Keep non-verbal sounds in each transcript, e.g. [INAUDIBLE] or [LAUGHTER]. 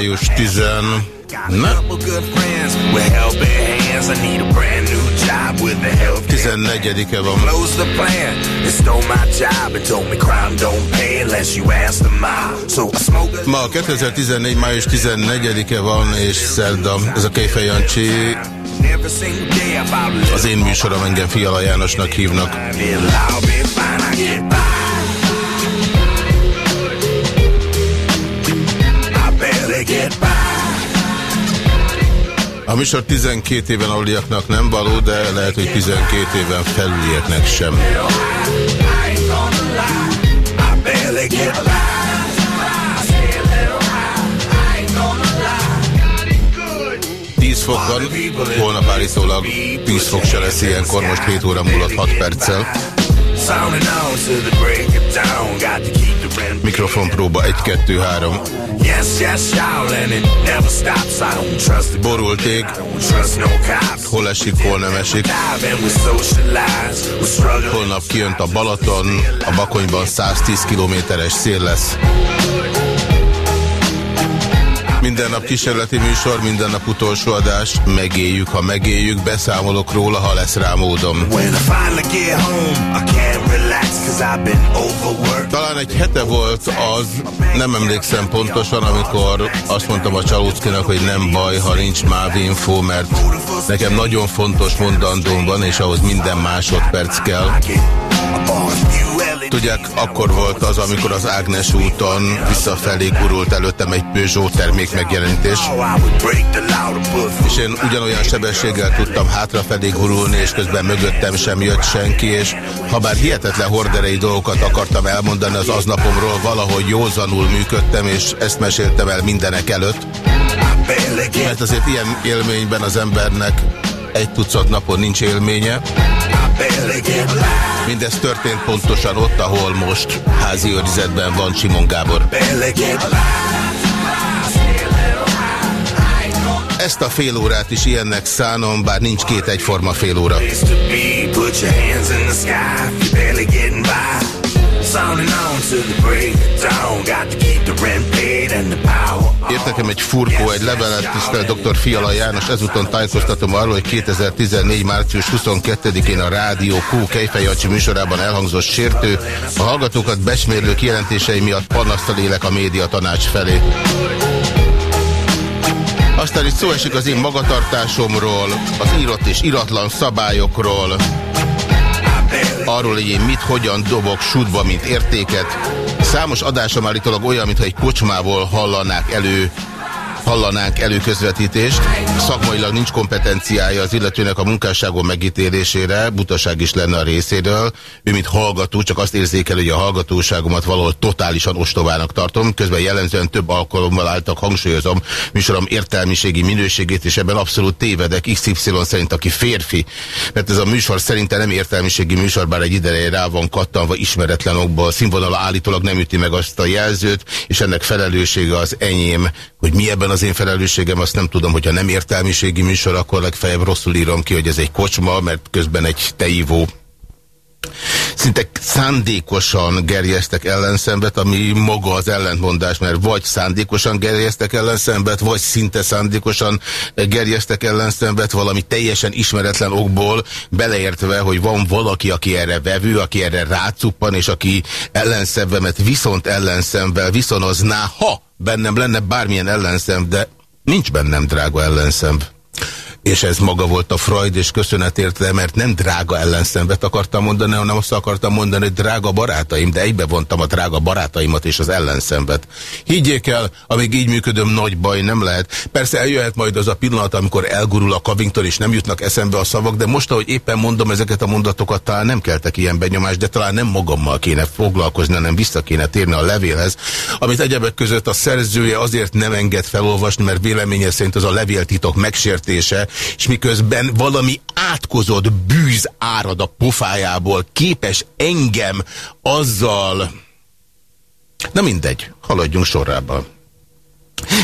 május 10. Na? 14-e van. Ma 2014. május 14-e van, és szerda. Ez a Kejfej Jancsi. Az én műsorom engem Fiala Jánosnak hívnak. A műsor 12 éven aluliaknak nem való, de lehet, hogy 12 éven felülieknek sem. 10 fok van, holnap állítólag 10 fok se lesz ilyenkor, most 7 óra múlott 6 perccel. Mikrofon próba 1, 2, 3. Borult ég, hol esik, hol nem esik. Holnap kijönt a Balaton, a Bakonyban 110 kilométeres szél lesz. Minden nap kísérleti műsor, minden nap utolsó adás. Megéljük, ha megéljük, beszámolok róla, ha lesz rá módom. Talán egy hete volt az, nem emlékszem pontosan, amikor azt mondtam a Csalóckinak, hogy nem baj, ha nincs MÁV info, mert nekem nagyon fontos mondandóm van, és ahhoz minden másodperc kell. Tudják, akkor volt az, amikor az Ágnes úton visszafelé gurult előttem egy Peugeot termék megjelenítés. És én ugyanolyan sebességgel tudtam hátrafelé gurulni, és közben mögöttem sem jött senki, és ha bár hihetetlen horderei dolgokat akartam elmondani az aznapomról, valahogy józanul működtem, és ezt meséltem el mindenek előtt. Mert azért ilyen élményben az embernek egy tucat napon nincs élménye. Mindez történt pontosan ott, ahol most házi őrizetben van Simon Gábor. Ezt a fél órát is ilyennek szánom, bár nincs két egyforma fél óra. Nekem egy furkó, egy levelet, tisztelt dr. Fiala János, ezúton tájékoztatom arról, hogy 2014. március 22-én a Rádió Q Kejfejacsi műsorában elhangzott sértő, a hallgatókat besmérlő kijelentései miatt panasztal élek a média tanács felé. Aztán itt szó esik az én magatartásomról, az írott és iratlan szabályokról, arról, hogy én mit, hogyan dobok sútba, mint értéket. Számos adásom állítólag olyan, mintha egy kocsmából hallanák elő hallanánk előközvetítést. Szakmailag nincs kompetenciája az illetőnek a munkásságon megítélésére, butaság is lenne a részéről. Ő, mint hallgató, csak azt érzékel, hogy a hallgatóságomat valahol totálisan ostobának tartom. Közben jellemzően több alkalommal álltak, hangsúlyozom műsorom értelmiségi minőségét, és ebben abszolút tévedek XY szerint, aki férfi. Mert ez a műsor szerintem nem értelmiségi műsor, bár egy ideje rá van kattanva ismeretlen okból. Színvonala állítólag nem üti meg azt a jelzőt, és ennek felelőssége az enyém, hogy mi ebben az én felelősségem, azt nem tudom, hogyha nem értelmiségi műsor, akkor legfeljebb rosszul írom ki, hogy ez egy kocsma, mert közben egy teívó. Szinte szándékosan gerjeztek ellenszembet, ami maga az ellentmondás, mert vagy szándékosan gerjeztek ellenszembet, vagy szinte szándékosan gerjeztek ellenszembet, valami teljesen ismeretlen okból, beleértve, hogy van valaki, aki erre vevő, aki erre rácuppan, és aki ellenszenvemet viszont ellenszemvel viszonozná, ha bennem lenne bármilyen ellenszem, de nincs bennem drága ellenszem és ez maga volt a Freud, és köszönet érte, mert nem drága ellenszembet akartam mondani, hanem azt akartam mondani, hogy drága barátaim, de egybe vontam a drága barátaimat és az ellenszembet. Higgyék el, amíg így működöm, nagy baj nem lehet. Persze eljöhet majd az a pillanat, amikor elgurul a Covington, és nem jutnak eszembe a szavak, de most, ahogy éppen mondom ezeket a mondatokat, talán nem keltek ilyen benyomást, de talán nem magammal kéne foglalkozni, hanem vissza kéne térni a levélhez, amit egyebek között a szerzője azért nem enged felolvasni, mert véleménye szerint az a levéltitok megsértése, és miközben valami átkozott bűz árad a pofájából, képes engem azzal... Na mindegy, haladjunk sorrában.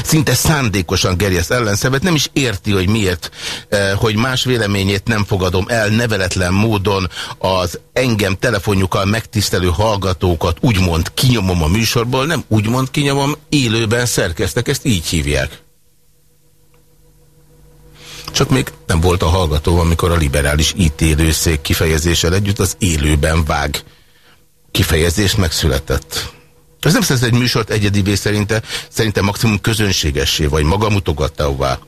szinte szándékosan gerjeszt ellenszemet, nem is érti, hogy miért, eh, hogy más véleményét nem fogadom el neveletlen módon az engem telefonjukkal megtisztelő hallgatókat úgymond kinyomom a műsorból, nem úgymond kinyomom, élőben szerkeztek, ezt így hívják. Csak még nem volt a hallgató, amikor a liberális ítélőszék kifejezéssel együtt az élőben vág kifejezés megszületett. Ez nem szerint egy műsort egyedivé szerinte, szerintem maximum közönségessé vagy magamutogatóvá.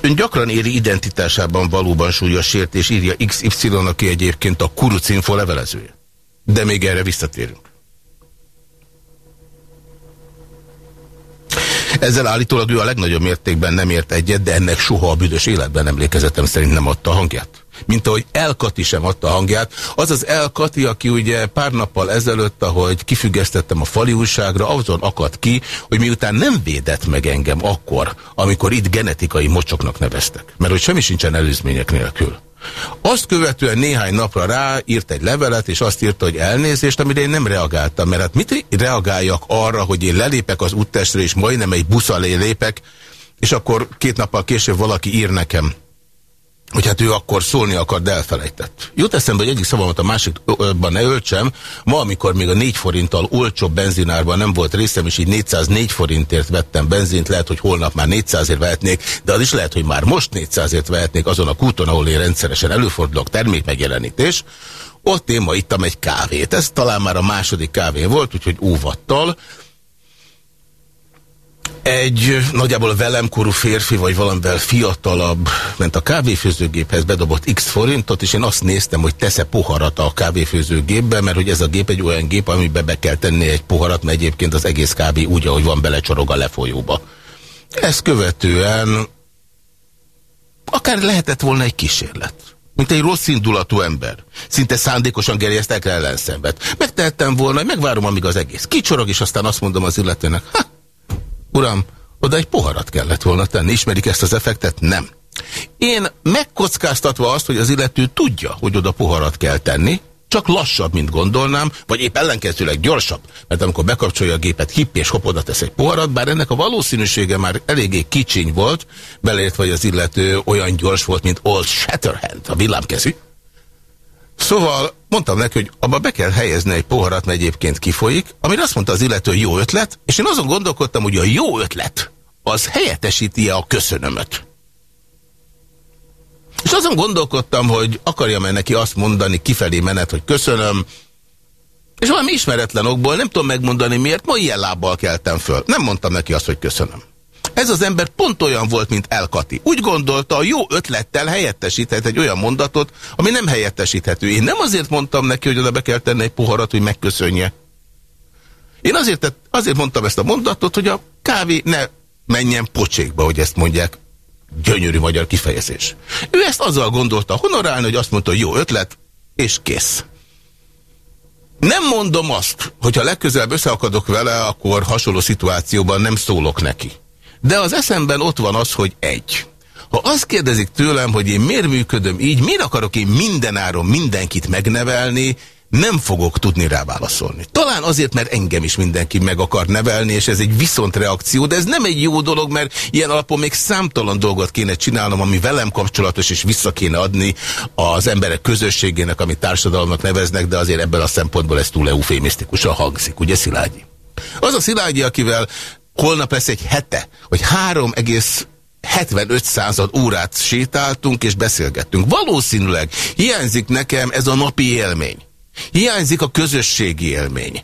Ön gyakran éri identitásában valóban súlyos sértés, írja XY, aki egyébként a Kurucinfo levelezője. De még erre visszatérünk. Ezzel állítólag ő a legnagyobb mértékben nem ért egyet, de ennek soha a büdös életben emlékezetem szerint nem adta hangját. Mint ahogy Elkati sem adta hangját. Az az Elkati, aki ugye pár nappal ezelőtt, ahogy kifüggesztettem a fali újságra, azon akadt ki, hogy miután nem védett meg engem akkor, amikor itt genetikai mocsoknak neveztek. Mert hogy semmi sincsen előzmények nélkül. Azt követően néhány napra rá írt egy levelet, és azt írta, hogy elnézést, amire én nem reagáltam. Mert hát mit reagáljak arra, hogy én lelépek az úttestre, és majdnem egy busz lépek, és akkor két nappal később valaki ír nekem, hogy hát ő akkor szólni akar, de elfelejtett. Jut eszembe, hogy egyik szavamat a másikban ne öltsem. Ma, amikor még a 4 forinttal olcsóbb benzinárban nem volt részem, és így 404 forintért vettem benzint, lehet, hogy holnap már 400ért vehetnék, de az is lehet, hogy már most 400ért vehetnék azon a kúton, ahol én rendszeresen előfordulok termékmegjelenítés. Ott én ma ittam egy kávét. Ez talán már a második kávé volt, úgyhogy óvattal. Egy nagyjából velemkorú férfi, vagy valamivel fiatalabb ment a kávéfőzőgéphez, bedobott x forintot, és én azt néztem, hogy tesz-e poharat a kávéfőzőgépbe, mert hogy ez a gép egy olyan gép, amiben be kell tenni egy poharat, mert egyébként az egész kávé úgy, ahogy van, belecsorog a lefolyóba. Ezt követően akár lehetett volna egy kísérlet. Mint egy rossz indulatú ember. Szinte szándékosan gerjeztek ellenszembet. Megtehettem volna, megvárom, amíg az egész kicsorog, és aztán azt mondom az illetőnek, ha, Uram, oda egy poharat kellett volna tenni. Ismerik ezt az effektet? Nem. Én megkockáztatva azt, hogy az illető tudja, hogy oda poharat kell tenni, csak lassabb, mint gondolnám, vagy épp ellenkezőleg gyorsabb, mert amikor bekapcsolja a gépet, hipp és hop oda tesz egy poharat, bár ennek a valószínűsége már eléggé kicsiny volt, beleértve, hogy az illető olyan gyors volt, mint Old Shatterhand, a villámkezű, Szóval mondtam neki, hogy abba be kell helyezni egy poharat, mert egyébként kifolyik, amire azt mondta az illető, jó ötlet, és én azon gondolkodtam, hogy a jó ötlet az helyettesíti-e a köszönömöt. És azon gondolkodtam, hogy akarjam-e neki azt mondani kifelé menet, hogy köszönöm, és valami ismeretlen okból, nem tudom megmondani miért, ma ilyen lábbal keltem föl. Nem mondtam neki azt, hogy köszönöm. Ez az ember pont olyan volt, mint Elkati. Úgy gondolta, a jó ötlettel helyettesíthet egy olyan mondatot, ami nem helyettesíthető. Én nem azért mondtam neki, hogy oda be kell tenni egy poharat, hogy megköszönje. Én azért, azért mondtam ezt a mondatot, hogy a kávé ne menjen pocsékba, hogy ezt mondják. Gyönyörű magyar kifejezés. Ő ezt azzal gondolta honorálni, hogy azt mondta, hogy jó ötlet, és kész. Nem mondom azt, hogyha legközelebb összeakadok vele, akkor hasonló szituációban nem szólok neki. De az eszemben ott van az, hogy egy. Ha azt kérdezik tőlem, hogy én miért működöm így, miért akarok én mindenáron mindenkit megnevelni, nem fogok tudni rá válaszolni. Talán azért, mert engem is mindenki meg akar nevelni, és ez egy viszontreakció, de ez nem egy jó dolog, mert ilyen alapon még számtalan dolgot kéne csinálnom, ami velem kapcsolatos, és vissza kéne adni az emberek közösségének, amit társadalomnak neveznek, de azért ebből a szempontból ez túl eufémisztikusan hangzik, ugye Szilágyi? Az a Szilágyi, akivel holnap lesz egy hete, hogy 3,75 század órát sétáltunk és beszélgettünk. Valószínűleg hiányzik nekem ez a napi élmény. Hiányzik a közösségi élmény.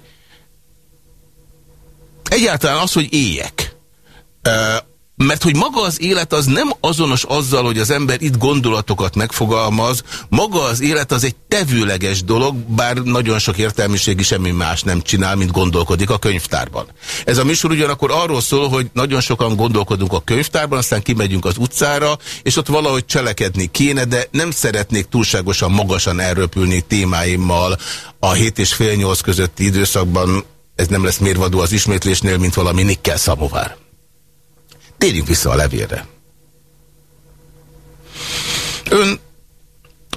Egyáltalán az, hogy éjek. Mert hogy maga az élet az nem azonos azzal, hogy az ember itt gondolatokat megfogalmaz, maga az élet az egy tevőleges dolog, bár nagyon sok értelmiségi semmi más nem csinál, mint gondolkodik a könyvtárban. Ez a műsor ugyanakkor arról szól, hogy nagyon sokan gondolkodunk a könyvtárban, aztán kimegyünk az utcára, és ott valahogy cselekedni kéne, de nem szeretnék túlságosan magasan elröpülni témáimmal a 7 és fél 8 közötti időszakban, ez nem lesz mérvadó az ismétlésnél, mint valami nikkel szamovár. Térjünk vissza a levélre. Ön,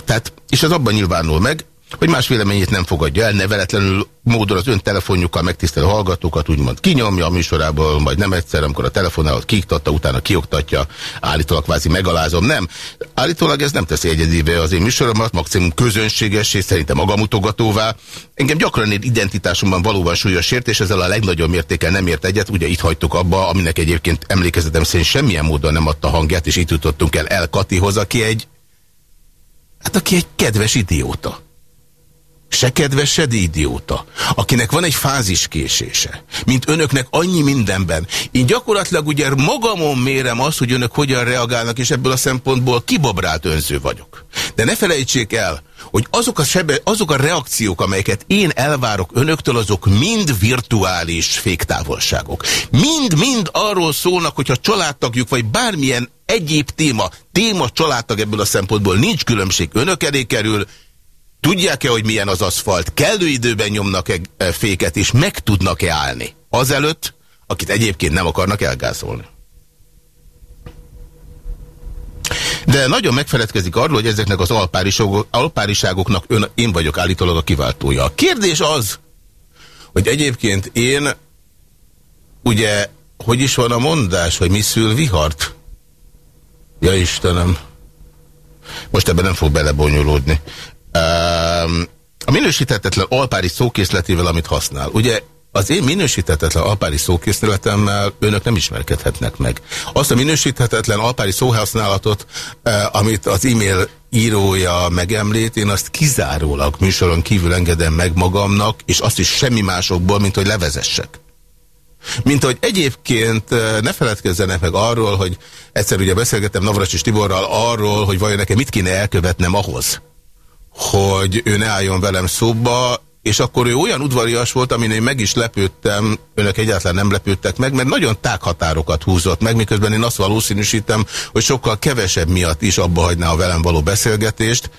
tehát, és ez abban nyilvánul meg, hogy más véleményét nem fogadja el, neveletlenül módon az ön telefonjukkal megtisztelő hallgatókat úgymond kinyomja a műsorából, majd nem egyszer, amikor a telefonálót kiiktatta, utána kioktatja, állítólag kvázi megalázom. Nem. Állítólag ez nem teszi egyedébe az én műsoromat, maximum közönséges és szerintem magamutogatóvá. Engem gyakran én identitásomban valóban súlyos sért, és ezzel a legnagyobb mértéken nem ért egyet. Ugye itt hagytuk abba, aminek egyébként emlékezetem szerint semmilyen módon nem adta hangját, és itt jutottunk el El Katihoz, aki egy, hát aki egy kedves idióta se kedves, se idióta, akinek van egy fáziskésése, mint önöknek annyi mindenben. Én gyakorlatilag ugye magamon mérem azt, hogy önök hogyan reagálnak, és ebből a szempontból kibabrált önző vagyok. De ne felejtsék el, hogy azok a, sebe, azok a reakciók, amelyeket én elvárok önöktől, azok mind virtuális féktávolságok. Mind-mind arról szólnak, hogyha családtagjuk, vagy bármilyen egyéb téma, téma családtag ebből a szempontból nincs különbség önök elé kerül, Tudják-e, hogy milyen az aszfalt? Kellő időben nyomnak-e e, féket, és meg tudnak-e állni? Azelőtt, akit egyébként nem akarnak elgázolni. De nagyon megfeledkezik arról, hogy ezeknek az alpáriságoknak ön, én vagyok állítólag a kiváltója. A kérdés az, hogy egyébként én, ugye, hogy is van a mondás, hogy mi szül vihart? Ja Istenem. Most ebben nem fog belebonyolódni. A minősíthetetlen alpári szókészletével, amit használ. Ugye az én minősíthetetlen alpári szókészletemmel önök nem ismerkedhetnek meg. Azt a minősíthetetlen alpári szóhasználatot, amit az e-mail írója megemlít, én azt kizárólag műsoron kívül engedem meg magamnak, és azt is semmi másokból, mint hogy levezessek. Mint hogy egyébként ne feledkezzenek meg arról, hogy egyszer ugye beszélgettem Navracsis Tiborral arról, hogy vajon nekem mit kéne elkövetnem ahhoz, hogy ő ne álljon velem szóba, és akkor ő olyan udvarias volt, amin én meg is lepődtem, önök egyáltalán nem lepődtek meg, mert nagyon tághatárokat húzott meg, miközben én azt valószínűsítem, hogy sokkal kevesebb miatt is abba hagyná a velem való beszélgetést,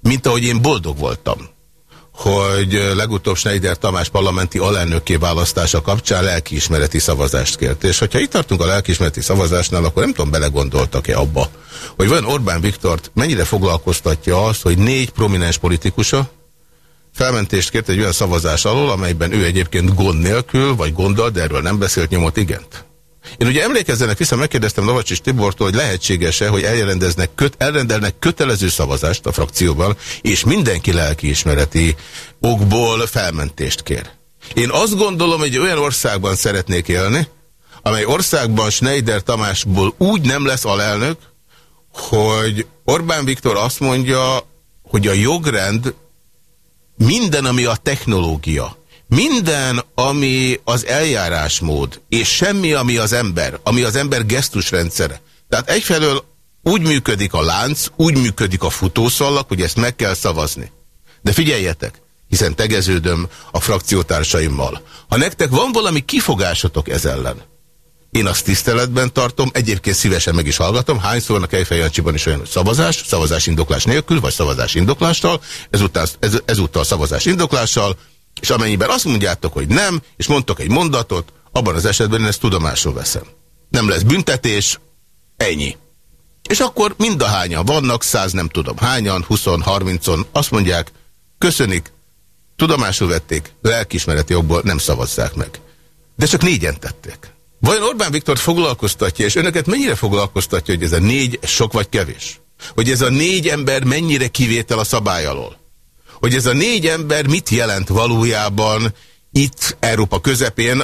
mint ahogy én boldog voltam hogy legutóbb Schneider Tamás parlamenti alelnökké választása kapcsán lelkiismereti szavazást kért. És hogyha itt tartunk a lelkiismereti szavazásnál, akkor nem tudom, belegondoltak-e abba, hogy van Orbán Viktort mennyire foglalkoztatja azt, hogy négy prominens politikusa felmentést kért egy olyan szavazás alól, amelyben ő egyébként gond nélkül, vagy gondol, de erről nem beszélt nyomot igent. Én ugye emlékezzenek vissza, megkérdeztem Novacsis Tibortól, hogy lehetséges-e, hogy elrendeznek, köt, elrendelnek kötelező szavazást a frakcióban, és mindenki lelkiismereti okból felmentést kér. Én azt gondolom, hogy olyan országban szeretnék élni, amely országban Schneider Tamásból úgy nem lesz alelnök, hogy Orbán Viktor azt mondja, hogy a jogrend minden, ami a technológia, minden, ami az eljárásmód, és semmi, ami az ember, ami az ember gesztusrendszere. Tehát egyfelől úgy működik a lánc, úgy működik a futószallak, hogy ezt meg kell szavazni. De figyeljetek, hiszen tegeződöm a frakciótársaimmal. Ha nektek van valami kifogásotok ez ellen, én azt tiszteletben tartom, egyébként szívesen meg is hallgatom, hányszor a Kejfejancsiban is olyan szavazás, szavazás indoklás nélkül, vagy szavazás indoklással, ezúttal, ez, ezúttal szavazás indoklással, és amennyiben azt mondjátok, hogy nem, és mondtok egy mondatot, abban az esetben én ezt tudomásul veszem. Nem lesz büntetés, ennyi. És akkor mind a hányan vannak, száz nem tudom hányan, 20-30-on, azt mondják, köszönik, tudomásul vették, lelkismereti jogból nem szavazzák meg. De csak négyen tették. Vajon Orbán Viktor foglalkoztatja, és önöket mennyire foglalkoztatja, hogy ez a négy sok vagy kevés? Hogy ez a négy ember mennyire kivétel a szabály alól? Hogy ez a négy ember mit jelent valójában itt Európa közepén,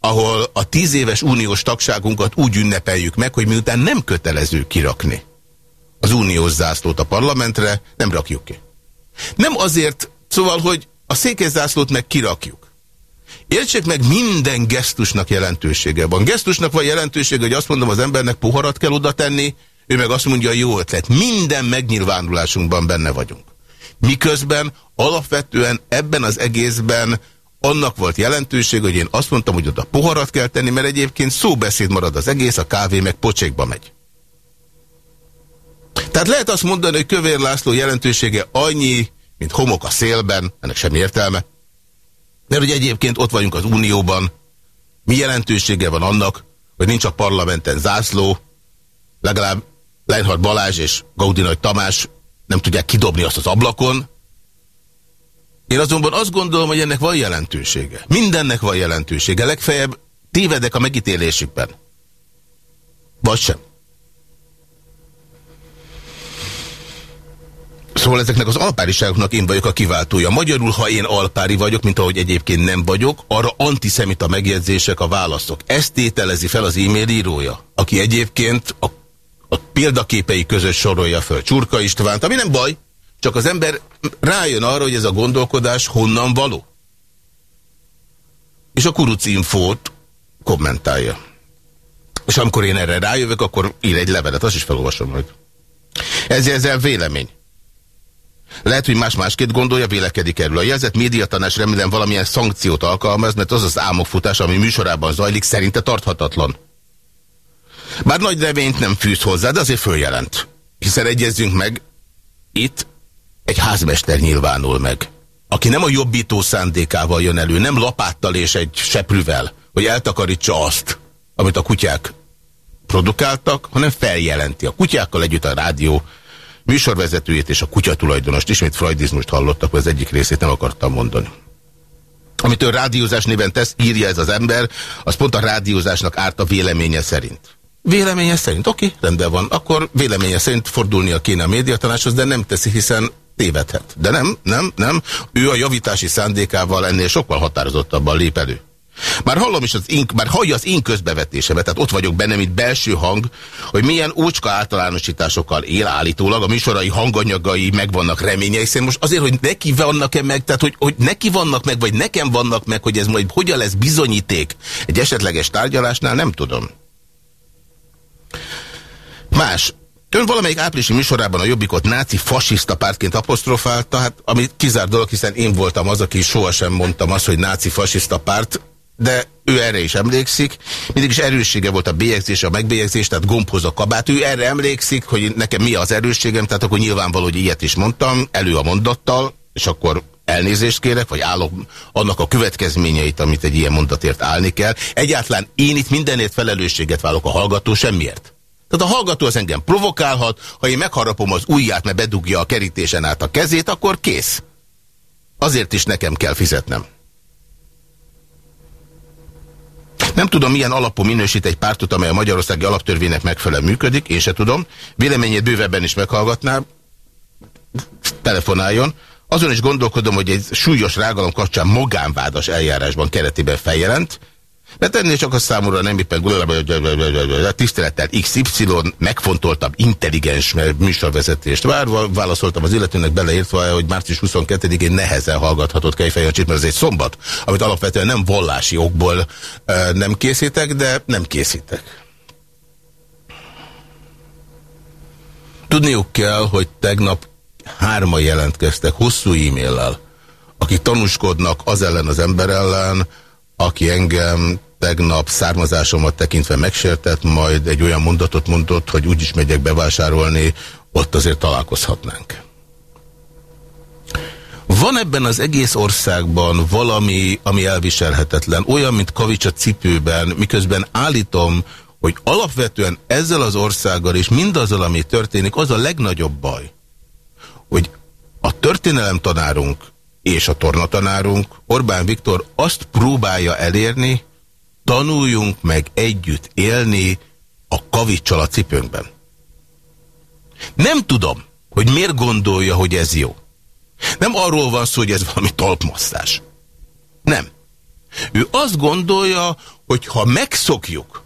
ahol a tíz éves uniós tagságunkat úgy ünnepeljük meg, hogy miután nem kötelező kirakni az uniós zászlót a parlamentre, nem rakjuk ki. Nem azért, szóval, hogy a székeszászlót meg kirakjuk. Értsék meg, minden gesztusnak jelentősége van. Gesztusnak van jelentősége, hogy azt mondom, az embernek poharat kell oda tenni, ő meg azt mondja, jó ötlet. Minden megnyilvánulásunkban benne vagyunk. Miközben alapvetően ebben az egészben annak volt jelentőség, hogy én azt mondtam, hogy oda poharat kell tenni, mert egyébként szóbeszéd marad az egész, a kávé meg pocsékba megy. Tehát lehet azt mondani, hogy Kövér László jelentősége annyi, mint homok a szélben, ennek semmi értelme. Mert hogy egyébként ott vagyunk az Unióban, mi jelentősége van annak, hogy nincs a parlamenten zászló, legalább Leinhard Balázs és Gaudi Nagy Tamás nem tudják kidobni azt az ablakon, Én azonban azt gondolom, hogy ennek van jelentősége. Mindennek van jelentősége. Legfeljebb tévedek a megítélésükben. Vagy sem. Szóval ezeknek az alpáriságoknak én vagyok a kiváltója. Magyarul, ha én alpári vagyok, mint ahogy egyébként nem vagyok, arra antiszemita megjegyzések a válaszok. Ezt tételezi fel az e-mail írója, aki egyébként a, a példaképei között sorolja föl Csurka Istvánt, ami nem baj, csak az ember rájön arra, hogy ez a gondolkodás honnan való. És a kuruc infót kommentálja. És amikor én erre rájövök, akkor ír egy levelet, azt is felolvasom majd. Ez ezzel vélemény. Lehet, hogy más-másként gondolja, vélekedik erről. A jelzett médiatanás remélem valamilyen szankciót alkalmaz, mert az az álmokfutás, ami műsorában zajlik, szerinte tarthatatlan. Bár nagy reményt nem fűz hozzá, de azért följelent. Hiszen egyezzünk meg, itt egy házmester nyilvánul meg, aki nem a jobbító szándékával jön elő, nem lapáttal és egy seprűvel, hogy eltakarítsa azt, amit a kutyák produkáltak, hanem feljelenti. A kutyákkal együtt a rádió műsorvezetőjét és a kutyatulajdonost. Ismét freudizmust hallottak, az egyik részét nem akartam mondani. Amit ő rádiózás néven tesz, írja ez az ember, az pont a rádiózásnak árt a véleménye szerint. Véleménye szerint, oké, okay, rendben van. Akkor véleménye szerint fordulnia kéne a médiatanácshoz, de nem teszi, hiszen tévedhet. De nem, nem, nem. Ő a javítási szándékával ennél sokkal határozottabban lép elő. Már hallom is az én, már hallja az én közbevetésemet, tehát ott vagyok benne, mint belső hang, hogy milyen ócska általánosításokkal él állítólag, a műsorai hanganyagai megvannak reményei szerint. Most azért, hogy neki vannak-e meg, tehát hogy, hogy neki vannak meg, vagy nekem vannak meg, hogy ez majd hogyan lesz bizonyíték egy esetleges tárgyalásnál, nem tudom. Más. Ön valamelyik áprilisi műsorában a Jobbikot náci fasiszta pártként apostrofálta, hát ami kizár dolog, hiszen én voltam az, aki sohasem mondtam azt, hogy náci fasiszta párt, de ő erre is emlékszik. Mindig is erőssége volt a bélyegzés, a megbélyegzés, tehát gombhoz a kabát. Ő erre emlékszik, hogy nekem mi az erősségem, tehát akkor nyilvánvaló, hogy ilyet is mondtam, elő a mondattal, és akkor elnézést kérek, vagy állok annak a következményeit, amit egy ilyen mondatért állni kell. Egyáltalán én itt mindenért felelősséget válok a hallgató semmiért. Tehát a hallgató az engem provokálhat, ha én megharapom az ujját, mert bedugja a kerítésen át a kezét, akkor kész. Azért is nekem kell fizetnem. Nem tudom, milyen alapon minősít egy pártot, amely a Magyarországi Alaptörvénynek megfelelően működik, én se tudom. Véleményét bővebben is meghallgatnám. Telefonáljon. Azon is gondolkodom, hogy egy súlyos rágalom kapcsán magánvádas eljárásban keretében feljelent, mert ennél csak a számomra nem éppen tisztelettel XY megfontoltabb, intelligens műsorvezetést várva, válaszoltam az illetőnek beleértve, hogy március 22-én nehezen hallgathatott Kejfejancsit, mert ez egy szombat, amit alapvetően nem vallási okból nem készítek, de nem készítek. Tudniuk kell, hogy tegnap hárma jelentkeztek hosszú e-maillel, akik tanúskodnak az ellen az ember ellen, aki engem tegnap származásomat tekintve megsértett, majd egy olyan mondatot mondott, hogy úgyis megyek bevásárolni, ott azért találkozhatnánk. Van ebben az egész országban valami, ami elviselhetetlen, olyan, mint kavics a cipőben, miközben állítom, hogy alapvetően ezzel az országgal és mindazzal, ami történik, az a legnagyobb baj, hogy a történelem tanárunk és a tornatanárunk, Orbán Viktor azt próbálja elérni, tanuljunk meg együtt élni a kavicsal a cipőnkben. Nem tudom, hogy miért gondolja, hogy ez jó. Nem arról van szó, hogy ez valami talpmasszás. Nem. Ő azt gondolja, hogy ha megszokjuk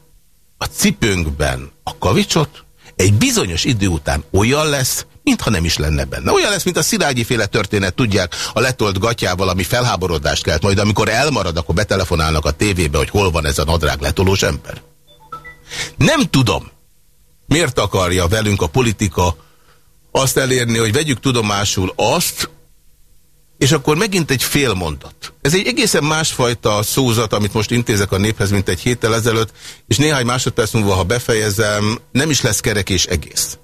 a cipőnkben a kavicsot, egy bizonyos idő után olyan lesz, mintha nem is lenne benne. Olyan lesz, mint a Szilágyi féle történet, tudják, a letolt gatyával, ami felháborodást kelt, majd amikor elmarad, akkor betelefonálnak a tévébe, hogy hol van ez a nadrág letolós ember. Nem tudom, miért akarja velünk a politika azt elérni, hogy vegyük tudomásul azt, és akkor megint egy fél mondat. Ez egy egészen másfajta szózat, amit most intézek a néphez, mint egy héttel ezelőtt, és néhány másodperc múlva, ha befejezem, nem is lesz kerek és egész.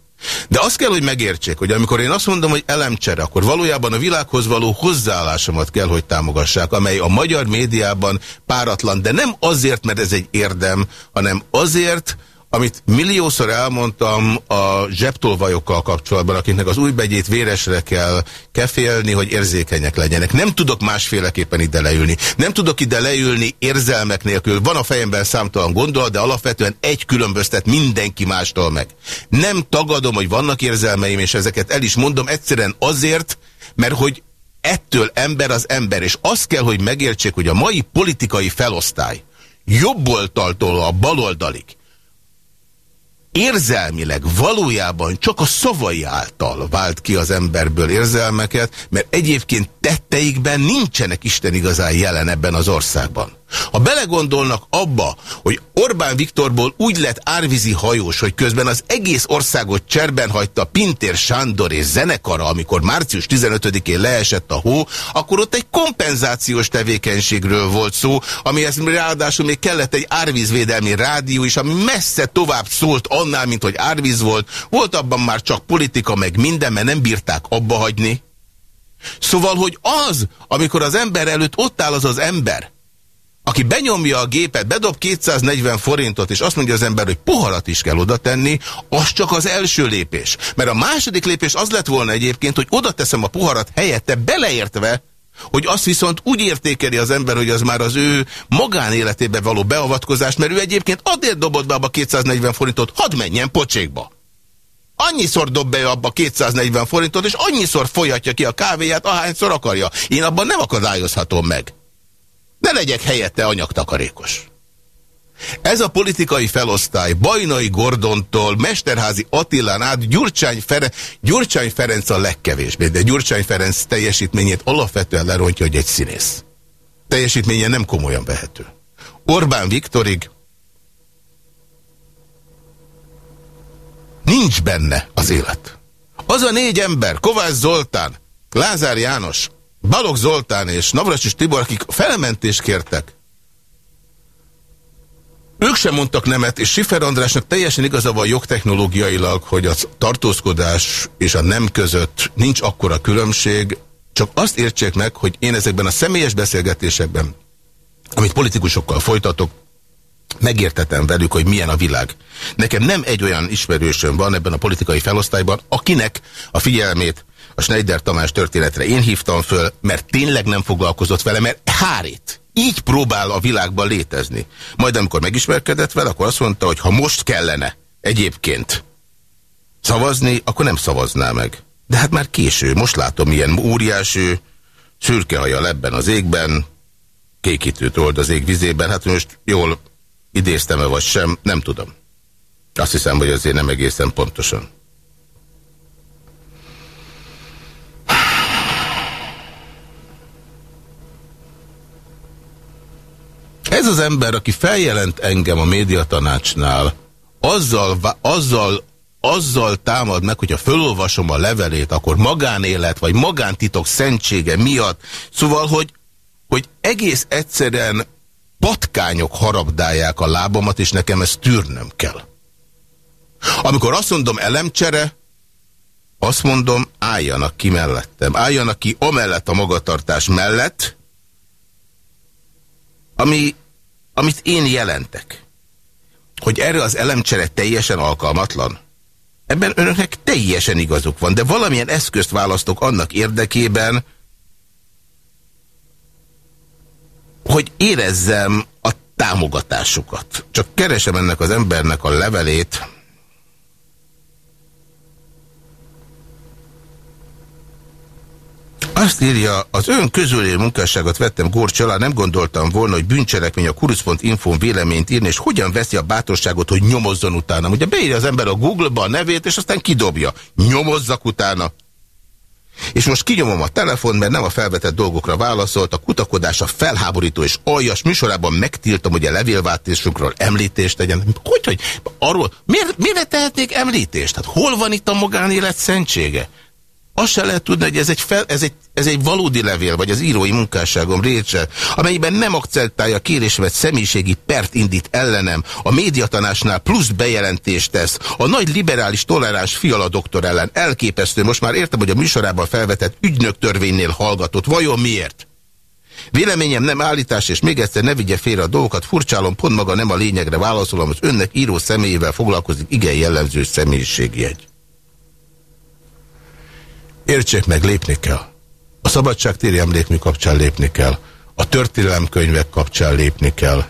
De azt kell, hogy megértsék, hogy amikor én azt mondom, hogy elemcsere, akkor valójában a világhoz való hozzáállásomat kell, hogy támogassák, amely a magyar médiában páratlan, de nem azért, mert ez egy érdem, hanem azért, amit milliószor elmondtam a zsebtolvajokkal kapcsolatban, akiknek az új begyét véresre kell kefélni, hogy érzékenyek legyenek. Nem tudok másféleképpen ide leülni. Nem tudok ide leülni érzelmek nélkül. Van a fejemben számtalan gondolat, de alapvetően egy különböztet mindenki mástól meg. Nem tagadom, hogy vannak érzelmeim, és ezeket el is mondom egyszerűen azért, mert hogy ettől ember az ember, és azt kell, hogy megértsék, hogy a mai politikai felosztály jobb oldaltól a baloldalig érzelmileg valójában csak a szavai által vált ki az emberből érzelmeket, mert egyébként tetteikben nincsenek Isten igazán jelen ebben az országban. Ha belegondolnak abba, hogy Orbán Viktorból úgy lett árvízi hajós, hogy közben az egész országot cserben hagyta Pintér Sándor és zenekara, amikor március 15-én leesett a hó, akkor ott egy kompenzációs tevékenységről volt szó, amihez ráadásul még kellett egy árvízvédelmi rádió is, ami messze tovább szólt annál, mint hogy árvíz volt. Volt abban már csak politika, meg minden, mert nem bírták abba hagyni. Szóval, hogy az, amikor az ember előtt ott áll az az ember, aki benyomja a gépet, bedob 240 forintot, és azt mondja az ember, hogy poharat is kell oda tenni, az csak az első lépés. Mert a második lépés az lett volna egyébként, hogy oda teszem a poharat helyette, beleértve, hogy azt viszont úgy értékeli az ember, hogy az már az ő magánéletébe való beavatkozás, mert ő egyébként azért dobott be abba 240 forintot, hadd menjen pocsékba. Annyiszor dob be abba 240 forintot, és annyiszor folyatja ki a kávéját, ahányszor akarja. Én abban nem akadályozhatom meg. Ne legyek helyette anyagtakarékos. Ez a politikai felosztály Bajnai Gordontól Mesterházi Attilán át Gyurcsány, Fere Gyurcsány Ferenc a legkevésbé, de Gyurcsány Ferenc teljesítményét alapvetően lerontja, hogy egy színész. Teljesítménye nem komolyan vehető. Orbán Viktorig nincs benne az élet. Az a négy ember, Kovács Zoltán, Lázár János, Balog Zoltán és Navracsis Tibor, akik felementést kértek, ők sem mondtak nemet, és Sifer Andrásnak teljesen igaza van jogtechnológiailag, hogy a tartózkodás és a nem között nincs akkora különbség, csak azt értsék meg, hogy én ezekben a személyes beszélgetésekben, amit politikusokkal folytatok, megértetem velük, hogy milyen a világ. Nekem nem egy olyan ismerősöm van ebben a politikai felosztályban, akinek a figyelmét a Schneider Tamás történetre én hívtam föl, mert tényleg nem foglalkozott vele, mert hárít. Így próbál a világban létezni. Majd amikor megismerkedett vele, akkor azt mondta, hogy ha most kellene egyébként szavazni, akkor nem szavazná meg. De hát már késő. Most látom, milyen óriásű, szürke haja lebben az égben, kékítőt old az ég vizében. Hát most jól idéztem-e vagy sem, nem tudom. Azt hiszem, hogy azért nem egészen pontosan. Ez az ember, aki feljelent engem a médiatanácsnál, azzal, azzal, azzal támad meg, hogyha fölolvasom a levelét, akkor magánélet vagy magántitok szentsége miatt. Szóval, hogy, hogy egész egyszerűen patkányok harabdálják a lábamat, és nekem ezt tűrnöm kell. Amikor azt mondom elemcsere, azt mondom, álljanak ki mellettem. Álljanak ki amellett a magatartás mellett, ami amit én jelentek, hogy erre az elemcsere teljesen alkalmatlan, ebben önöknek teljesen igazuk van, de valamilyen eszközt választok annak érdekében, hogy érezzem a támogatásukat. Csak keresem ennek az embernek a levelét, Azt írja, az ön közölér munkásságot vettem Gorcs alá, nem gondoltam volna, hogy bűncselekmény a kurusz.info véleményt írni, és hogyan veszi a bátorságot, hogy nyomozzon utána. Ugye beírja az ember a Google-ba a nevét, és aztán kidobja. Nyomozzak utána. És most kinyomom a telefon, mert nem a felvetett dolgokra válaszolt, a kutakodása felháborító és aljas műsorában megtiltom, hogy a levélváltásunkról említést tegyen. Hogy, hogy arról, miért, miért tehetnék említést? Hát hol van itt a magánélet szentsége? Azt se lehet tudni, hogy ez egy, fel, ez, egy, ez egy valódi levél, vagy az írói munkásságom része, amelyben nem akceptálja kérésemet személyiségi pert indít ellenem, a médiatanásnál plusz bejelentést tesz, a nagy liberális toleráns fiala doktor ellen elképesztő, most már értem, hogy a műsorában felvetett ügynök törvénynél hallgatott. Vajon miért? Véleményem nem állítás, és még egyszer ne vigye félre a dolgokat, furcsálom, pont maga nem a lényegre válaszolom, az önnek író személyével foglalkozik, igen jellemző személyiségjegy. Értsék meg, lépni kell. A szabadságtéri emlékmű kapcsán lépni kell. A történelemkönyvek kapcsán lépni kell.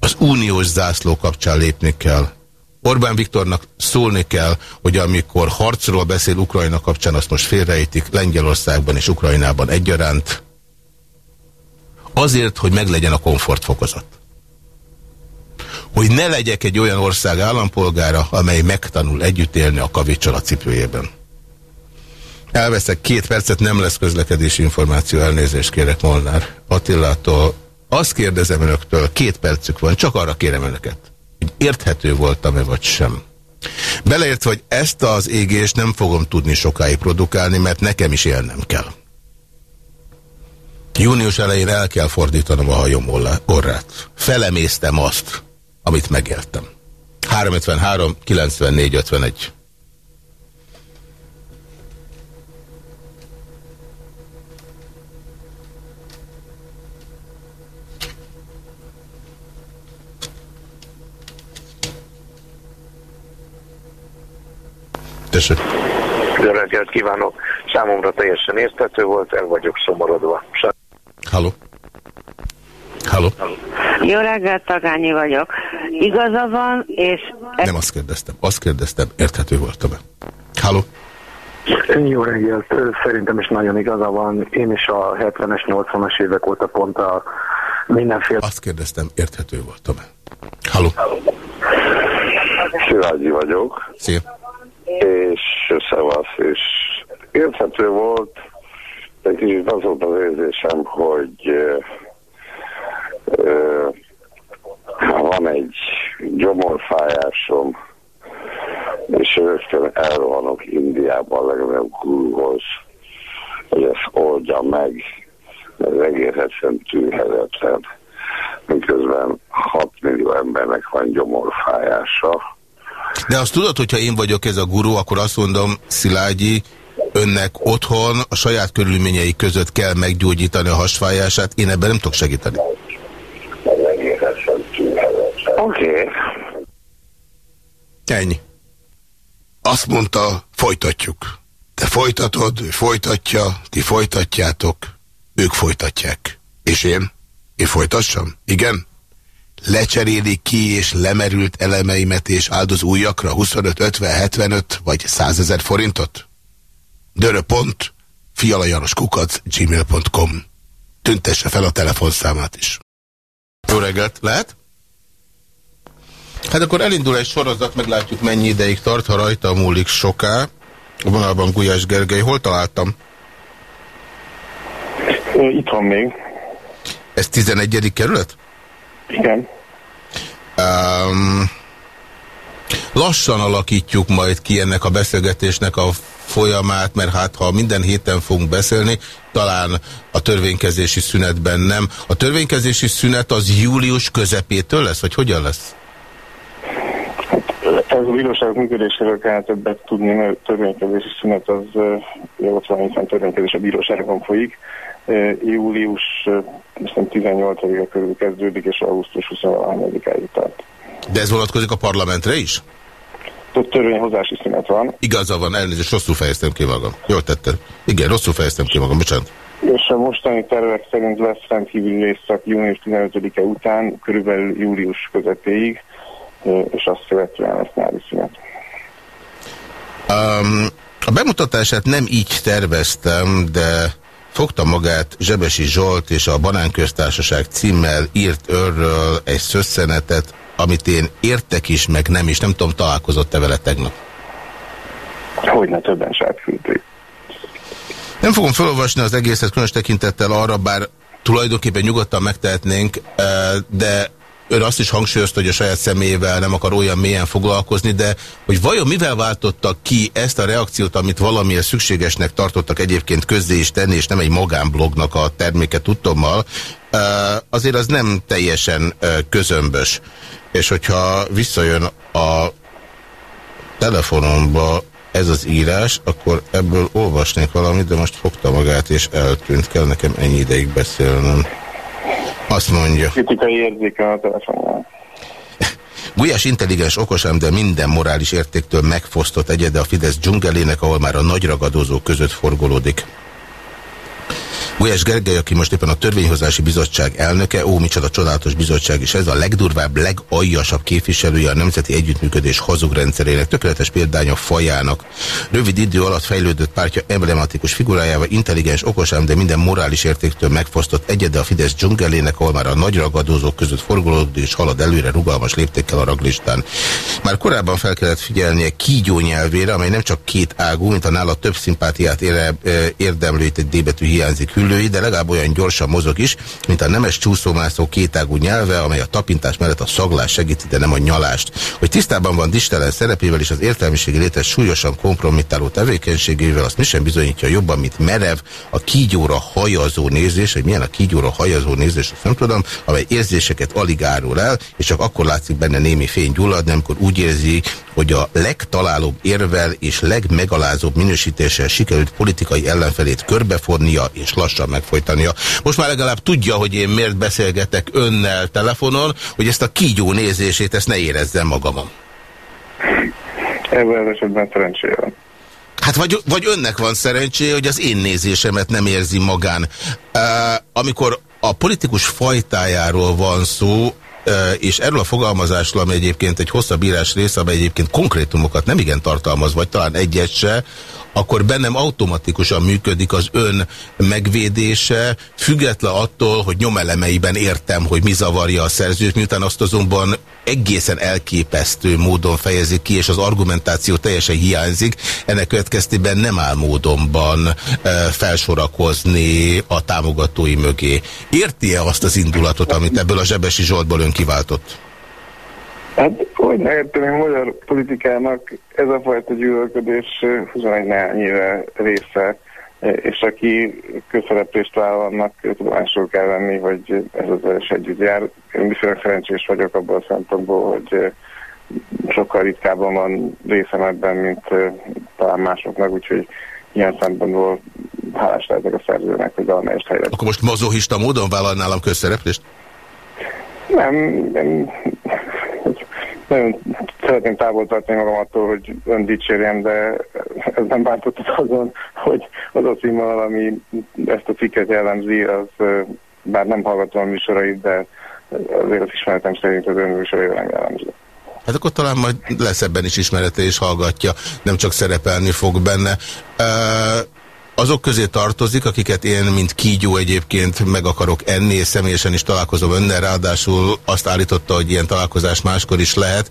Az uniós zászló kapcsán lépni kell. Orbán Viktornak szólni kell, hogy amikor harcról beszél Ukrajna kapcsán, azt most félrejtik Lengyelországban és Ukrajnában egyaránt, azért, hogy meglegyen a komfortfokozat. Hogy ne legyek egy olyan ország állampolgára, amely megtanul együtt élni a kavicsal a cipőjében. Elveszek két percet, nem lesz közlekedési információ, elnézést kérek Molnár Attilától. Azt kérdezem önöktől, két percük van, csak arra kérem önöket, hogy érthető voltam-e vagy sem. Beleértve, hogy ezt az égést nem fogom tudni sokáig produkálni, mert nekem is élnem kell. Június elején el kell fordítanom a hajom orrát. Felemésztem azt, amit megéltem. 353 94 51 Tessék. Jó reggelt kívánok! Számomra teljesen érthető volt, el vagyok szomorodva. Halló. Halló. Jó reggelt, Tagányi vagyok. Igaza van, és... Nem azt kérdeztem, azt kérdeztem, érthető voltam-e? Halló. Jó reggelt, szerintem is nagyon igaza van. Én is a 70-es, 80-as évek óta pont a mindenféle... Azt kérdeztem, érthető voltam-e? Halló. Szilágyi vagyok. Szia és szevasz, és érthető volt, de kicsit az volt az érzésem, hogy ö, van egy gyomorfájásom, és rögtön elrohanok a legnagyobb guruhoz, hogy ezt oldja meg, ez egészen tűrhetetlen, miközben 6 millió embernek van gyomorfájása, de azt tudod, hogyha én vagyok ez a gurú, akkor azt mondom, Szilágyi, önnek otthon a saját körülményei között kell meggyógyítani a hasfájását, én ebben nem tudok segíteni. Oké. Okay. Ennyi. Azt mondta, folytatjuk. Te folytatod, ő folytatja, ti folytatjátok, ők folytatják. És én? Én folytassam? Igen? Lecseréli ki és lemerült elemeimet és áldoz újakra 25, 50, 75 vagy 100 ezer forintot? Dörö.pont fialajanoskukac gmail.com Tüntesse fel a telefonszámát is. Jó reggelt, lehet? Hát akkor elindul egy sorozat, meglátjuk mennyi ideig tart, ha rajta múlik soká. A vonalban Gulyás Gergely, hol találtam? Itt van még. Ez 11. kerület? Igen. Um, lassan alakítjuk majd ki ennek a beszélgetésnek a folyamát, mert hát ha minden héten fogunk beszélni, talán a törvénykezési szünetben nem. A törvénykezési szünet az július közepétől lesz, vagy hogyan lesz? Ez a bíróságok működéséről kell többet tudni, mert a törvénykezési szünet az ott van, hiszen törvénykezés a bíróságokon folyik. Július 18-a körül kezdődik, és augusztus 23-áig tart. De ez vonatkozik a parlamentre is? Ott törvényhozási szünet van. Igaza van, elnézést, rosszul fejeztem ki magam. Jól tetted. Igen, rosszul fejeztem ki magam, bocsánat. És a mostani tervek szerint lesz rendkívüli részszak június 15-e után, körülbelül július közepéig, és azt követően lesz nyári szünet. Um, a bemutatását nem így terveztem, de fogta magát Zsebesi Zsolt és a Banánköztársaság címmel írt örről egy szösszenetet, amit én értek is, meg nem is. Nem tudom, találkozott-e vele tegnap? Hogyne többen sárkülték. Nem fogom felolvasni az egészet különös tekintettel arra, bár tulajdonképpen nyugodtan megtehetnénk, eh, de ön azt is hangsúlyozta, hogy a saját személyével nem akar olyan mélyen foglalkozni, de hogy vajon mivel váltottak ki ezt a reakciót, amit valamilyen szükségesnek tartottak egyébként közzé is tenni, és nem egy magánblognak a terméke tudtommal, azért az nem teljesen közömbös. És hogyha visszajön a telefonomba ez az írás, akkor ebből olvasnék valamit, de most fogta magát és eltűnt. Kell nekem ennyi ideig beszélnem. Azt mondja. Kritikai érzéke a telefonban. Gulyás intelligens, okosám, de minden morális értéktől megfosztott egyede a Fidesz dzsungelének, ahol már a nagy ragadozók között forgolódik. Gulyás Gergely, aki most éppen a Törvényhozási Bizottság elnöke, ó, micsoda csodálatos bizottság, és ez a legdurvább, legaljasabb képviselője a Nemzeti Együttműködés hazugrendszerének, tökéletes példánya fajának. Rövid idő alatt fejlődött pártja emblematikus figurájával, intelligens, okosám, de minden morális értéktől megfosztott egyede a Fidesz dzsungelének, ahol már a nagy ragadozók között forgolódik és halad előre rugalmas léptékkel a raglistán. Már korábban fel kellett figyelnie kígyó nyelvére, amely nem csak két ágú, mint a nála több szimpátiát érdemlő, itt egy D betű hiányzik hüllői, de legalább olyan gyorsan mozog is, mint a nemes csúszómászó kétágú nyelve, amely a tapintás mellett a szaglás segíti, de nem a nyalást. Hogy tisztában van Distelen szerepével és az értelmiségi létes súlyosan kompromittáló tevékenységével, azt mi sem bizonyítja jobban, mint merev, a kígyóra hajazó nézés, hogy milyen a kígyóra hajazó nézés, azt nem tudom, amely érzéseket alig árul el, és csak akkor látszik benne némi fény gyulladni, amikor úgy érzi, hogy a legtalálóbb érvel és legmegalázóbb minősítéssel sikerült politikai ellenfelét körbefornia és lassan megfojtania. Most már legalább tudja, hogy én miért beszélgetek önnel telefonon, hogy ezt a kígyó nézését, ezt ne érezzem magamon. Ebben az esetben szerencsére. Hát vagy, vagy önnek van szerencséje, hogy az én nézésemet nem érzi magán. Uh, amikor a politikus fajtájáról van szó, és erről a fogalmazásról, ami egyébként egy hosszabb írás része, amely egyébként konkrétumokat nem igen tartalmaz, vagy talán egyet se, akkor bennem automatikusan működik az ön megvédése, független attól, hogy nyomelemeiben értem, hogy mi zavarja a szerzőt, miután azt azonban egészen elképesztő módon fejezik ki, és az argumentáció teljesen hiányzik, ennek következtében nem áll módonban e, felsorakozni a támogatói mögé. Érti-e azt az indulatot, amit ebből a Zsebesi Zsoltból ön kiváltott? Hát, hogy ne értem, hogy magyar politikának ez a fajta gyűlölködés 21 néhány éve része, és aki közszereplést vállal, annak tudomásul kell venni, hogy ez az is együtt jár. Én viszonylag szerencsés vagyok abban a szempontból, hogy sokkal ritkábban van részem ebben, mint talán másoknak, úgyhogy ilyen szempontból hálás lehetek a szerzőnek, hogy valamelyest helyre. Akkor most mazohista módon vállal nálam közszereplést? Nem, nem nagyon szeretném távol tartani magam attól, hogy ön dicsérjem, de ez nem bántott azon, hogy az a színvonal, ami ezt a cikket jellemzi, az bár nem hallgatom a műsorait, de azért az ismeretem szerint az ön műsorai nem jellemző. Hát akkor talán majd lesz ebben is ismerete és hallgatja, nem csak szerepelni fog benne. Uh azok közé tartozik, akiket én, mint kígyó egyébként meg akarok enni, és személyesen is találkozom önnel, ráadásul azt állította, hogy ilyen találkozás máskor is lehet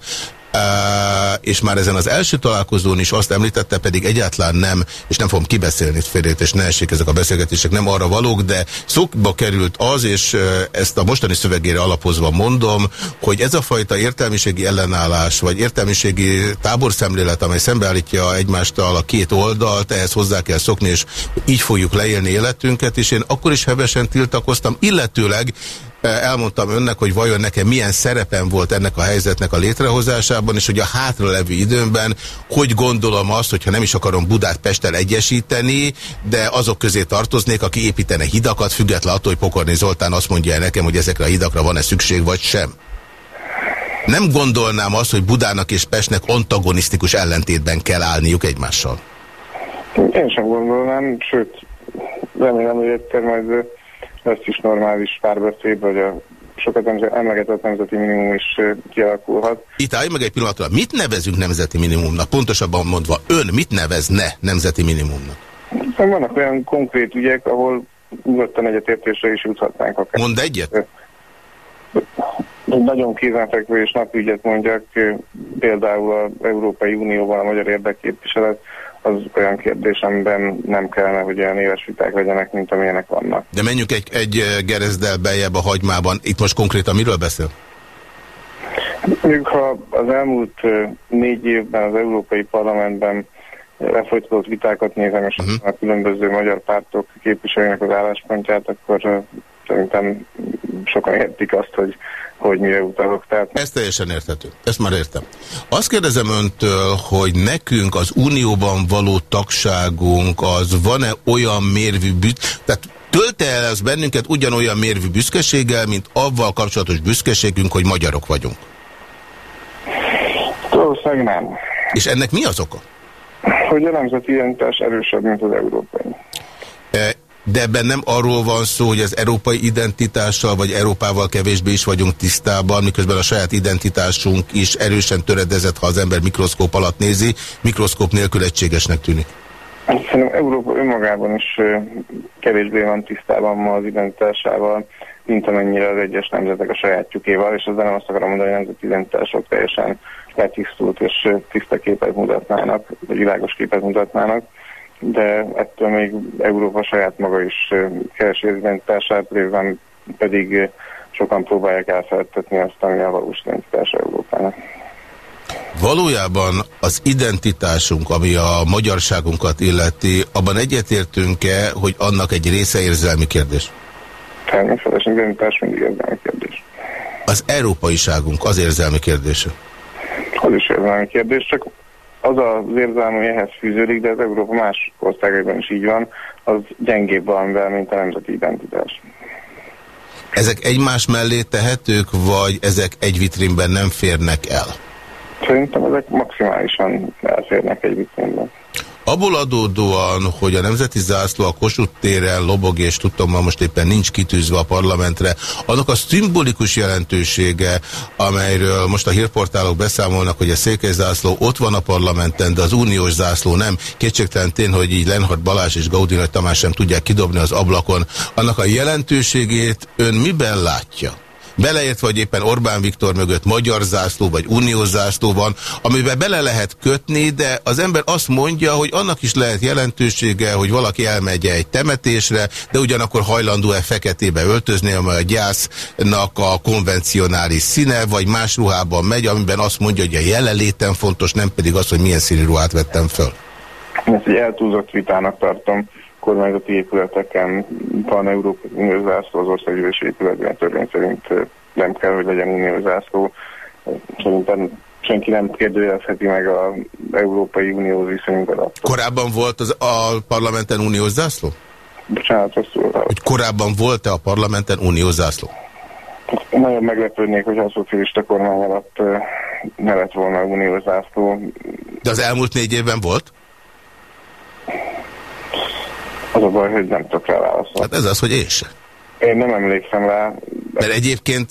és már ezen az első találkozón is azt említette, pedig egyáltalán nem, és nem fogom kibeszélni félét, és ne essék ezek a beszélgetések nem arra valók, de szokba került az, és ezt a mostani szövegére alapozva mondom, hogy ez a fajta értelmiségi ellenállás, vagy értelmiségi táborszemlélet, amely szembeállítja egymástól a két oldalt, ehhez hozzá kell szokni, és így fogjuk leélni életünket, és én akkor is hevesen tiltakoztam, illetőleg elmondtam önnek, hogy vajon nekem milyen szerepem volt ennek a helyzetnek a létrehozásában, és hogy a hátra levő időmben hogy gondolom azt, hogyha nem is akarom Budát Pestel egyesíteni, de azok közé tartoznék, aki építene hidakat, független attól, hogy Pokorni Zoltán azt mondja el nekem, hogy ezekre a hidakra van-e szükség, vagy sem. Nem gondolnám azt, hogy Budának és Pestnek antagonisztikus ellentétben kell állniuk egymással. Én sem gondolnám, sőt, remélem, hogy egyszer majd ezt is normális párbeszéd, vagy a sokat emlegetett nemzeti minimum is kialakulhat. Itt állj meg egy pillanatra, mit nevezünk nemzeti minimumnak? Pontosabban mondva, ön mit nevezne nemzeti minimumnak? Vannak olyan konkrét ügyek, ahol nyugodtan egyetértésre is juthatnánk akár. Mond egyet? Nagyon kézenfekvő és napügyet mondjak, például az Európai Unióban a magyar érdekképviselet, az olyan kérdés, amiben nem kellene, hogy olyan éves viták legyenek, mint amilyenek vannak. De menjünk egy, egy gerezdel beljebb a hagymában. Itt most konkrétan miről beszél? Mondjuk, ha az elmúlt négy évben az Európai Parlamentben lefolytatott vitákat nézem, és uh mhm. -huh. a különböző magyar pártok képviselőnek az álláspontját, akkor szerintem sokan értik azt, hogy hogy mire utalok. Tehát... Ez teljesen érthető. Ezt már értem. Azt kérdezem öntől, hogy nekünk az unióban való tagságunk az van-e olyan mérvű, tehát tölte el az bennünket ugyanolyan mérvű büszkeséggel, mint avval kapcsolatos büszkeségünk, hogy magyarok vagyunk? Valószínűleg nem. És ennek mi az oka? Hogy a nemzeti identitás erősebb, mint az európai. E, de ebben nem arról van szó, hogy az európai identitással vagy Európával kevésbé is vagyunk tisztában, miközben a saját identitásunk is erősen töredezett, ha az ember mikroszkóp alatt nézi, mikroszkóp nélkül egységesnek tűnik. Szerintem Európa önmagában is kevésbé van tisztában ma az identitásával, mint amennyire az egyes nemzetek a sajátjukéval, és ezzel nem azt akarom mondani, hogy a nemzeti identitások teljesen letisztult és tiszta képet mutatnának, vagy világos képet mutatnának, de ettől még Európa saját maga is keresi az identitását, részben pedig sokan próbálják elfelejtetni azt, ami a valós identitás Európának. Valójában az identitásunk, ami a magyarságunkat illeti, abban egyetértünk-e, hogy annak egy része érzelmi kérdés? Természetesen identitás mindig érzelmi kérdés. Az európaiságunk az érzelmi kérdése? Az is érzelmi kérdés, csak az az érzelmi, ami ehhez fűződik, de az Európa más országaiban is így van, az gyengébb valamivel, mint a nemzeti identitás. Ezek egymás mellé tehetők, vagy ezek egy vitrínben nem férnek el? Szerintem ezek maximálisan elférnek egy vitrínben. Abból adódóan, hogy a Nemzeti Zászló a Kossuth téren lobog, és tudom, ma most éppen nincs kitűzve a parlamentre, annak a szimbolikus jelentősége, amelyről most a hírportálok beszámolnak, hogy a Székely Zászló ott van a parlamenten, de az uniós zászló nem. Kétségtelen tény, hogy így Lenhard Balázs és Gaudi Nagy Tamás sem tudják kidobni az ablakon. Annak a jelentőségét ön miben látja? Beleértve, hogy éppen Orbán Viktor mögött magyar zászló vagy uniós zászló van, amiben bele lehet kötni, de az ember azt mondja, hogy annak is lehet jelentősége, hogy valaki elmegy egy temetésre, de ugyanakkor hajlandó-e feketébe öltözni, amely a gyásznak a konvencionális színe, vagy más ruhában megy, amiben azt mondja, hogy a jelenléten fontos, nem pedig az, hogy milyen színű ruhát vettem föl. Ezt egy eltúlzott vitának tartom kormányzati épületeken van Európai Uniós zászló, az országgyűlési épületben törvény szerint nem kell, hogy legyen uniós zászló. Szerintem senki nem kérdőjelezheti meg az Európai Unió viszonyunkat. Korábban volt az a parlamenten uniós zászló? Bocsánat, azt Hogy korábban volt-e a parlamenten uniós zászló? Nagyon meglepődnék, hogy a szocialista kormány alatt ne lett volna uniós zászló. De az elmúlt négy évben volt? Az a baj, hogy nem tudok rá válaszolni. Hát ez az, hogy én sem. Én nem emlékszem rá. Mert egyébként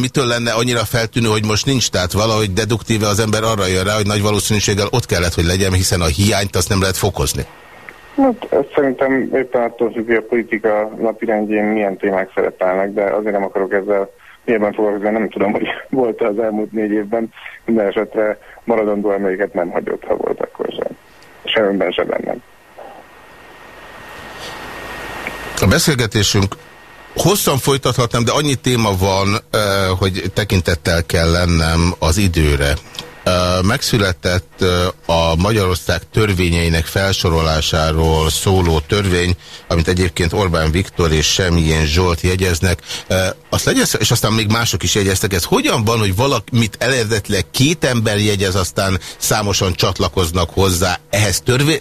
mitől lenne annyira feltűnő, hogy most nincs? Tehát valahogy deduktíve az ember arra jön rá, hogy nagy valószínűséggel ott kellett, hogy legyen, hiszen a hiányt azt nem lehet fokozni. Hát, ezt szerintem éppen attól függ, hogy a politika napirendjén milyen témák szerepelnek, de azért nem akarok ezzel nyilván foglalkozni, nem tudom, hogy [LAUGHS] volt -e az elmúlt négy évben. Minden esetre maradandó emléket nem hagyott, ha volt akkor sem. Semmiben sem bennem. A beszélgetésünk hosszan folytathatnám, de annyi téma van, hogy tekintettel kell lennem az időre. Megszületett a Magyarország törvényeinek felsorolásáról szóló törvény, amit egyébként Orbán Viktor és Semmilyen Zsolt jegyeznek. Azt legyez, és aztán még mások is jegyeztek. Ez hogyan van, hogy valamit eredetileg két ember jegyez, aztán számosan csatlakoznak hozzá? Ehhez törvé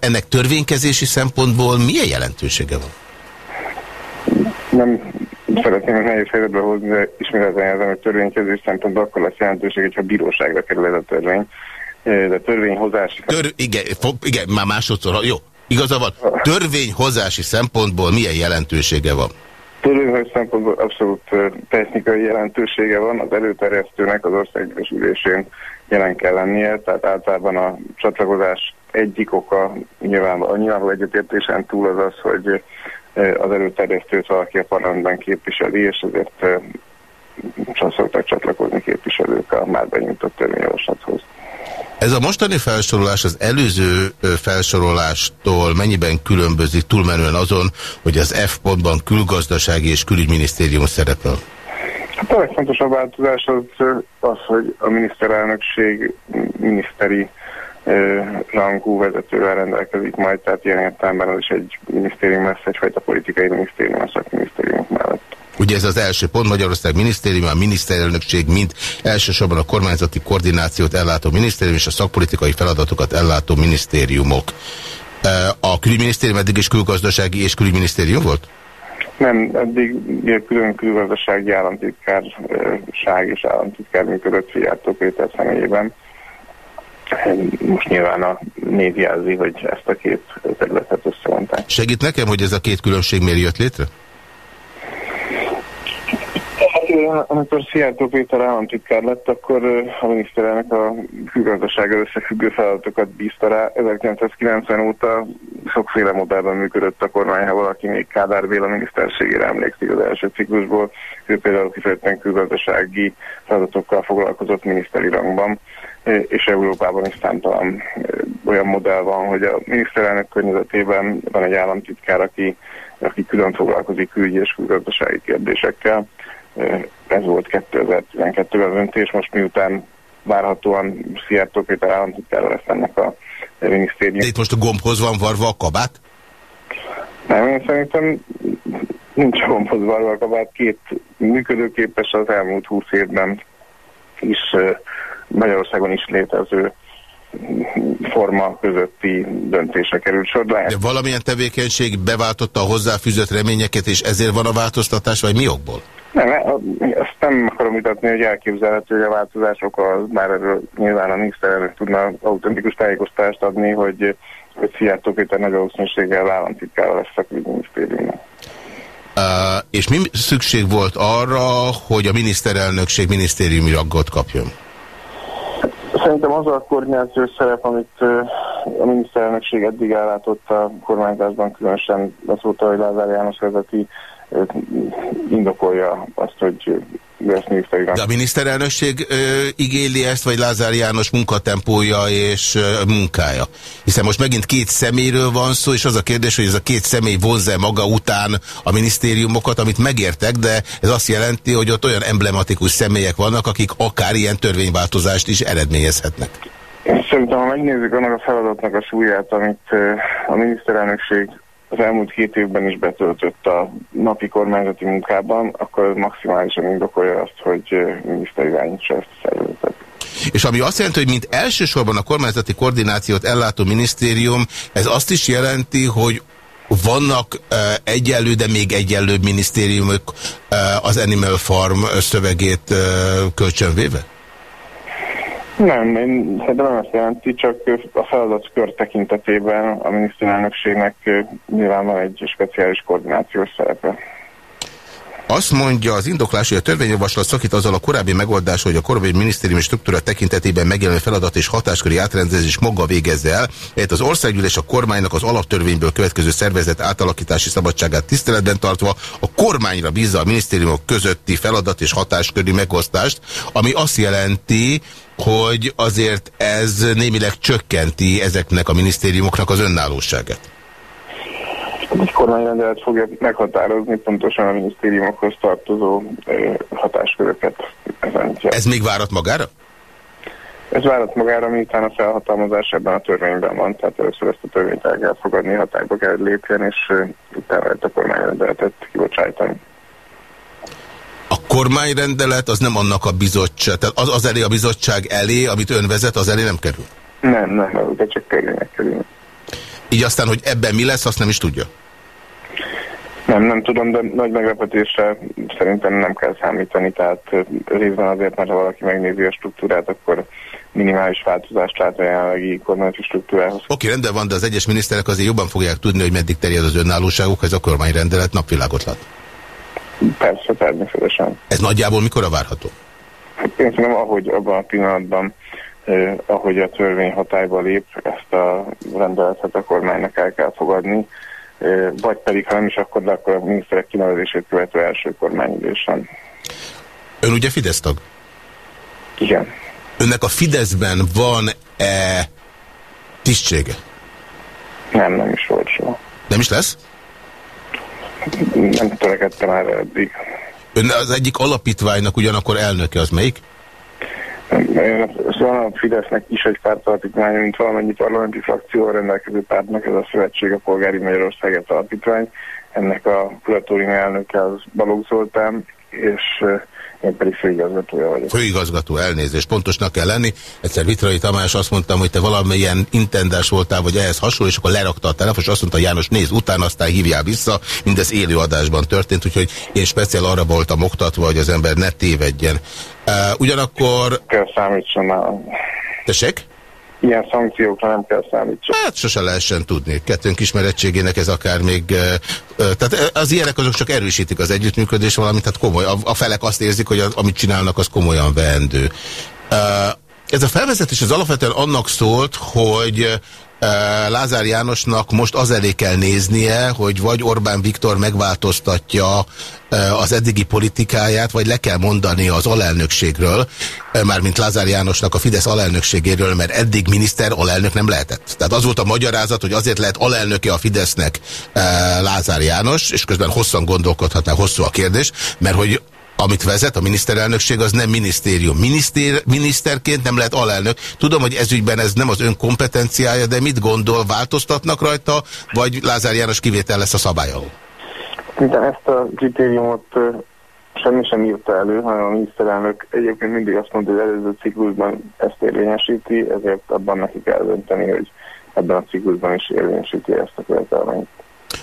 ennek törvénykezési szempontból milyen jelentősége van? Nem szeretném hogy nehéz helyzetbe hozni, de ismételten jelzem, hogy törvénykezés szempontból akkor lesz jelentőség, hogyha bíróságra kerül ez a törvény. De törvényhozási... Tör, igen, igen, már másodszor, jó, igaza van. Törvényhozási szempontból milyen jelentősége van? Törvényhozási szempontból abszolút technikai jelentősége van. Az előterjesztőnek az országgyűlés ülésén jelen kell lennie, tehát általában a csatlakozás egyik oka nyilvánvaló, nyilvánvaló egyetértésen túl az az, hogy az előterjesztőt valaki a parlamentben képviseli, és ezért szoktak csatlakozni képviselők a már benyújtott törvényjavaslathoz. Ez a mostani felsorolás az előző felsorolástól mennyiben különbözik túlmenően azon, hogy az F pontban külgazdasági és külügyminisztérium szerepel? Hát a legfontosabb változás az, az, hogy a miniszterelnökség miniszteri rangú vezetővel rendelkezik majd, tehát ilyen értelemben az is egy minisztérium lesz, egyfajta politikai minisztérium a szakminisztériumok mellett. Ugye ez az első pont, Magyarország minisztérium, a miniszterelnökség, mint elsősorban a kormányzati koordinációt ellátó minisztérium és a szakpolitikai feladatokat ellátó minisztériumok. A külügyminisztérium eddig is külgazdasági és külügyminisztérium volt? Nem, eddig külön külgazdasági államtitkárság és államtitkár működött Fiátó Péter személyében. Most nyilván a név jelzi, hogy ezt a két területet összevonták. Segít nekem, hogy ez a két különbség miért jött létre? amikor Szijjártó Péter államtitkár lett, akkor a miniszterelnök a külgazdasággal összefüggő feladatokat bízta rá. 1990 óta sokféle modellben működött a kormány, ha valaki még Kádár Béla miniszterségére emlékszik az első ciklusból. Ő például kifejezetten külgazdasági feladatokkal foglalkozott miniszteri rangban és Európában is számtalan olyan modell van, hogy a miniszterelnök környezetében van egy államtitkár, aki, aki külön foglalkozik külügyi és külgazdasági kérdésekkel. Ez volt 2012-ben a döntés, most miután várhatóan Szijjártó Péter államtitkára lesz ennek a minisztérium. De itt most a gombhoz van varva a kabát? Nem, én szerintem nincs gombhoz varva a kabát. Két működőképes az elmúlt húsz évben is Magyarországon is létező forma közötti döntése került sor. De valamilyen tevékenység beváltotta a hozzáfűzött reményeket, és ezért van a változtatás, vagy mi okból? Nem, ezt nem akarom mutatni, hogy elképzelhető, hogy a változások, az, már erről nyilván a miniszterelnök tudna autentikus tájékoztást adni, hogy, hogy Szijjártó Péter nagy valószínűséggel államtitkára lesz a külügyminisztériumnak. Uh, és mi szükség volt arra, hogy a miniszterelnökség minisztériumi raggot kapjon? Szerintem az a koordinációs szerep, amit a miniszterelnökség eddig ellátott a kormányzásban, különösen azóta, hogy Lázár János vezeti, indokolja azt, hogy de a miniszterelnökség ö, igéli ezt, vagy Lázár János munkatempója és ö, munkája? Hiszen most megint két személyről van szó, és az a kérdés, hogy ez a két személy vonzza maga után a minisztériumokat, amit megértek, de ez azt jelenti, hogy ott olyan emblematikus személyek vannak, akik akár ilyen törvényváltozást is eredményezhetnek. Szerintem, ha megnézzük annak a feladatnak a súlyát, amit a miniszterelnökség az elmúlt két évben is betöltött a napi kormányzati munkában, akkor maximálisan indokolja azt, hogy miniszter irányítsa ezt a szervezetet. És ami azt jelenti, hogy mint elsősorban a kormányzati koordinációt ellátó minisztérium, ez azt is jelenti, hogy vannak uh, egyenlő, de még egyenlőbb minisztériumok uh, az Animal Farm szövegét uh, kölcsönvéve? Nem, én szerintem nem ezt jelenti, csak a feladatkör tekintetében a miniszterelnökségnek nyilván van egy speciális koordinációs szerepe. Azt mondja az indoklás, hogy a törvényjavaslat szakít azzal a korábbi megoldás, hogy a korábbi minisztériumi struktúra tekintetében megjelenő feladat és hatásköri átrendezés maga végezze el, mert az országgyűlés a kormánynak az alaptörvényből következő szervezet átalakítási szabadságát tiszteletben tartva a kormányra bízza a minisztériumok közötti feladat és hatásköri megosztást, ami azt jelenti, hogy azért ez némileg csökkenti ezeknek a minisztériumoknak az önállóságát. Egy kormányrendelet fogja meghatározni pontosan a minisztériumokhoz tartozó hatásköröket. Ez még várat magára? Ez várat magára, miután a felhatalmazás ebben a törvényben van, tehát először ezt a törvényt el kell fogadni, hatályba kell lépjen, és utána lehet a kormányrendeletet kibocsájtani. A kormányrendelet az nem annak a bizottság, tehát az, az elé a bizottság elé, amit ön vezet, az elé nem kerül? Nem, nem, de csak törvények kerül. Így aztán, hogy ebben mi lesz, azt nem is tudja? Nem, nem tudom, de nagy meglepetésre szerintem nem kell számítani, tehát részben azért, mert ha valaki megnézi a struktúrát, akkor minimális változást lát a jelenlegi kormányzati struktúrához. Oké, okay, rendben van, de az egyes miniszterek azért jobban fogják tudni, hogy meddig terjed az önállóságuk, ez a kormányrendelet napvilágot lát. Persze, természetesen. Ez nagyjából mikor a várható? Hát én szerintem, ahogy abban a pillanatban, eh, ahogy a törvény hatályba lép, ezt a rendeletet a kormánynak el kell fogadni, vagy pedig, ha nem is akkor, de akkor a miniszterek kinevezését követő első kormányülésen. Ön ugye Fidesz tag? Igen. Önnek a Fideszben van-e tisztsége? Nem, nem is volt soha. Nem is lesz? nem törekedtem már eddig. Ön az egyik alapítványnak ugyanakkor elnöke, az melyik? Szóval a Fidesznek is egy pártalapítvány, mint valamennyi parlamenti frakció rendelkező pártnak, ez a Szövetség a Polgári Magyarországet alapítvány. Ennek a kuratórium elnöke az Balogh Zoltán, és én pedig főigazgatója vagyok. Főigazgató, elnézést, pontosnak kell lenni. Egyszer Vitrai Tamás azt mondtam, hogy te valamilyen intendás voltál, vagy ehhez hasonló, és akkor lerakta a telefon, és azt mondta, János, néz utána, aztán hívjál vissza. Mindez élő adásban történt, úgyhogy én speciál arra voltam oktatva, hogy az ember ne tévedjen. Uh, ugyanakkor... Kell számítson a... Tessék? Ilyen szankciókra nem kell számítani. Hát sose lehessen tudni. Kettőnk ismerettségének ez akár még... Tehát az ilyenek azok csak erősítik az együttműködés valamit, tehát komoly. A, a felek azt érzik, hogy az, amit csinálnak, az komolyan veendő. Ez a felvezetés az alapvetően annak szólt, hogy Lázár Jánosnak most az elé kell néznie, hogy vagy Orbán Viktor megváltoztatja az eddigi politikáját, vagy le kell mondani az alelnökségről, mármint Lázár Jánosnak a Fidesz alelnökségéről, mert eddig miniszter alelnök nem lehetett. Tehát az volt a magyarázat, hogy azért lehet alelnöke a Fidesznek Lázár János, és közben hosszan gondolkodhatná, hosszú a kérdés, mert hogy amit vezet a miniszterelnökség, az nem minisztérium. Minisztér, miniszterként nem lehet alelnök. Tudom, hogy ezügyben ez nem az ön kompetenciája, de mit gondol, változtatnak rajta, vagy Lázár János kivétel lesz a szabály alól? ezt a kritériumot semmi sem írta elő, hanem a miniszterelnök egyébként mindig azt mondta, hogy előző ciklusban ezt érvényesíti, ezért abban neki kell dönteni, hogy ebben a ciklusban is érvényesíti ezt a követelményt.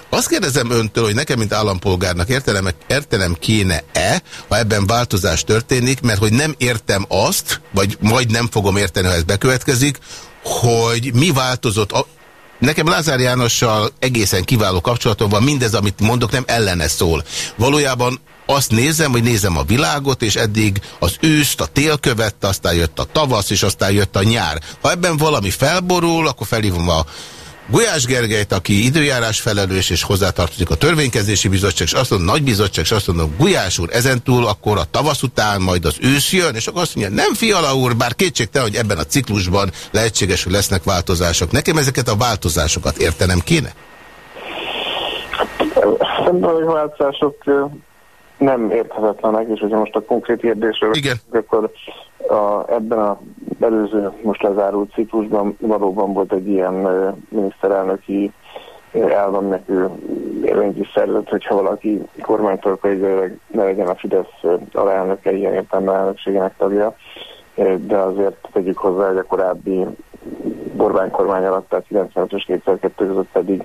Azt kérdezem öntől, hogy nekem, mint állampolgárnak értelem, értelem kéne-e, ha ebben változás történik, mert hogy nem értem azt, vagy majd nem fogom érteni, ha ez bekövetkezik, hogy mi változott, a, Nekem Lázár Jánossal egészen kiváló kapcsolatom van, mindez, amit mondok, nem ellene szól. Valójában azt nézem, hogy nézem a világot, és eddig az őszt, a tél követte, aztán jött a tavasz, és aztán jött a nyár. Ha ebben valami felborul, akkor felhívom a Gulyás Gergelyt, aki időjárás felelős, és hozzátartozik a törvénykezési bizottság, és azt mondom, nagy bizottság, és azt mondom, Gulyás úr, ezentúl akkor a tavasz után majd az ősz jön, és akkor azt mondja, nem fiala úr, bár kétségtelen, hogy ebben a ciklusban lehetséges, hogy lesznek változások. Nekem ezeket a változásokat értenem kéne? Szerintem, hogy változások nem érthetetlenek, és hogyha most a konkrét kérdésről, Igen. akkor a, ebben a előző, most lezárult ciklusban valóban volt egy ilyen miniszterelnöki elv, aminek ő érvényt is szerzett, hogyha valaki kormánytorkailag ne legyen a Fidesz alelnöke, ilyen értelme elnökségének tagja, de azért tegyük hozzá, hogy a korábbi Orbán kormány alatt, tehát 95-ös 2002 között pedig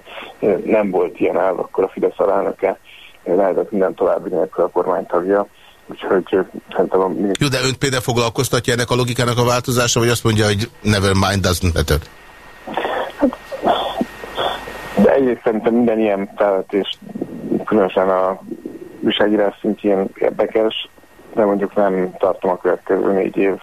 nem volt ilyen elv, akkor a Fidesz alelnöke lehetett minden további nélkül a kormány tagja. Úgyhogy a... Jó, de önt például foglalkoztatja ennek a logikának a változása, vagy azt mondja, hogy never mind, doesn't matter? Hát, de egyrészt szerintem minden ilyen felvetés, különösen a újságírás szintjén érdekes, de mondjuk nem tartom a következő négy év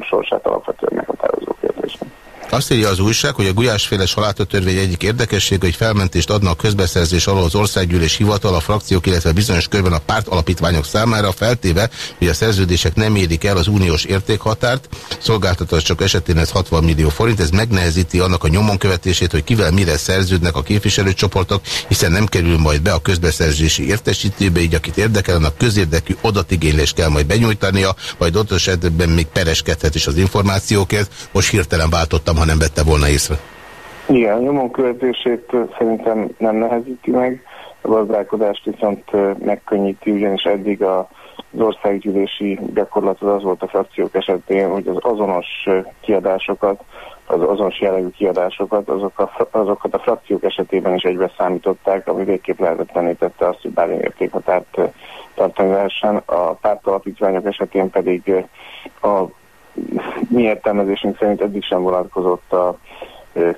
sorsát alapvetően meghatározó kérdésnek. Azt írja az újság, hogy a gulyásféle salátatörvény egyik érdekesség, hogy felmentést adna a közbeszerzés alól az országgyűlés hivatal a frakciók, illetve bizonyos körben a párt alapítványok számára, feltéve, hogy a szerződések nem érik el az uniós értékhatárt, szolgáltatás csak esetén ez 60 millió forint, ez megnehezíti annak a nyomon követését, hogy kivel mire szerződnek a képviselőcsoportok, hiszen nem kerül majd be a közbeszerzési értesítőbe, így akit érdekel, annak közérdekű adatigénylés kell majd benyújtania, majd ott esetben még pereskedhet is az információkért. Most hirtelen váltottam ha nem vette volna észre. Igen, nyomon követését szerintem nem nehezíti meg, a gazdálkodást viszont megkönnyíti, ugyanis eddig a az országgyűlési gyakorlat az, az volt a frakciók esetén, hogy az azonos kiadásokat, az azonos jellegű kiadásokat, azok a, azokat a frakciók esetében is egybe számították, ami végképp lehetetlené tette azt, hogy bármilyen értékhatárt tartani lehessen. A pártalapítványok esetén pedig a mi értelmezésünk szerint eddig sem vonatkozott a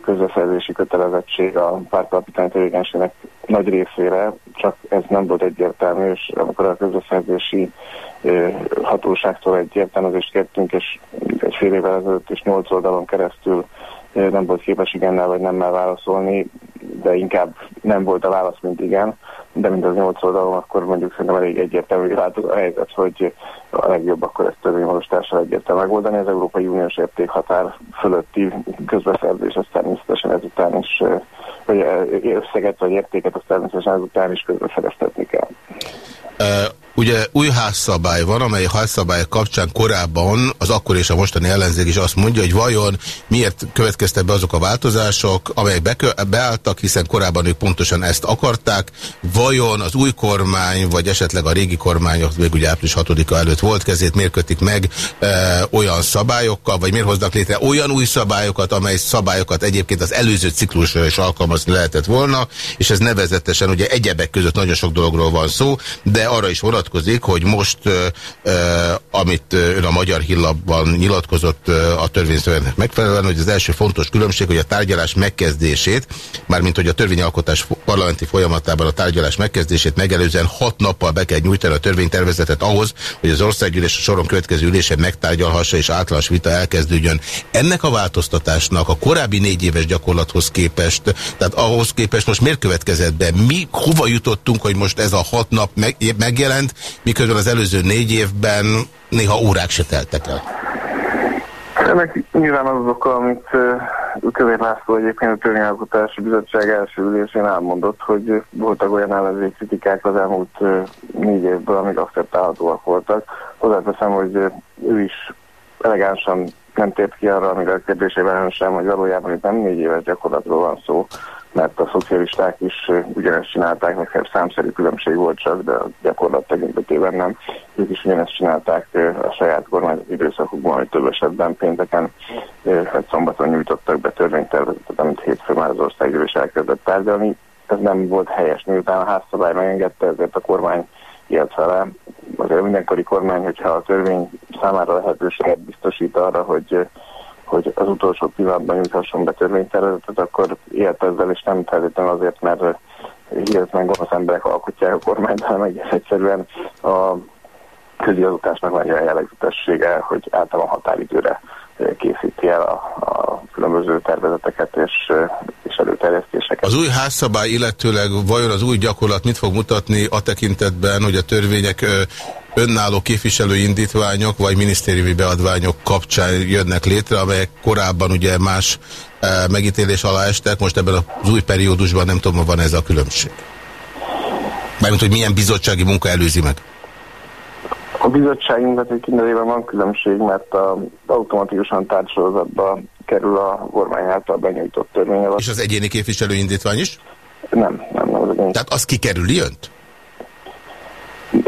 közbeszerzési kötelezettség a pártalapítány tevékenységnek nagy részére, csak ez nem volt egyértelmű, és amikor a közbeszerzési hatóságtól egy értelmezést kértünk, és egy fél évvel ezelőtt is nyolc oldalon keresztül nem volt képes igennel vagy nemmel válaszolni, de inkább nem volt a válasz, mint igen, de mind az nyolc oldalon, akkor mondjuk szerintem elég egyértelmű változ a helyzet, hogy a legjobb akkor ezt törvénymódosítással egyértelmű megoldani. Az Európai Uniós értékhatár fölötti közbeszerzés, az természetesen ezután is, vagy összeget vagy értéket, az természetesen ezután is közbeszereztetni kell. Ugye új házszabály van, amely házszabály kapcsán korábban az akkor és a mostani ellenzék is azt mondja, hogy vajon miért következtek be azok a változások, amelyek beálltak, hiszen korábban ők pontosan ezt akarták. Vajon az új kormány, vagy esetleg a régi kormány, még ugye április 6-a előtt volt kezét, miért kötik meg e, olyan szabályokkal, vagy miért hoznak létre olyan új szabályokat, amely szabályokat egyébként az előző ciklusra is alkalmazni lehetett volna, és ez nevezetesen ugye egyebek között nagyon sok dologról van szó, de arra is vonatkozik, hogy most, amit ön a Magyar Hillabban nyilatkozott a törvényszövegnek megfelelően, hogy az első fontos különbség, hogy a tárgyalás megkezdését, mármint hogy a törvényalkotás parlamenti folyamatában a tárgyalás megkezdését megelőzően hat nappal be kell nyújtani a törvénytervezetet ahhoz, hogy az országgyűlés a soron következő ülésen megtárgyalhassa és általános vita elkezdődjön. Ennek a változtatásnak a korábbi négy éves gyakorlathoz képest, tehát ahhoz képest most miért következett be? Mi hova jutottunk, hogy most ez a hat nap meg, megjelent, miközben az előző négy évben néha órák se teltek el? Ennek nyilván az oka, amit uh, Kövér László egyébként a Törvényalkotási Bizottság első ülésén elmondott, hogy voltak olyan ellenzék kritikák az elmúlt uh, négy évből, amik akceptálhatóak voltak. Hozzáteszem, hogy uh, ő is elegánsan nem tért ki arra, amire a kérdésében sem, hogy valójában itt nem négy éves gyakorlatról van szó, mert a szocialisták is ugyanezt csinálták, nekem számszerű különbség volt csak, de a gyakorlat tekintetében nem. Ők is ugyanezt csinálták a saját kormányzati időszakukban, hogy több esetben pénteken vagy szombaton nyújtottak be törvénytervezetet, amit hétfőn már az országgyűlés elkezdett tárgyalni. Ez nem volt helyes, miután a házszabály megengedte, ezért a kormány ilyet vele. Azért mindenkori kormány, hogyha a törvény számára lehetőséget biztosít arra, hogy hogy az utolsó pillanatban nyújthasson be törvénytervezetet, akkor élt ezzel, és nem feltétlenül azért, mert hihetetlen gonosz emberek alkotják a kormányt, hanem egész egyszerűen a közigazgatásnak nagy a jellegzetessége, hogy általában határidőre készíti el a, a különböző tervezeteket és, és előterjesztéseket. Az új házszabály, illetőleg vajon az új gyakorlat mit fog mutatni a tekintetben, hogy a törvények önálló képviselői indítványok vagy minisztériumi beadványok kapcsán jönnek létre, amelyek korábban ugye más megítélés alá estek, most ebben az új periódusban nem tudom, van ez a különbség. Mármint, hogy milyen bizottsági munka előzi meg. A bizottságunk tekintetében van különbség, mert a, automatikusan társadalmatba kerül a kormány által benyújtott törvény És az egyéni képviselő indítvány is? Nem, nem. nem az Tehát az kikerüli önt?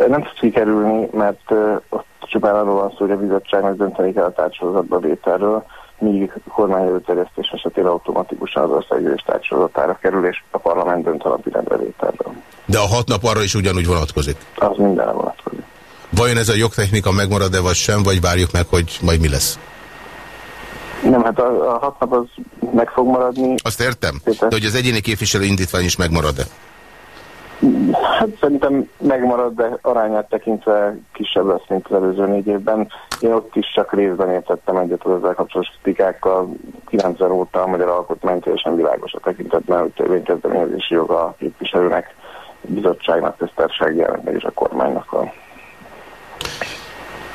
Nem tud kikerülni, mert uh, ott csupán arról van szó, hogy a bizottságnak dönteni kell a társadalmatba vételről, míg kormány előterjesztés esetén automatikusan az országgyűlés társadalmatára kerül, és a parlament dönt a napi vételről. De a hat nap arra is ugyanúgy vonatkozik? Az mindenre vonatkozik. Vajon ez a jogtechnika megmarad-e vagy sem, vagy várjuk meg, hogy majd mi lesz? Nem, hát a, a hat nap az meg fog maradni. Azt értem, de hogy az egyéni képviselő indítvány is megmarad-e? Hát szerintem megmarad, de arányát tekintve kisebb lesz, mint az előző négy évben. Én ott is csak részben értettem egyet az ezzel kapcsolatos kritikákkal. 90 óta a magyar alkotmány teljesen világos a tekintetben, hogy törvénykezdeményezési joga a képviselőnek, bizottságnak, köztársasági és a kormánynak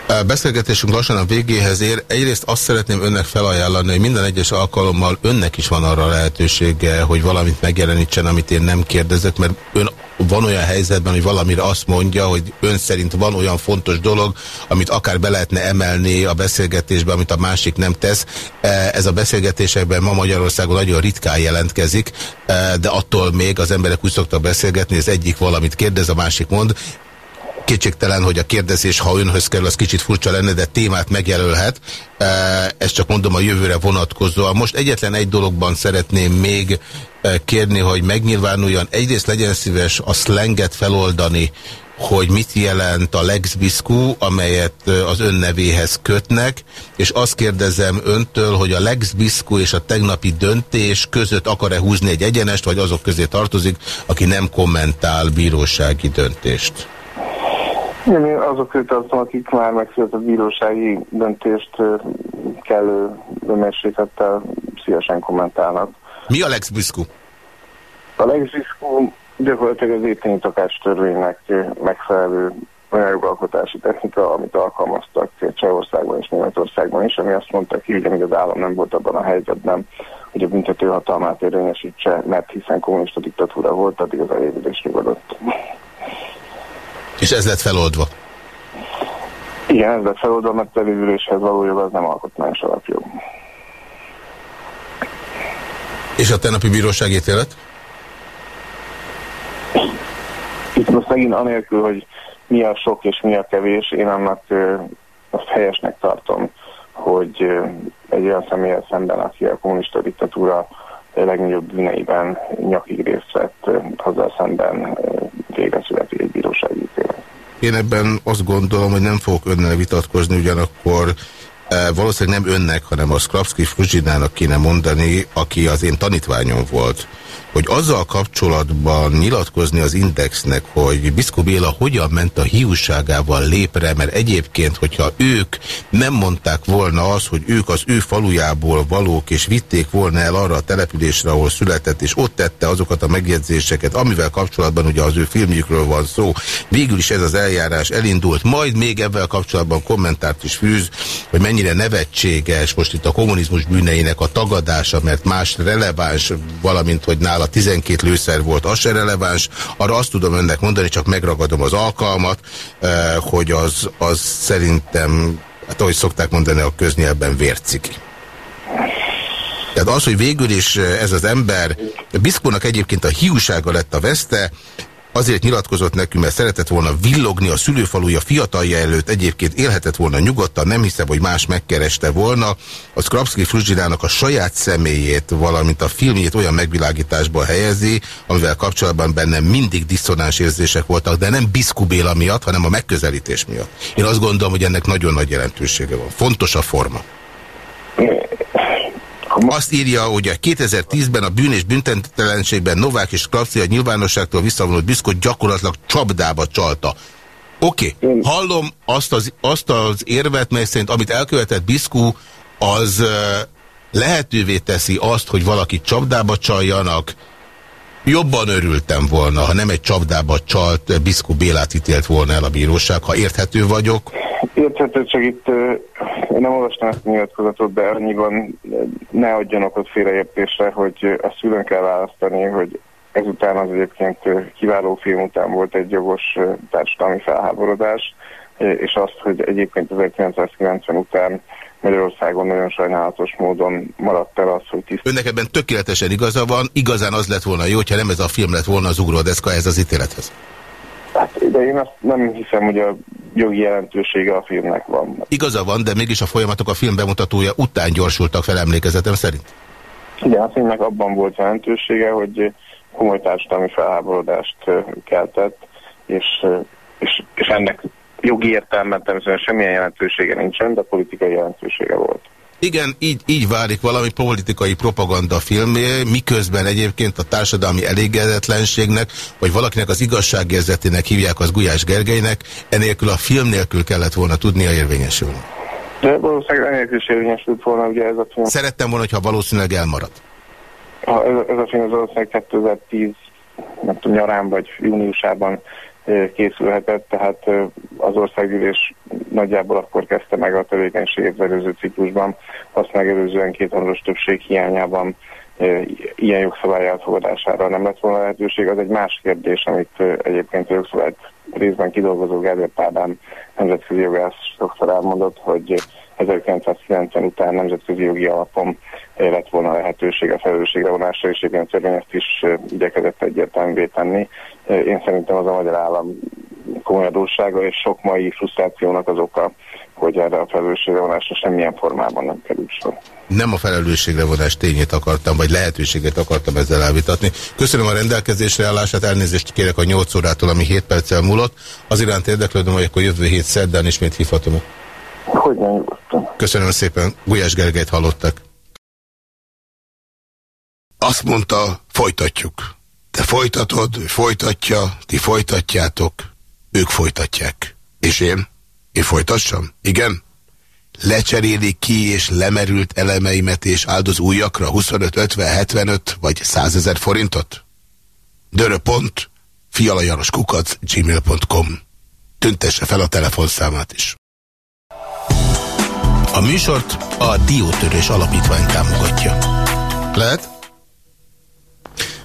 Beszélgetésünk lassan a végéhez ér. Egyrészt azt szeretném önnek felajánlani, hogy minden egyes alkalommal önnek is van arra lehetősége, hogy valamit megjelenítsen, amit én nem kérdezek, mert ön van olyan helyzetben, hogy valamire azt mondja, hogy ön szerint van olyan fontos dolog, amit akár be lehetne emelni a beszélgetésbe, amit a másik nem tesz. Ez a beszélgetésekben ma Magyarországon nagyon ritkán jelentkezik, de attól még az emberek úgy szoktak beszélgetni, az egyik valamit kérdez, a másik mond. Kétségtelen, hogy a kérdezés, ha önhöz kerül, az kicsit furcsa lenne, de témát megjelölhet. Ezt csak mondom a jövőre vonatkozóan. Most egyetlen egy dologban szeretném még kérni, hogy megnyilvánuljon. Egyrészt legyen szíves a szlenget feloldani, hogy mit jelent a Lex Biscu, amelyet az ön nevéhez kötnek, és azt kérdezem öntől, hogy a Lex Biscu és a tegnapi döntés között akar-e húzni egy egyenest, vagy azok közé tartozik, aki nem kommentál bírósági döntést. Én azok tartom, akik már megszületett bírósági döntést kellő mérséklettel szívesen kommentálnak. Mi a Lex Biscu? A Lex Biscu gyakorlatilag az éteni törvénynek megfelelő olyan jogalkotási technika, amit alkalmaztak Csehországban és Németországban is, ami azt mondta ki, hogy amíg az állam nem volt abban a helyzetben, hogy a büntető hatalmát érvényesítse, mert hiszen kommunista diktatúra volt, addig az elévülés nyugodott. És ez lett feloldva? Igen, ez lett feloldva, mert tevézüléshez való jog az nem alkotmányos alapjog. És a tenapi bíróságítélet? Itt most megint anélkül, hogy mi a sok és mi a kevés, én annak azt helyesnek tartom, hogy egy olyan személyel szemben, aki a kommunista diktatúra legnagyobb bűneiben nyakig részt vett, azzal szemben végre születik egy. Én ebben azt gondolom, hogy nem fogok önnel vitatkozni, ugyanakkor valószínűleg nem önnek, hanem a Skrapski Fruzsinának kéne mondani, aki az én tanítványom volt hogy azzal kapcsolatban nyilatkozni az Indexnek, hogy Biszko Béla hogyan ment a hiúságával lépre, mert egyébként, hogyha ők nem mondták volna azt, hogy ők az ő falujából valók, és vitték volna el arra a településre, ahol született, és ott tette azokat a megjegyzéseket, amivel kapcsolatban ugye az ő filmjükről van szó, végül is ez az eljárás elindult, majd még ebben kapcsolatban kommentárt is fűz, hogy mennyire nevetséges most itt a kommunizmus bűneinek a tagadása, mert más releváns, valamint, hogy nála 12 lőszer volt, az se releváns. Arra azt tudom önnek mondani, csak megragadom az alkalmat, eh, hogy az, az szerintem, hát ahogy szokták mondani a köznyelben, vérciki. Tehát az, hogy végül is eh, ez az ember, Biszkónak egyébként a hiúsága lett a veszte, Azért nyilatkozott nekünk, mert szeretett volna villogni a szülőfaluja fiatalja előtt, egyébként élhetett volna nyugodtan, nem hiszem, hogy más megkereste volna. A Skrapski Fruzsinának a saját személyét, valamint a filmjét olyan megvilágításba helyezi, amivel kapcsolatban bennem mindig diszonáns érzések voltak, de nem Biszku Béla miatt, hanem a megközelítés miatt. Én azt gondolom, hogy ennek nagyon nagy jelentősége van. Fontos a forma. Azt írja, hogy a 2010-ben a bűn és büntetetlenségben Novák és Krapszi a nyilvánosságtól visszavonult Biszkot gyakorlatilag csapdába csalta. Oké, okay. hallom azt az, azt az érvet, mely szerint amit elkövetett Biszkú, az lehetővé teszi azt, hogy valaki csapdába csaljanak. Jobban örültem volna, ha nem egy csapdába csalt Biszkú Bélát ítélt volna el a bíróság, ha érthető vagyok. Érthető, csak itt nem olvastam ezt a nyilatkozatot, de annyiban ne adjon okot félreértésre, hogy azt külön kell választani, hogy ezután az egyébként kiváló film után volt egy jogos társadalmi felháborodás, és azt, hogy egyébként 1990 után Magyarországon nagyon sajnálatos módon maradt el az, hogy tiszt. Önnek ebben tökéletesen igaza van, igazán az lett volna jó, hogyha nem ez a film lett volna az ugródeszka ez az ítélethez. Hát, de én azt nem hiszem, hogy a jogi jelentősége a filmnek van. Igaza van, de mégis a folyamatok a film bemutatója után gyorsultak fel emlékezetem szerint? Igen, a filmnek abban volt jelentősége, hogy komoly társadalmi felháborodást keltett, és, és, és ennek jogi értelemben természetesen semmilyen jelentősége nincsen, de politikai jelentősége volt. Igen, így, így válik valami politikai propaganda filmé, miközben egyébként a társadalmi elégedetlenségnek, vagy valakinek az igazságérzetének hívják az Gulyás Gergelynek, enélkül a film nélkül kellett volna tudnia érvényesülni. De valószínűleg enélkül is érvényesült volna ugye ez a film. Szerettem volna, hogyha valószínűleg elmarad. Ha ez, ez a film az valószínűleg 2010 nem tudom, nyarán vagy júniusában készülhetett, tehát az országgyűlés nagyjából akkor kezdte meg a tevékenységét az előző ciklusban, azt megelőzően kétharmados többség hiányában ilyen jogszabály elfogadására nem lett volna lehetőség. Az egy más kérdés, amit egyébként a jogszabályt részben kidolgozó Gellért Ádám nemzetközi jogász sokszor elmondott, hogy 1990 után nemzetközi jogi alapon lett volna lehetőség a felelősségre vonásra, és törvény ezt is igyekezett egyértelművé tenni. Én szerintem az a magyar állam komoly adóssága, és sok mai frusztrációnak az oka, hogy erre a felelősségre vonásra semmilyen formában nem kerül sor. Nem a felelősségre vonás tényét akartam, vagy lehetőséget akartam ezzel elvitatni. Köszönöm a rendelkezésre állását, elnézést kérek a 8 órától, ami 7 perccel múlott. Az iránt érdeklődöm, hogy akkor jövő hét szerdán ismét hívhatom. Hogy nem Köszönöm szépen, Gulyás Gergelyt hallottak. Azt mondta, folytatjuk. Te folytatod, ő folytatja, ti folytatjátok, ők folytatják. És én? Én folytassam? Igen? Lecseréli ki és lemerült elemeimet és áldoz újakra 25, 50, 75 vagy 100 ezer forintot? Dörö.pont, fialajanoskukac, gmail.com Tüntesse fel a telefonszámát is. A műsort a Diótörés Alapítvány támogatja. Lehet?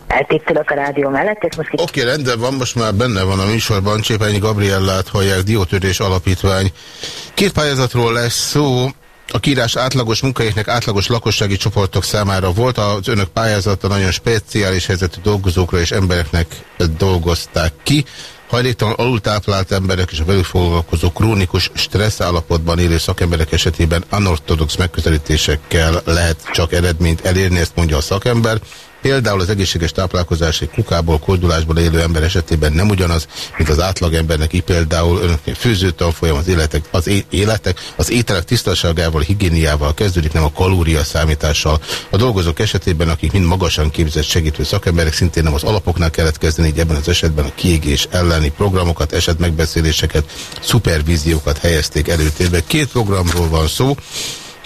Eltippülök a rádió mellett. Oké, okay, rendben van, most már benne van a műsorban, Csépányi Gabriellát hallják, Diótörés Alapítvány. Két pályázatról lesz szó, a kírás átlagos munkahelyeknek átlagos lakossági csoportok számára volt, az önök pályázata nagyon speciális helyzetű dolgozókra és embereknek dolgozták ki. Hajléktalan alultáplált emberek és a velük foglalkozó krónikus stressz állapotban élő szakemberek esetében anortodox megközelítésekkel lehet csak eredményt elérni, ezt mondja a szakember. Például az egészséges táplálkozás egy kukából, koldulásból élő ember esetében nem ugyanaz, mint az átlagembernek, így például önöknél főzőtanfolyam, az életek, az életek, az ételek tisztaságával, higiéniával kezdődik, nem a kalória számítással. A dolgozók esetében, akik mind magasan képzett segítő szakemberek, szintén nem az alapoknál kellett kezdeni, így ebben az esetben a kiégés elleni programokat, esetmegbeszéléseket, szupervíziókat helyezték előtérbe. Két programról van szó.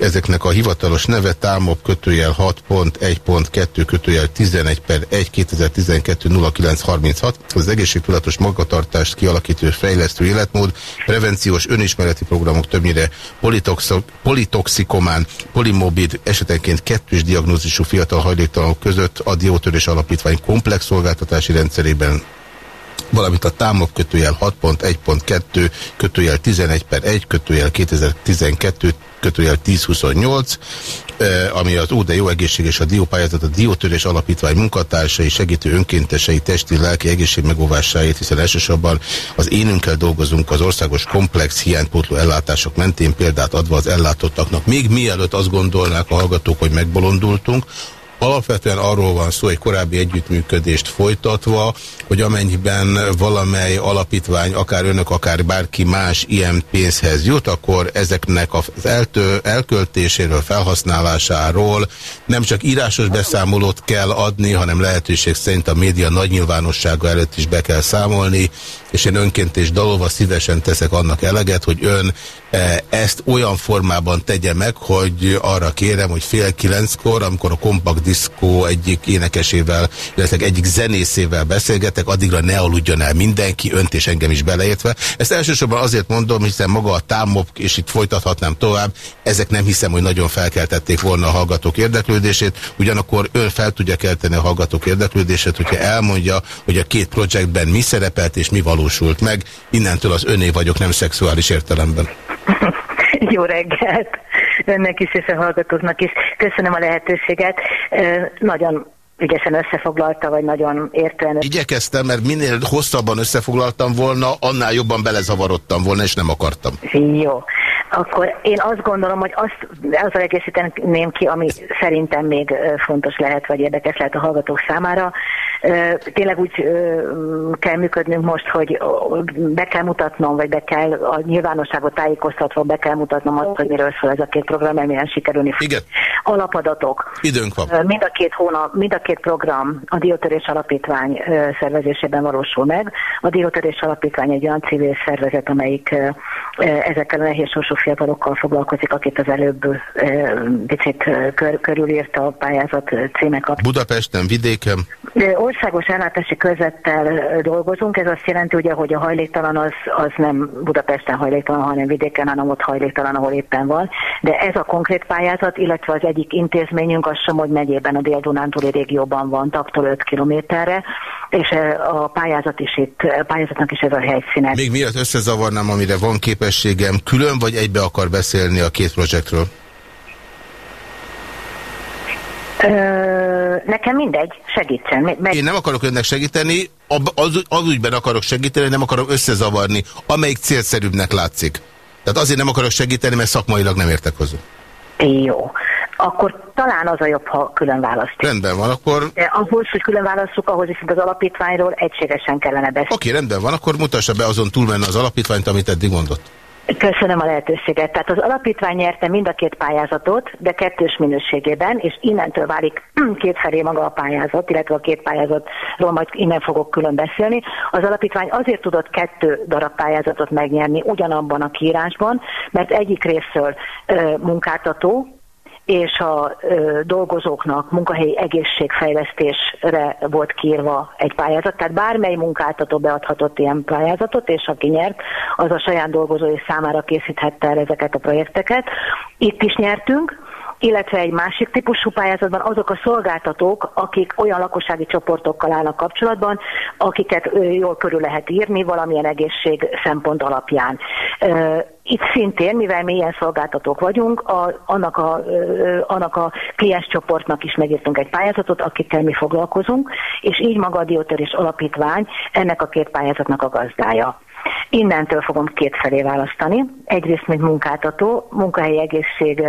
Ezeknek a hivatalos neve támok kötőjel 6.1.2 kötőjel 11 per 1 2012 0936. Az egészségtudatos magatartást kialakító fejlesztő életmód, prevenciós önismereti programok többnyire politoxikomán, polimobid, esetenként kettős diagnózisú fiatal hajléktalanok között a Diótörés Alapítvány komplex szolgáltatási rendszerében valamint a támok kötőjel 6.1.2 kötőjel 11 per 1 kötőjel 2012 kötőjel 1028, ami az Óde Jó Egészség és a Diópályázat, a Diótörés Alapítvány munkatársai, segítő önkéntesei, testi, lelki egészség megóvásáért, hiszen elsősorban az énünkkel dolgozunk az országos komplex hiánypótló ellátások mentén példát adva az ellátottaknak. Még mielőtt azt gondolnák a hallgatók, hogy megbolondultunk, Alapvetően arról van szó, egy korábbi együttműködést folytatva, hogy amennyiben valamely alapítvány, akár önök, akár bárki más ilyen pénzhez jut, akkor ezeknek az eltő, elköltéséről, felhasználásáról nem csak írásos beszámolót kell adni, hanem lehetőség szerint a média nagy nyilvánossága előtt is be kell számolni, és én önként és dalolva szívesen teszek annak eleget, hogy ön e, ezt olyan formában tegye meg, hogy arra kérem, hogy fél kilenckor, amikor a kompakt diszkó egyik énekesével, illetve egyik zenészével beszélgetek, addigra ne aludjon el mindenki, önt és engem is beleértve. Ezt elsősorban azért mondom, hiszen maga a támok, és itt folytathatnám tovább, ezek nem hiszem, hogy nagyon felkeltették volna a hallgatók érdeklődését, ugyanakkor ön fel tudja kelteni a hallgatók érdeklődését, hogyha elmondja, hogy a két projektben mi szerepelt és mi valósult meg. Innentől az öné vagyok, nem szexuális értelemben. [LAUGHS] Jó reggelt! Önnek is és a hallgatóknak is. Köszönöm a lehetőséget. Nagyon ügyesen összefoglalta, vagy nagyon értően... Igyekeztem, mert minél hosszabban összefoglaltam volna, annál jobban belezavarodtam volna, és nem akartam. Jó. Akkor én azt gondolom, hogy azt, azzal egészíteném ki, ami szerintem még fontos lehet, vagy érdekes lehet a hallgatók számára, Tényleg úgy kell működnünk most, hogy be kell mutatnom, vagy be kell a nyilvánosságot tájékoztatva be kell mutatnom azt, hogy miről szól ez a két program, milyen sikerülni Igen. Alapadatok. Időnk van. Mind a két hónap, mind a két program a Diótörés Alapítvány szervezésében valósul meg. A Diótörés Alapítvány egy olyan civil szervezet, amelyik ezekkel a nehéz sorsú fiatalokkal foglalkozik, akit az előbb picit kör, körülírta a pályázat címek. Budapesten, vidéken? Országos ellátási körzettel dolgozunk, ez azt jelenti ugye, hogy a hajléktalan az, az nem Budapesten hajléktalan, hanem vidéken, hanem ott hajléktalan, ahol éppen van. De ez a konkrét pályázat, illetve az egyik intézményünk az Somogy megyében, a Dél-Dunántúli régióban van, taktól 5 kilométerre, és a pályázat is itt, a pályázatnak is ez a helyszíne. Még miatt összezavarnám, amire van képességem, külön vagy egybe akar beszélni a két projektről? Nekem mindegy, segítsen. Meg... Én nem akarok önnek segíteni, az, az ügyben akarok segíteni, nem akarok összezavarni, amelyik célszerűbbnek látszik. Tehát azért nem akarok segíteni, mert szakmailag nem értek hozzá. Jó. Akkor talán az a jobb, ha külön választjuk. Rendben van, akkor... De ahhoz, hogy külön választjuk, ahhoz viszont az alapítványról egységesen kellene beszélni. Oké, rendben van, akkor mutassa be azon túlmenne az alapítványt, amit eddig mondott. Köszönöm a lehetőséget. Tehát az alapítvány nyerte mind a két pályázatot, de kettős minőségében, és innentől válik [CLEARS THROAT] kétfelé maga a pályázat, illetve a két pályázatról majd innen fogok külön beszélni. Az alapítvány azért tudott kettő darab pályázatot megnyerni ugyanabban a kiírásban, mert egyik részről munkáltató, és a ö, dolgozóknak munkahelyi egészségfejlesztésre volt kírva egy pályázat, tehát bármely munkáltató beadhatott ilyen pályázatot, és aki nyert, az a saját dolgozói számára készíthette el ezeket a projekteket. Itt is nyertünk, illetve egy másik típusú pályázatban azok a szolgáltatók, akik olyan lakossági csoportokkal állnak kapcsolatban, akiket jól körül lehet írni valamilyen egészség szempont alapján. Itt szintén, mivel mi ilyen szolgáltatók vagyunk, a, annak, a, annak a klienscsoportnak is megírtunk egy pályázatot, akikkel mi foglalkozunk, és így maga a Diótörés Alapítvány ennek a két pályázatnak a gazdája. Innentől fogom két felé választani. Egyrészt, mint munkáltató, munkahelyi egészség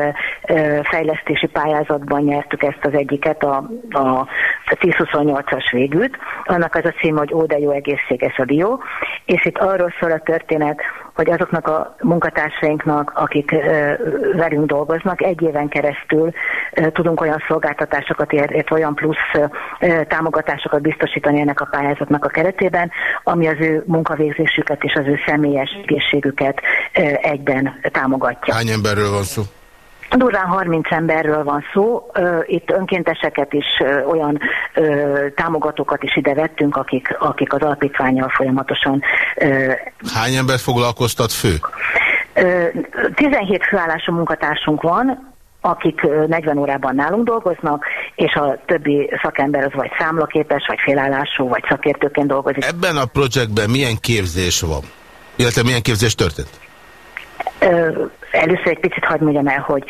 fejlesztési pályázatban nyertük ezt az egyiket, a, a 1028-as végült. Annak az a cím, hogy Ó, de jó egészséges a dió. És itt arról szól a történet, hogy azoknak a munkatársainknak, akik velünk dolgoznak, egy éven keresztül tudunk olyan szolgáltatásokat, illetve olyan plusz támogatásokat biztosítani ennek a pályázatnak a keretében, ami az ő munkavégzésüket és az ő személyes egészségüket egyben támogatja. Hány emberről van szó? Durván 30 emberről van szó, itt önkénteseket is, olyan támogatókat is ide vettünk, akik, akik az alapítványjal folyamatosan... Hány embert foglalkoztat fő? 17 főállású munkatársunk van, akik 40 órában nálunk dolgoznak, és a többi szakember az vagy számlaképes, vagy félállású, vagy szakértőként dolgozik. Ebben a projektben milyen képzés van? Illetve milyen képzés történt? Először egy picit hagyd mondjam el, hogy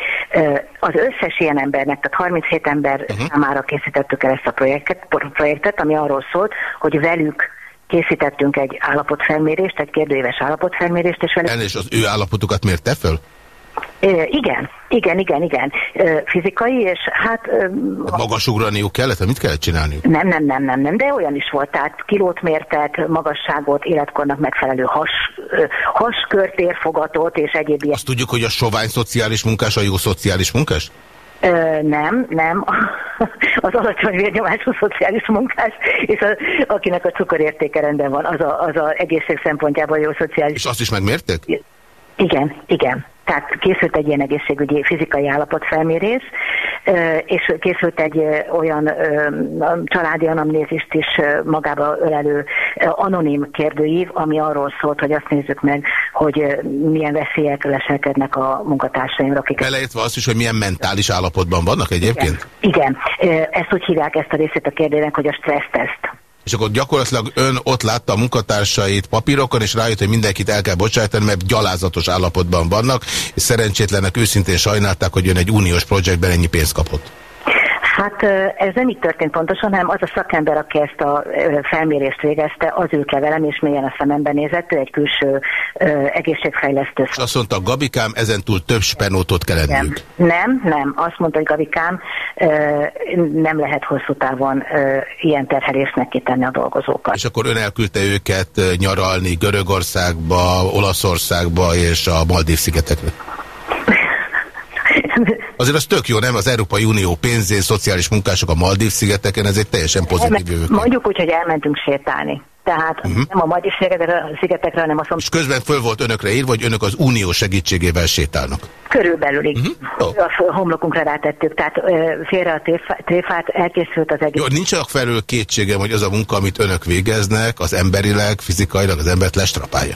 az összes ilyen embernek, tehát 37 ember uh -huh. számára készítettük el ezt a projektet, projektet, ami arról szólt, hogy velük készítettünk egy állapotfelmérést, egy kérdőéves állapotfelmérést. És velük... És az ő állapotukat mérte föl? Igen, igen, igen, igen. Fizikai, és hát... Magasugraniuk kellett? Mit kellett csinálni? Nem, nem, nem, nem, nem, de olyan is volt. Tehát kilót mértek, magasságot, életkornak megfelelő has, haskört érfogatot, és egyéb ilyen. Azt tudjuk, hogy a sovány szociális munkás a jó szociális munkás? Ö, nem, nem. [LAUGHS] Az alacsony vérnyomású szociális munkás, és a, akinek a cukorértéke rendben van, az a, az a egészség szempontjából jó szociális. És azt is megmérték? Igen, igen. Tehát készült egy ilyen egészségügyi fizikai állapotfelmérés, és készült egy olyan családi anamnézist is magába ölelő anonim kérdőív, ami arról szólt, hogy azt nézzük meg, hogy milyen veszélyek leselkednek a munkatársaimra. Akik... Beleértve azt is, hogy milyen mentális állapotban vannak egyébként? Igen, igen. ezt úgy hívják ezt a részét a kérdének, hogy a stresszteszt és akkor gyakorlatilag ön ott látta a munkatársait papírokon, és rájött, hogy mindenkit el kell bocsájtani, mert gyalázatos állapotban vannak, és szerencsétlenek őszintén sajnálták, hogy ön egy uniós projektben ennyi pénzt kapott. Hát ez nem így történt pontosan, hanem az a szakember, aki ezt a felmérést végezte, az ült le velem, és mélyen a szemembe nézett, ő egy külső egészségfejlesztő. És azt mondta, Gabikám, ezentúl több spenótot kell Nem, nem, nem. Azt mondta, hogy Gabikám, nem lehet hosszú távon ilyen terhelésnek kitenni a dolgozókat. És akkor ön elküldte őket nyaralni Görögországba, Olaszországba és a Maldív-szigetekre? Azért az tök jó, nem? Az Európai Unió pénzén, szociális munkások a Maldív-szigeteken, ez egy teljesen pozitív jövő. Mondjuk úgy, hogy elmentünk sétálni. Tehát uh mhm. -huh. nem a Maldív szigetekre, hanem a szom... És közben föl volt önökre írva, hogy önök az unió segítségével sétálnak. Körülbelül így. Uh -huh. oh. A homlokunkra rátettük, tehát félre a tréfát, elkészült az egész. Jó, nincs csak felül kétségem, hogy az a munka, amit önök végeznek, az emberileg, fizikailag az embert lestrapálja.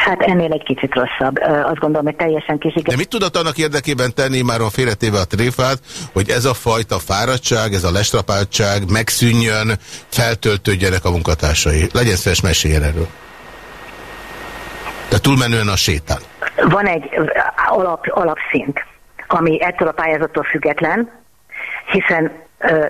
Hát ennél egy kicsit rosszabb. Azt gondolom, hogy teljesen kicsit. De mit tudott annak érdekében tenni, már a félretéve a tréfát, hogy ez a fajta fáradtság, ez a lestrapáltság megszűnjön, feltöltődjenek a munkatársai? Legyen szíves, meséljen erről. De túlmenően a sétán. Van egy alap, alapszint, ami ettől a pályázattól független, hiszen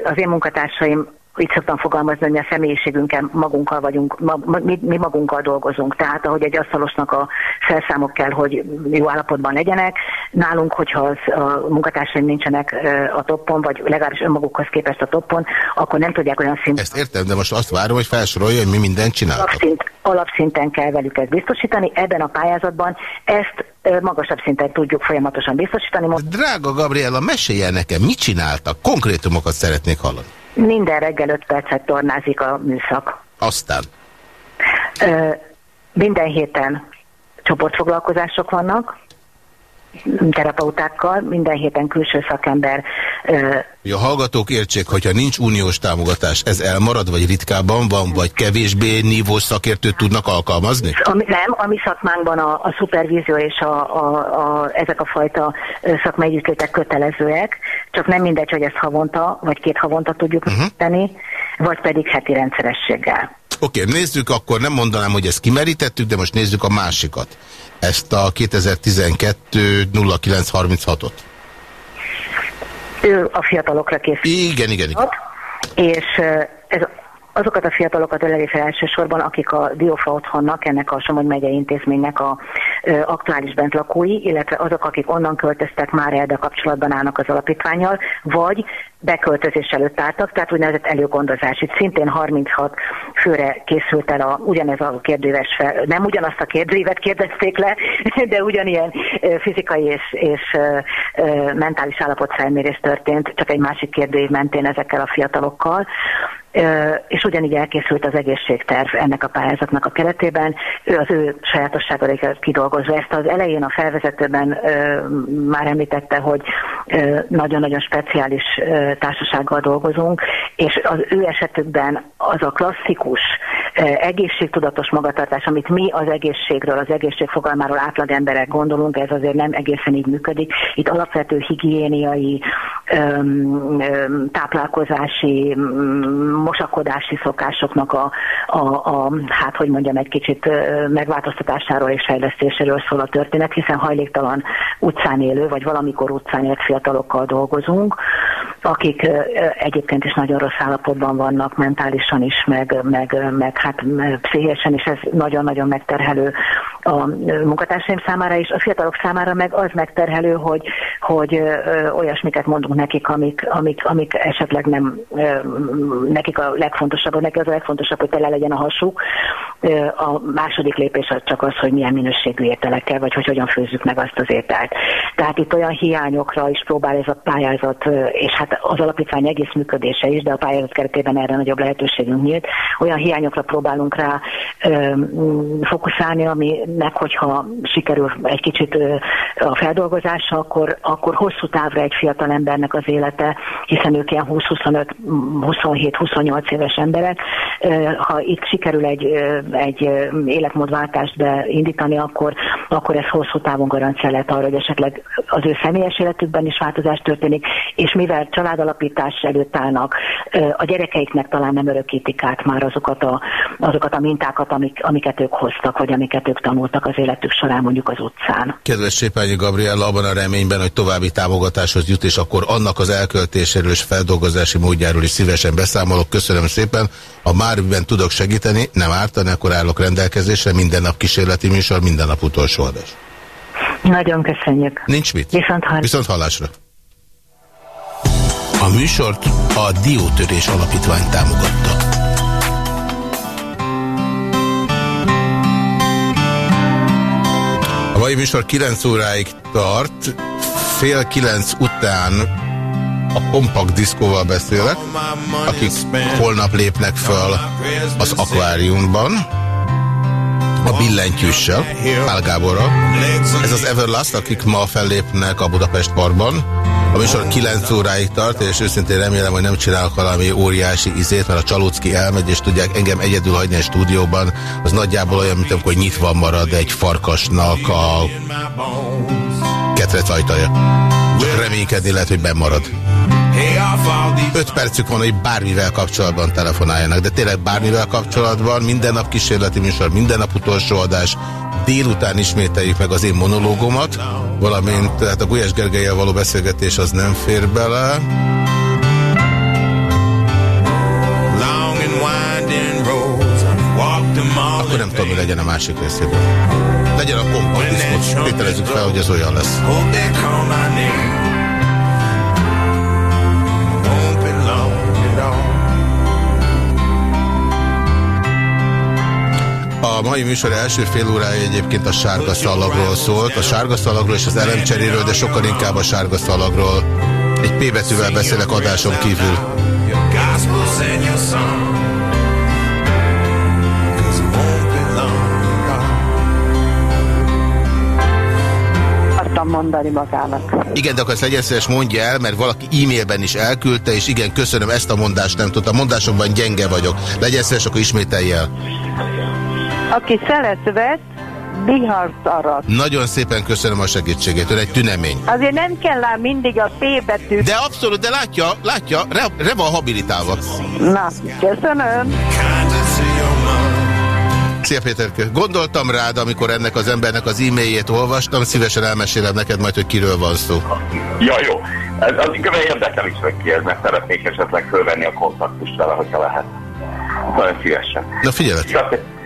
az én munkatársaim így szoktam fogalmazni, hogy mi a személyiségünkkel magunkkal vagyunk, ma, mi, mi magunkkal dolgozunk. Tehát ahogy egy asztalosnak a felszámok kell, hogy jó állapotban legyenek, nálunk, hogyha az, a munkatársaim nincsenek a toppon, vagy legalábbis önmagukhoz képest a toppon, akkor nem tudják olyan szinten. Ezt értem, de most azt várom, hogy felsorolja, hogy mi mindent csináltak. Alapszint, alapszinten kell velük ezt biztosítani. Ebben a pályázatban ezt magasabb szinten tudjuk folyamatosan biztosítani. Drága Gabriela, meséljen nekem, mit csináltak? Konkrétumokat szeretnék hallani. Minden reggel 5 percet tornázik a műszak. Aztán? Ö, minden héten csoportfoglalkozások vannak, terapeutákkal, minden héten külső szakember a hallgatók értsék, hogyha nincs uniós támogatás, ez elmarad, vagy ritkában van, vagy kevésbé nívós szakértőt tudnak alkalmazni? Ami, nem, a mi szakmánkban a, a szupervízió és a, a, a, ezek a fajta szakmai üzletek kötelezőek, csak nem mindegy, hogy ezt havonta, vagy két havonta tudjuk uh mhm. -huh. tenni, vagy pedig heti rendszerességgel. Oké, okay, nézzük, akkor nem mondanám, hogy ezt kimerítettük, de most nézzük a másikat. Ezt a 2012 0936-ot. Ő a fiatalokra készült. Igen, igen, igen. És ez azokat a fiatalokat öleli fel elsősorban, akik a Diófa otthonnak, ennek a Somogy megyei intézménynek a ö, aktuális bentlakói, illetve azok, akik onnan költöztek már el, de kapcsolatban állnak az alapítványjal, vagy beköltözés előtt álltak, tehát úgynevezett előgondozás. Itt szintén 36 főre készült el a, ugyanez a kérdőíves fel, nem ugyanazt a kérdőívet kérdezték le, de ugyanilyen fizikai és, és mentális állapotfelmérés történt, csak egy másik kérdőív mentén ezekkel a fiatalokkal és ugyanígy elkészült az egészségterv ennek a pályázatnak a keretében. Ő az ő sajátosságokat kidolgozva. Ezt az elején a felvezetőben már említette, hogy nagyon-nagyon speciális társasággal dolgozunk, és az ő esetükben az a klasszikus egészségtudatos magatartás, amit mi az egészségről, az egészség fogalmáról átlag emberek gondolunk, ez azért nem egészen így működik. Itt alapvető higiéniai, táplálkozási, mosakodási szokásoknak a, a, a, hát hogy mondjam, egy kicsit megváltoztatásáról és fejlesztéséről szól a történet, hiszen hajléktalan utcán élő, vagy valamikor utcán élt fiatalokkal dolgozunk, akik egyébként is nagyon rossz állapotban vannak, mentálisan is, meg, meg, meg hát pszichésen, és ez nagyon-nagyon megterhelő a munkatársaim számára is, a fiatalok számára meg az megterhelő, hogy, hogy ö, olyasmiket mondunk nekik, amik, amik, amik esetleg nem nekik a legfontosabb, neki az a legfontosabb, hogy tele legyen a hasuk. A második lépés az csak az, hogy milyen minőségű ételekkel, vagy hogy hogyan főzzük meg azt az ételt. Tehát itt olyan hiányokra is próbál ez a pályázat, és hát az alapítvány egész működése is, de a pályázat keretében erre nagyobb lehetőségünk nyílt. Olyan hiányokra próbálunk rá fókuszálni, aminek, hogyha sikerül egy kicsit a feldolgozása, akkor, akkor hosszú távra egy fiatal embernek az élete, hiszen ők ilyen 20-25, 27-28 éves emberek, ha itt sikerül egy, egy életmódváltást beindítani, akkor, akkor ez hosszú távon garancia lehet arra, hogy esetleg az ő személyes életükben is változás történik, és mivel családalapítás előtt állnak, a gyerekeiknek talán nem örökítik át már azokat a, azokat a mintákat, amik, amiket ők hoztak, vagy amiket ők tanultak az életük során mondjuk az utcán. Kedves Sépányi Gabriella, abban a reményben, hogy további támogatáshoz jut, és akkor annak az elköltéséről és feldolgozási módjáról is szívesen beszámolok. Köszönöm szépen. Ha már tudok segíteni, nem ártani, akkor állok rendelkezésre. Minden nap kísérleti műsor, minden nap utolsó adás. Nagyon köszönjük. Nincs mit. Viszont, hall Viszont hallásra. A műsort a Diótörés Alapítvány támogatta. Mai műsor 9 óráig tart, fél 9 után a kompakt diszkóval beszélek, akik holnap lépnek föl az akváriumban a billentyűssel, Pál Gáborral. Ez az Everlast, akik ma fellépnek a Budapest Parkban. A műsor 9 óráig tart, és őszintén remélem, hogy nem csinálok valami óriási izét, mert a Csalócki elmegy, és tudják engem egyedül hagyni a stúdióban. Az nagyjából olyan, mint amikor nyitva marad egy farkasnak a ketrec ajtaja. Reménykedni lehet, hogy bemarad. Öt percük van, hogy bármivel kapcsolatban telefonáljanak, de tényleg bármivel kapcsolatban, minden nap kísérleti műsor, minden nap utolsó adás, délután ismételjük meg az én monológomat, valamint tehát a Gulyás Gergelyel való beszélgetés az nem fér bele. Akkor nem tudom, hogy legyen a másik részében. Legyen a kompakt Tételezzük fel, hogy ez olyan lesz. A mai műsor első fél órája egyébként a sárga szalagról szólt, a sárga szalagról és az elemcseréről, de sokkal inkább a sárga szalagról. Egy P betűvel beszélek adáson kívül. mondani magának. Igen, de akkor ezt legyen szíves mondja el, mert valaki e-mailben is elküldte, és igen, köszönöm, ezt a mondást nem tudtam. Mondásomban gyenge vagyok. Legyen szíves, akkor ismételj el. Aki szelet vett, bihart arat. Nagyon szépen köszönöm a segítségét, ön egy tünemény. Azért nem kell ám mindig a P betűt. De abszolút, de látja, látja, re, re van habilitálva. Na, köszönöm. Szia Péterkő. Gondoltam rád, amikor ennek az embernek az e-mailjét olvastam, szívesen elmesélem neked majd, hogy kiről van szó. Ja, jó. Ez az inkább érdekel is meg ki, ez, mert szeretnék esetleg fölvenni a kontaktust vele, hogyha lehet. Nagyon szívesen. Na figyelet.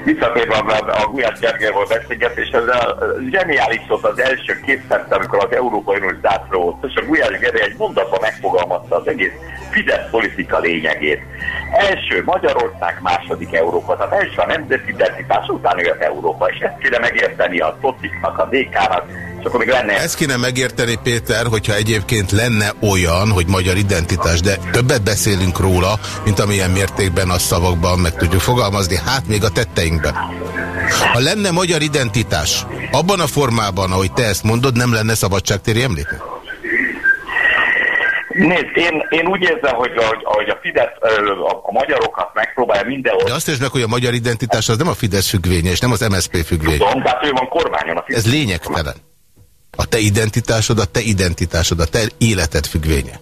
Visszatérve a, Gulyás Gergelyről beszélgetés, ez a zseniális volt az első két amikor az Európai Uniós zászló volt, és a Gulyás Gergely egy mondatban megfogalmazta az egész Fidesz politika lényegét. Első Magyarország, második Európa. Tehát első a nemzeti identitás, után jött Európa. És ezt kéne megérteni a Tociknak, a DK-nak, és akkor még lenne... Ezt kéne megérteni, Péter, hogyha egyébként lenne olyan, hogy magyar identitás, de többet beszélünk róla, mint amilyen mértékben a szavakban meg tudjuk fogalmazni, hát még a tetteinkben. Ha lenne magyar identitás, abban a formában, ahogy te ezt mondod, nem lenne szabadságtéri emléke? Nézd, én, én úgy érzem, hogy, hogy, hogy a Fidesz a, a magyarokat megpróbálja mindenhol. De azt értsd meg, hogy a magyar identitás az nem a Fidesz függvénye, és nem az MSZP függvény. Tudom, tehát ő van kormányon. A Fidesz. Ez lényegtelen. A te identitásod, a te identitásod, a te életed függvénye.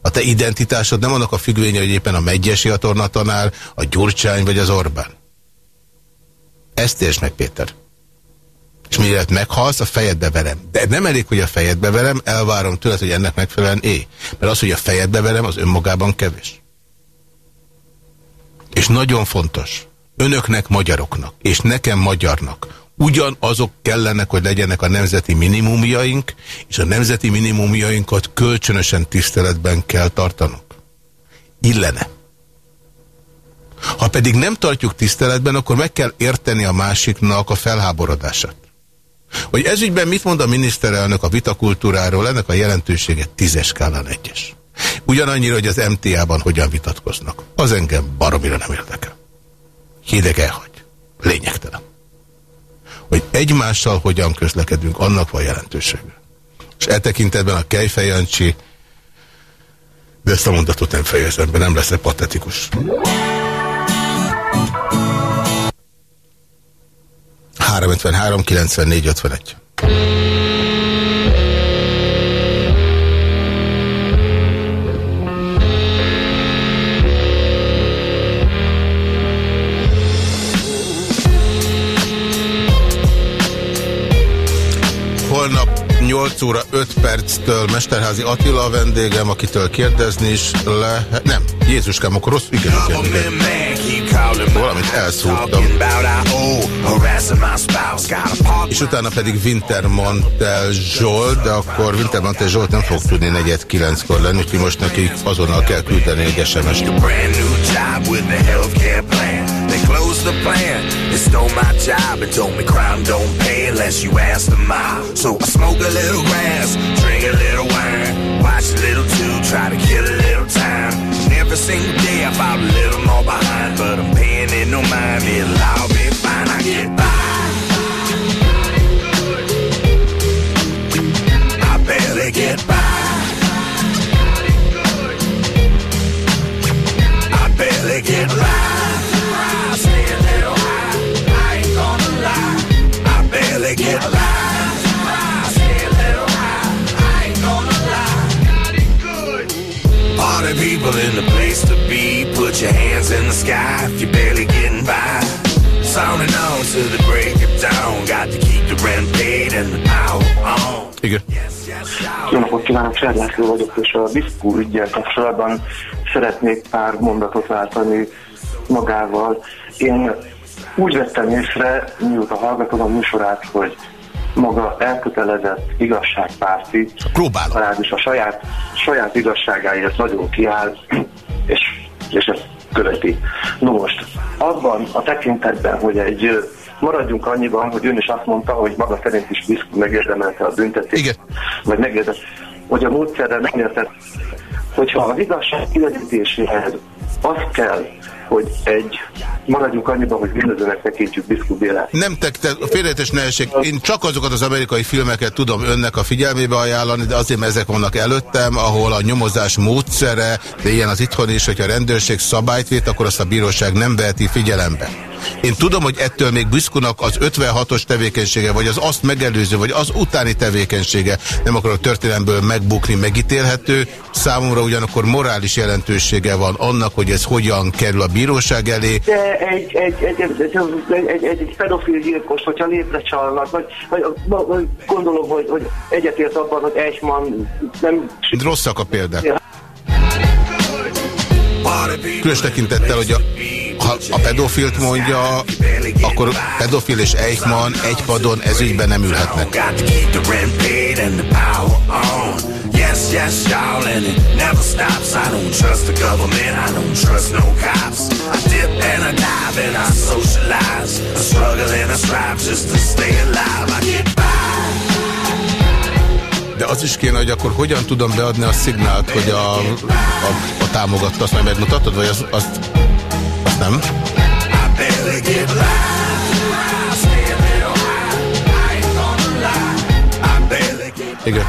A te identitásod nem annak a függvénye, hogy éppen a Megyesi a tornatanár, a Gyurcsány vagy az Orbán. Ezt értsd meg, Péter és mielőtt meghalsz, a fejedbe verem. De nem elég, hogy a fejedbe verem, elvárom tőled, hogy ennek megfelelően é. Mert az, hogy a fejedbe verem, az önmagában kevés. És nagyon fontos, önöknek magyaroknak, és nekem magyarnak, ugyanazok kellenek, hogy legyenek a nemzeti minimumjaink, és a nemzeti minimumjainkat kölcsönösen tiszteletben kell tartanunk. Illene. Ha pedig nem tartjuk tiszteletben, akkor meg kell érteni a másiknak a felháborodását. Hogy ezügyben mit mond a miniszterelnök a vitakultúráról, ennek a jelentősége tízes skálán egyes. Ugyanannyira, hogy az MTA-ban hogyan vitatkoznak. Az engem baromira nem érdekel. Hideg elhagy. Lényegtelen. Hogy egymással hogyan közlekedünk, annak van jelentősége. És e tekintetben a Kejfejancsi, de ezt a mondatot nem fejezem be, nem lesz-e patetikus. 353 94 51. 8 óra 5 perctől Mesterházi Attila a vendégem, akitől kérdezni is lehet. Nem, Jézuskám, akkor rossz, igen, igen, igen. Valamit elszúrtam. És utána pedig Wintermantel Zsolt, de akkor Wintermantel Zsolt nem fog tudni negyed kilenckor lenni, úgyhogy most neki azonnal kell küldeni egy SMS-t. They closed the plan, they stole my job and told me crime don't pay unless you ask them out. So I smoke a little grass, drink a little wine, watch a little too, try to kill a little time. Every single day I fall a little more behind, but I'm paying it no mind, it'll all be fine. I get by. I barely get by. I barely get by. In the place to be. Put your hands in the sky if you're barely getting by. Sounding on to the break of dawn. Got to keep the rent paid and the power on. Igen. Jó napot kívánok, Serlászló vagyok, és a Biszkú ügyel kapcsolatban szeretnék pár mondatot váltani magával. Én úgy vettem észre, mióta hallgatom a műsorát, hogy maga elkötelezett igazságpárti, Próbálom. legalábbis a saját, saját igazságáért nagyon kiáll, [CLEARS THROAT] és, és ezt követi. No most, abban a tekintetben, hogy egy maradjunk annyiban, hogy ön is azt mondta, hogy maga szerint is Biszkú megérdemelte a büntetést. Igen. Vagy megérdemelte, hogy a módszerrel megértett, hogyha az igazság kiderítéséhez az kell, hogy egy, maradjunk annyiban, hogy bűnözőnek tekintjük Biszkú Bélát. Nem te, te félretes ne. Én csak azokat az amerikai filmeket tudom önnek a figyelmébe ajánlani, de azért ezek vannak előttem, ahol a nyomozás módszere, de ilyen az itthon is, hogyha a rendőrség szabályt vét, akkor azt a bíróság nem veheti figyelembe. Én tudom, hogy ettől még Büszkunak az 56-os tevékenysége, vagy az azt megelőző, vagy az utáni tevékenysége, nem akarok történelemből megbukni, megítélhető. Számomra ugyanakkor morális jelentősége van annak, hogy ez hogyan kerül a bíróság elé. De egy, egy, egy, egy, egy, egy, egy, egy pedofil gyilkos, hogyha lépre csalnak, vagy, vagy, vagy gondolom, hogy, hogy egyetért abban, hogy Eichmann nem... Rosszak a példák. Különös tekintettel, hogy a, ha a pedofilt mondja, akkor pedofil és Eichmann egy padon ezügyben nem ülhetnek. Yes, yes, y'all, and it never stops. I don't trust the government, I don't trust no cops. I dip and I dive and I socialize. I struggle and I strive just to stay alive. I get by. De az is kéne, hogy akkor hogyan tudom beadni a szignált, hogy a, a, a támogatta, azt majd megmutatod, vagy azt, azt nem? Igen.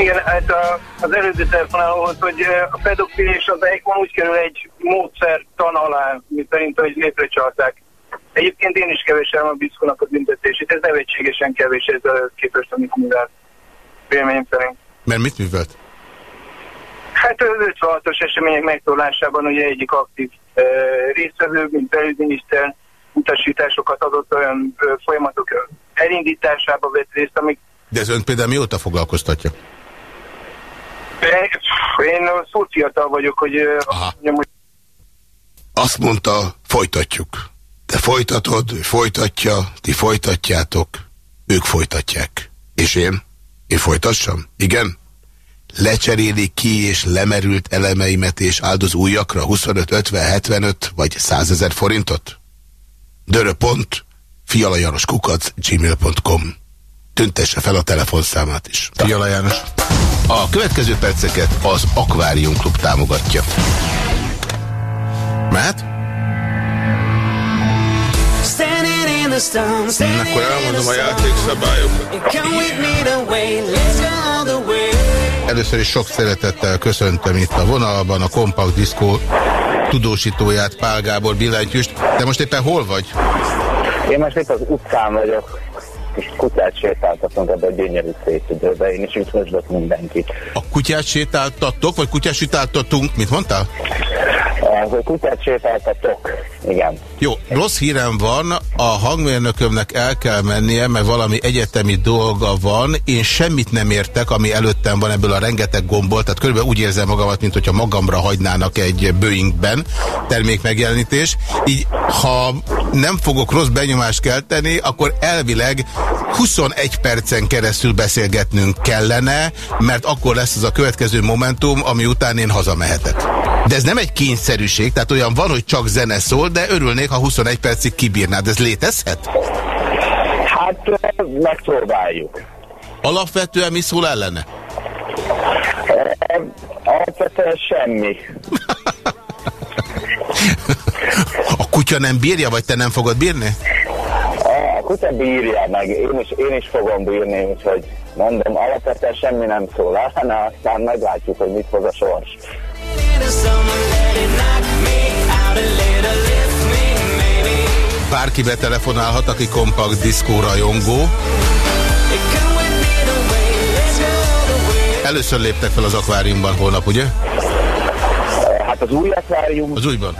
Igen, hát a, az előző telefonálóhoz, hogy a pedofil és az EIKMAN úgy kerül egy módszer tan alá, mint szerint, hogy lépre csalták. Egyébként én is kevésem a Biszkonak a büntetését, ez nevetségesen kevés ez a képest, amit művelt. Véleményem szerint. Mert mit művelt? Hát az 56-os események megtorlásában ugye egyik aktív résztvevő, mint belügyminiszter utasításokat adott olyan folyamatok elindításába vett részt, amik... De ez ön például mióta foglalkoztatja? Én szó fiatal vagyok, hogy... Aha. Azt mondta, folytatjuk. Te folytatod, ő folytatja, ti folytatjátok, ők folytatják. És én? Én folytassam? Igen? Lecseréli ki és lemerült elemeimet és áldoz újakra 25, 50, 75 vagy 100 ezer forintot? Dörö.pont fialajanos kukac gmail.com Tüntesse fel a telefonszámát is. Fiala János. A következő perceket az Aquarium Klub támogatja. Mehet? Akkor elmondom a játékszabályokat. Először is sok szeretettel köszöntöm itt a vonalban a Compact Disco tudósítóját, Pál Gábor billentyűst. De most éppen hol vagy? Én most itt az utcán vagyok kis kutyát sétáltatunk ebbe a gyönyörű szép időbe. Én is üdvözlök mindenkit. A kutyát sétáltattok, vagy kutyát sétáltatunk? Mit mondtál? A kutyát sétáltatok, igen. Jó, rossz hírem van, a hangmérnökömnek el kell mennie, mert valami egyetemi dolga van. Én semmit nem értek, ami előttem van ebből a rengeteg gomból, tehát körülbelül úgy érzem magamat, mint hogyha magamra hagynának egy Boeingben termékmegjelenítés. Így, ha nem fogok rossz benyomást kelteni, akkor elvileg 21 percen keresztül beszélgetnünk kellene, mert akkor lesz az a következő momentum, ami után én hazamehetek. De ez nem egy kényszerűség, tehát olyan van, hogy csak zene szól, de örülnék, ha 21 percig kibírnád. Ez létezhet? Hát megpróbáljuk. Alapvetően mi szól ellene? Alapvetően semmi. A kutya nem bírja, vagy te nem fogod bírni? A kutya bírja meg, én is, én is fogom bírni, úgyhogy mondom, alapvetően semmi nem szól ellene, aztán meglátjuk, hogy mit hoz a sors. Bárki betelefonálhat, aki kompakt diszkó rajongó. Először léptek fel az akváriumban holnap, ugye? Hát az új akvárium... Az újban?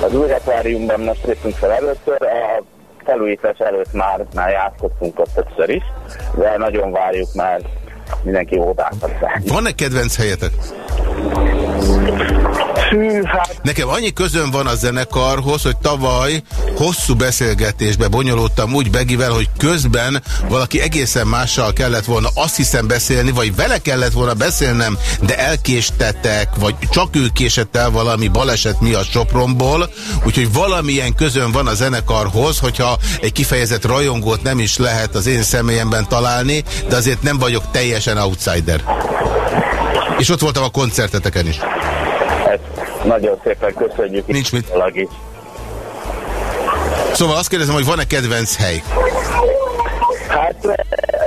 Az új akváriumban most léptünk fel először, a felújítás előtt már, már játszottunk ott többször is, de nagyon várjuk, mert mindenki ódákat Van-e kedvenc helyetek? Hű, hát... Nekem annyi közön van a zenekarhoz, hogy tavaly hosszú beszélgetésbe bonyolódtam úgy Begivel, hogy közben valaki egészen mással kellett volna azt hiszem beszélni, vagy vele kellett volna beszélnem, de elkéstetek, vagy csak ő késett el valami baleset miatt Sopronból, úgyhogy valamilyen közön van a zenekarhoz, hogyha egy kifejezett rajongót nem is lehet az én személyemben találni, de azért nem vagyok teljesen outsider. És ott voltam a koncerteteken is. Nagyon szépen köszönjük. Nincs mit. Szóval azt kérdezem, hogy van-e kedvenc hely? Hát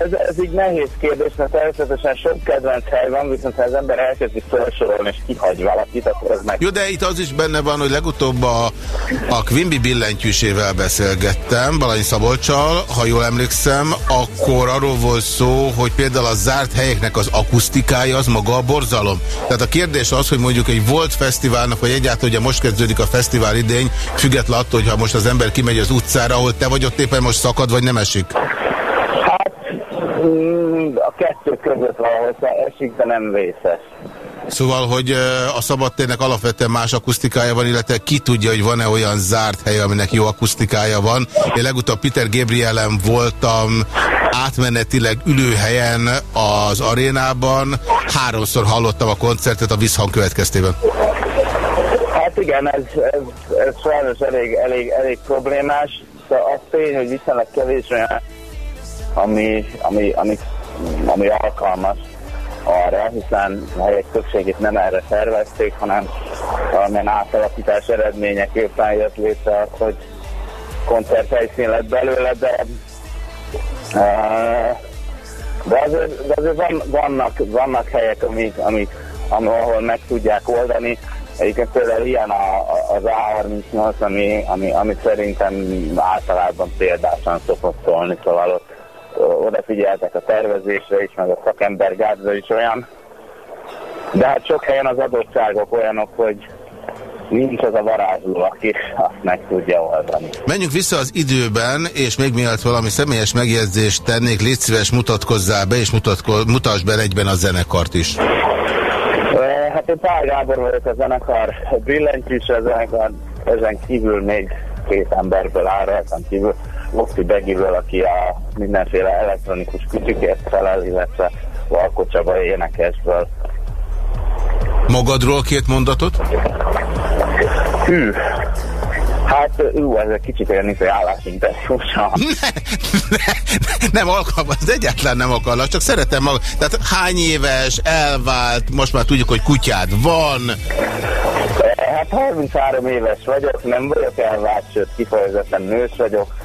ez, ez így nehéz kérdés, mert természetesen sok kedvenc hely van, viszont ha az ember elkezdi felsorolni és kihagy valakit, akkor ez meg... Jó, de itt az is benne van, hogy legutóbb a, a Quimby billentyűsével beszélgettem, Balany Szabolcsal, ha jól emlékszem, akkor arról volt szó, hogy például a zárt helyeknek az akusztikája az maga a borzalom. Tehát a kérdés az, hogy mondjuk egy volt fesztiválnak, vagy egyáltalán ugye most kezdődik a fesztivál idény, függetlenül attól, hogy ha most az ember kimegy az utcára, ahol te vagy ott éppen most szakad, vagy nem esik? A kettő között valahol esik, de nem vészes. Szóval, hogy a szabadtérnek alapvetően más akusztikája van, illetve ki tudja, hogy van-e olyan zárt hely, aminek jó akusztikája van. Én legutóbb Peter Gabrielen voltam átmenetileg ülőhelyen az arénában. Háromszor hallottam a koncertet a visszhang következtében. Hát igen, ez, ez, ez sajnos elég, elég, elég problémás. Szóval az tény, hogy viszonylag kevés olyan ami, ami, ami, ami alkalmas arra, hiszen a helyek többségét nem erre szervezték, hanem valamilyen átalakítás eredményeképpen jött létre az, hogy koncerthelyszín lett belőle, de eh, de azért, de azért van, vannak, vannak helyek, amik, amik, ahol meg tudják oldani. Egyébként például ilyen a, az A38, ami, ami, ami szerintem általában példásan szokott szólni, szóval ott odafigyeltek a tervezésre is, meg a szakembergárdra is olyan. De hát sok helyen az adottságok olyanok, hogy nincs az a varázsló, aki azt meg tudja oldani. Menjünk vissza az időben, és még mielőtt valami személyes megjegyzést tennék, légy szíves, mutatkozzál be, és mutatko mutasd be egyben a zenekart is. Hát én Pál Gábor vagyok a zenekar, billentyűs a zenekar, ezen kívül még két emberből áll, ezen kívül Mokti Begiből, aki a mindenféle elektronikus kütyükért felel, illetve Valko Csaba énekesből. Magadról két mondatot? Hű, Hát, ú, ez egy kicsit olyan, mint egy állásinterjú [LAUGHS] ne, ne, Nem alkalmaz, egyáltalán nem akarlak, csak szeretem maga. Tehát hány éves, elvált, most már tudjuk, hogy kutyád van. Hát 33 éves vagyok, nem vagyok elvált, sőt kifejezetten nős vagyok.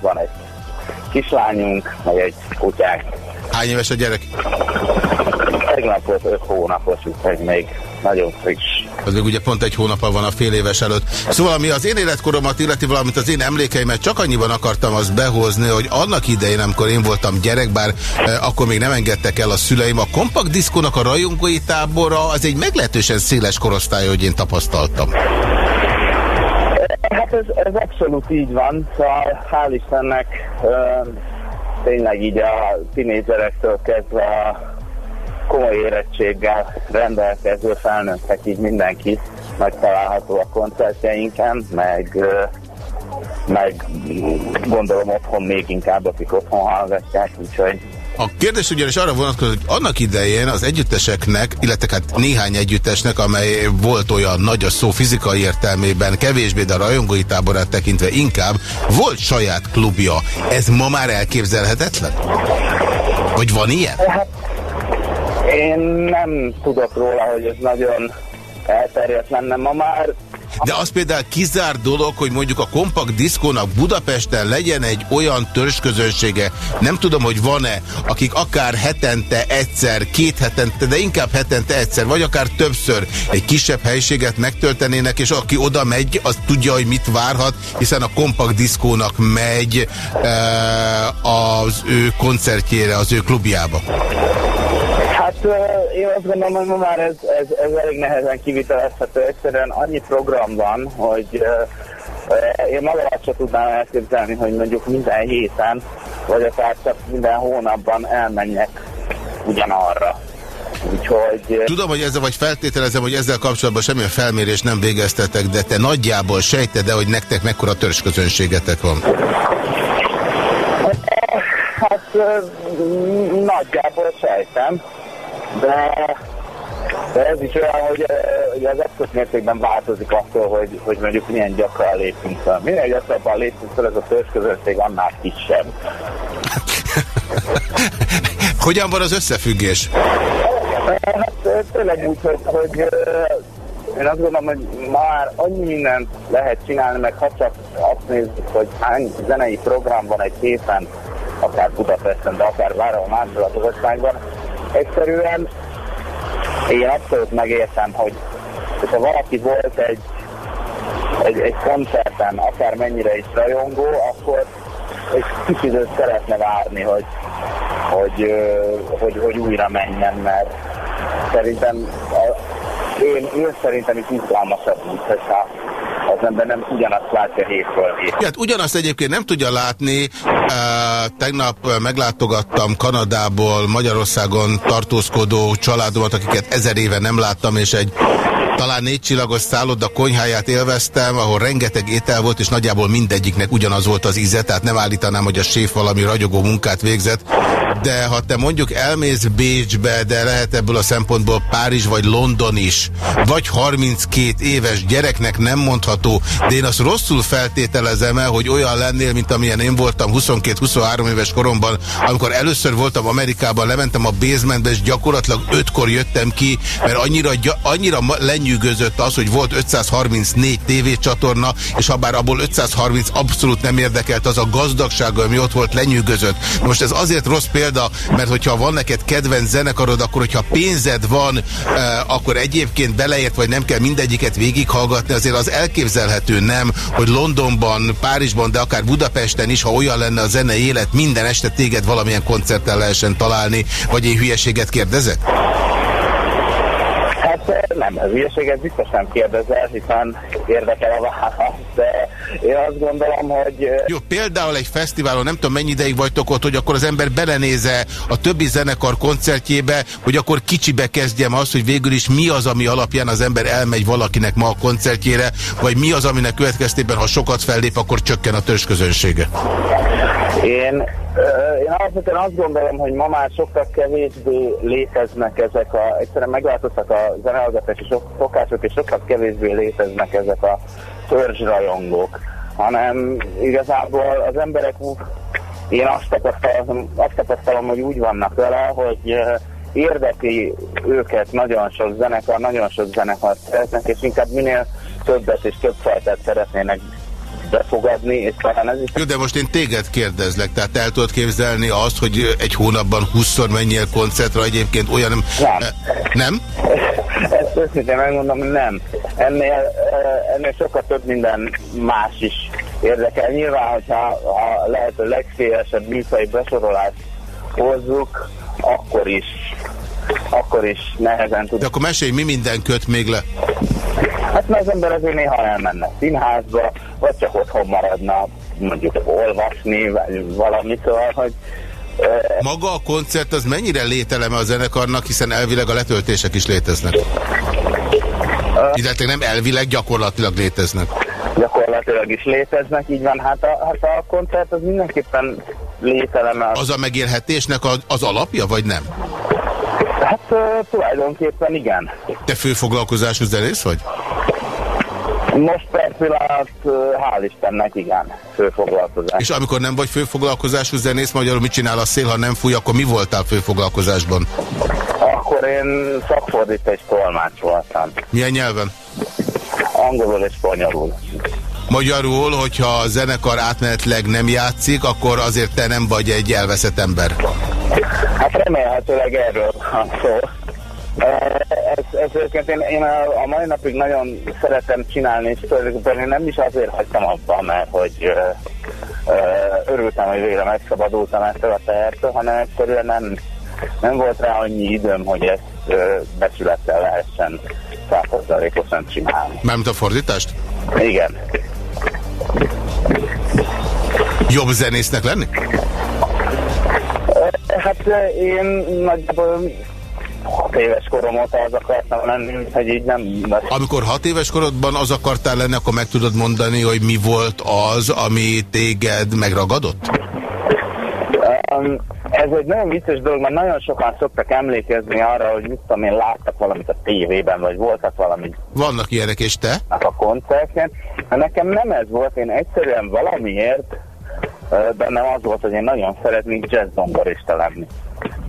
Van egy kislányunk, meg egy kutyák. Hány éves a gyerek? Tegnap volt 5 hónapos, úgyhogy még nagyon friss. Az még ugye pont egy hónappal van a fél éves előtt. Szóval ami az én életkoromat illeti, valamint az én emlékeimet csak annyiban akartam azt behozni, hogy annak idején, amikor én voltam gyerek, bár eh, akkor még nem engedtek el a szüleim, a kompakt diszkónak a rajongói tábora az egy meglehetősen széles korosztály, hogy én tapasztaltam. Hát ez, ez abszolút így van, szóval hál' Istennek tényleg így a tinédzserektől kezdve a komoly érettséggel rendelkező felnőttek így mindenki megtalálható a koncertjeinken, meg, meg gondolom otthon még inkább, akik otthon hallgatják, úgyhogy a kérdés ugyanis arra vonatkozik, hogy annak idején az együtteseknek, illetve hát néhány együttesnek, amely volt olyan nagy a szó fizikai értelmében, kevésbé, de a rajongói táborát tekintve inkább, volt saját klubja. Ez ma már elképzelhetetlen? Vagy van ilyen? Hát, én nem tudok róla, hogy ez nagyon elterjedt lenne ma már. De az például kizár dolog, hogy mondjuk a kompakt diszkónak Budapesten legyen egy olyan törzsközönsége, nem tudom, hogy van-e, akik akár hetente egyszer, két hetente, de inkább hetente egyszer, vagy akár többször egy kisebb helységet megtöltenének, és aki oda megy, az tudja, hogy mit várhat, hiszen a kompakt diszkónak megy e, az ő koncertjére, az ő klubjába. Hát én azt gondolom, hogy ma már ez, ez, ez elég nehezen kivitelezhető. Egyszerűen annyi program van, hogy én magam sem tudnám elképzelni, hogy mondjuk minden héten, vagy akár csak minden hónapban elmenjek ugyanarra. Úgyhogy... Tudom, hogy ezzel vagy feltételezem, hogy ezzel kapcsolatban semmilyen felmérés nem végeztetek, de te nagyjából sejted -e, hogy nektek mekkora törzsközönségetek van? Hát nagyjából sejtem de, de ez is olyan, hogy, hogy az eszköz mértékben változik attól, hogy, hogy mondjuk milyen gyakran lépünk fel. Minél gyakrabban lépünk fel, ez a törzsközönség annál kisebb. [LAUGHS] Hogyan van az összefüggés? Hát tényleg úgy, hogy, hogy én azt gondolom, hogy már annyi mindent lehet csinálni, meg ha csak azt nézzük, hogy hány zenei program van egy héten, akár Budapesten, de akár bárhol máshol az országban. Egyszerűen én abszolút megértem, hogy ha valaki volt egy, egy, egy koncerten, akár mennyire is rajongó, akkor egy kicsit szeretne várni, hogy, hogy, hogy, hogy újra menjen, mert szerintem a, én, én szerintem is izgalmasabb, mint hogyha az ember nem ugyanazt látja hétről hétről. Hát ugyanazt egyébként nem tudja látni. Tegnap meglátogattam Kanadából Magyarországon tartózkodó családomat, akiket ezer éve nem láttam, és egy talán négy csillagos szálloda konyháját élveztem, ahol rengeteg étel volt, és nagyjából mindegyiknek ugyanaz volt az íze, tehát nem állítanám, hogy a séf valami ragyogó munkát végzett. De ha te mondjuk elmész Bécsbe, de lehet ebből a szempontból Párizs vagy London is, vagy 32 éves gyereknek nem mondható, de én azt rosszul feltételezem el, hogy olyan lennél, mint amilyen én voltam 22-23 éves koromban, amikor először voltam Amerikában, lementem a basementbe, és gyakorlatilag ötkor jöttem ki, mert annyira, annyira lenyű lenyűgözött az, hogy volt 534 tévécsatorna, és ha bár abból 530 abszolút nem érdekelt, az a gazdagság, ami ott volt, lenyűgözött. Most ez azért rossz példa, mert hogyha van neked kedvenc zenekarod, akkor hogyha pénzed van, eh, akkor egyébként beleért, vagy nem kell mindegyiket végighallgatni, azért az elképzelhető nem, hogy Londonban, Párizsban, de akár Budapesten is, ha olyan lenne a zene élet, minden este téged valamilyen koncerten lehessen találni, vagy én hülyeséget kérdezek? Nem, ez hülyeséget biztos nem kérdezel, hiszen érdekel a válasz, de én azt gondolom, hogy... Jó, például egy fesztiválon, nem tudom mennyi ideig vagytok ott, hogy akkor az ember belenéze a többi zenekar koncertjébe, hogy akkor kicsibe kezdjem azt, hogy végül is mi az, ami alapján az ember elmegy valakinek ma a koncertjére, vagy mi az, aminek következtében, ha sokat fellép, akkor csökken a törzsközönsége. Én én alapvetően azt gondolom, hogy ma már sokkal kevésbé léteznek ezek a, egyszerűen megváltoztak a zenehallgatási szokások, és sokkal kevésbé léteznek ezek a törzsrajongók, hanem igazából az emberek, én azt tapasztalom, azt tapasztalom, hogy úgy vannak vele, hogy érdekli őket nagyon sok zenekar, nagyon sok zenekar szeretnek, és inkább minél többet és több fajtát szeretnének befogadni, és talán ez is... Jó, de most én téged kérdezlek, tehát el tudod képzelni azt, hogy egy hónapban 20-szor menjél koncertre, egyébként olyan... Nem. Nem? nem? Ezt őszintén megmondom, nem. Ennél, eh, ennél sokkal több minden más is érdekel. Nyilván, hogyha a lehető legszélesebb műfai besorolást hozzuk, akkor is akkor is nehezen tud. De akkor mesélj, mi minden köt még le? Hát mert az ember azért néha elmenne színházba, vagy csak otthon maradna, mondjuk olvasni, vagy valamit, szóval, hogy maga a koncert az mennyire lételeme a zenekarnak, hiszen elvileg a letöltések is léteznek? Illetve nem elvileg, gyakorlatilag léteznek. Gyakorlatilag is léteznek, így van. Hát a, hát a koncert az mindenképpen lételeme. Az a megélhetésnek az alapja, vagy nem? Hát tulajdonképpen igen. Te főfoglalkozású zenész vagy? Most per pillanat, hál' Istennek, igen, főfoglalkozás. És amikor nem vagy főfoglalkozású zenész, magyarul mit csinál a szél, ha nem fúj, akkor mi voltál főfoglalkozásban? Akkor én szakfordító és tolmács voltam. Milyen nyelven? Angolul és spanyolul. Magyarul, hogyha a zenekar átmenetleg nem játszik, akkor azért te nem vagy egy elveszett ember. Hát remélhetőleg erről van szó. Ez, ez egyébként én, én a, a mai napig nagyon szeretem csinálni, és tulajdonképpen én nem is azért hagytam abba, mert hogy ö, ö, örültem, hogy végre megszabadultam ettől a tehertől, hanem egyszerűen nem, nem volt rá annyi időm, hogy ezt ö, becsülettel lehessen százszerzalékosan csinálni. Mármint a fordítást? Igen. Jobb zenésznek lenni? Hát én nagyjából hat éves korom óta az akartam lenni, hogy így nem... Amikor hat éves korodban az akartál lenni, akkor meg tudod mondani, hogy mi volt az, ami téged megragadott? Um, ez egy nagyon vicces dolog, mert nagyon sokan szoktak emlékezni arra, hogy mit tudom én, láttak valamit a tévében, vagy voltak valami... Vannak ilyenek, és te? A koncertjen. Nekem nem ez volt, én egyszerűen valamiért bennem az volt, hogy én nagyon szeretnék jazz zongorista lenni.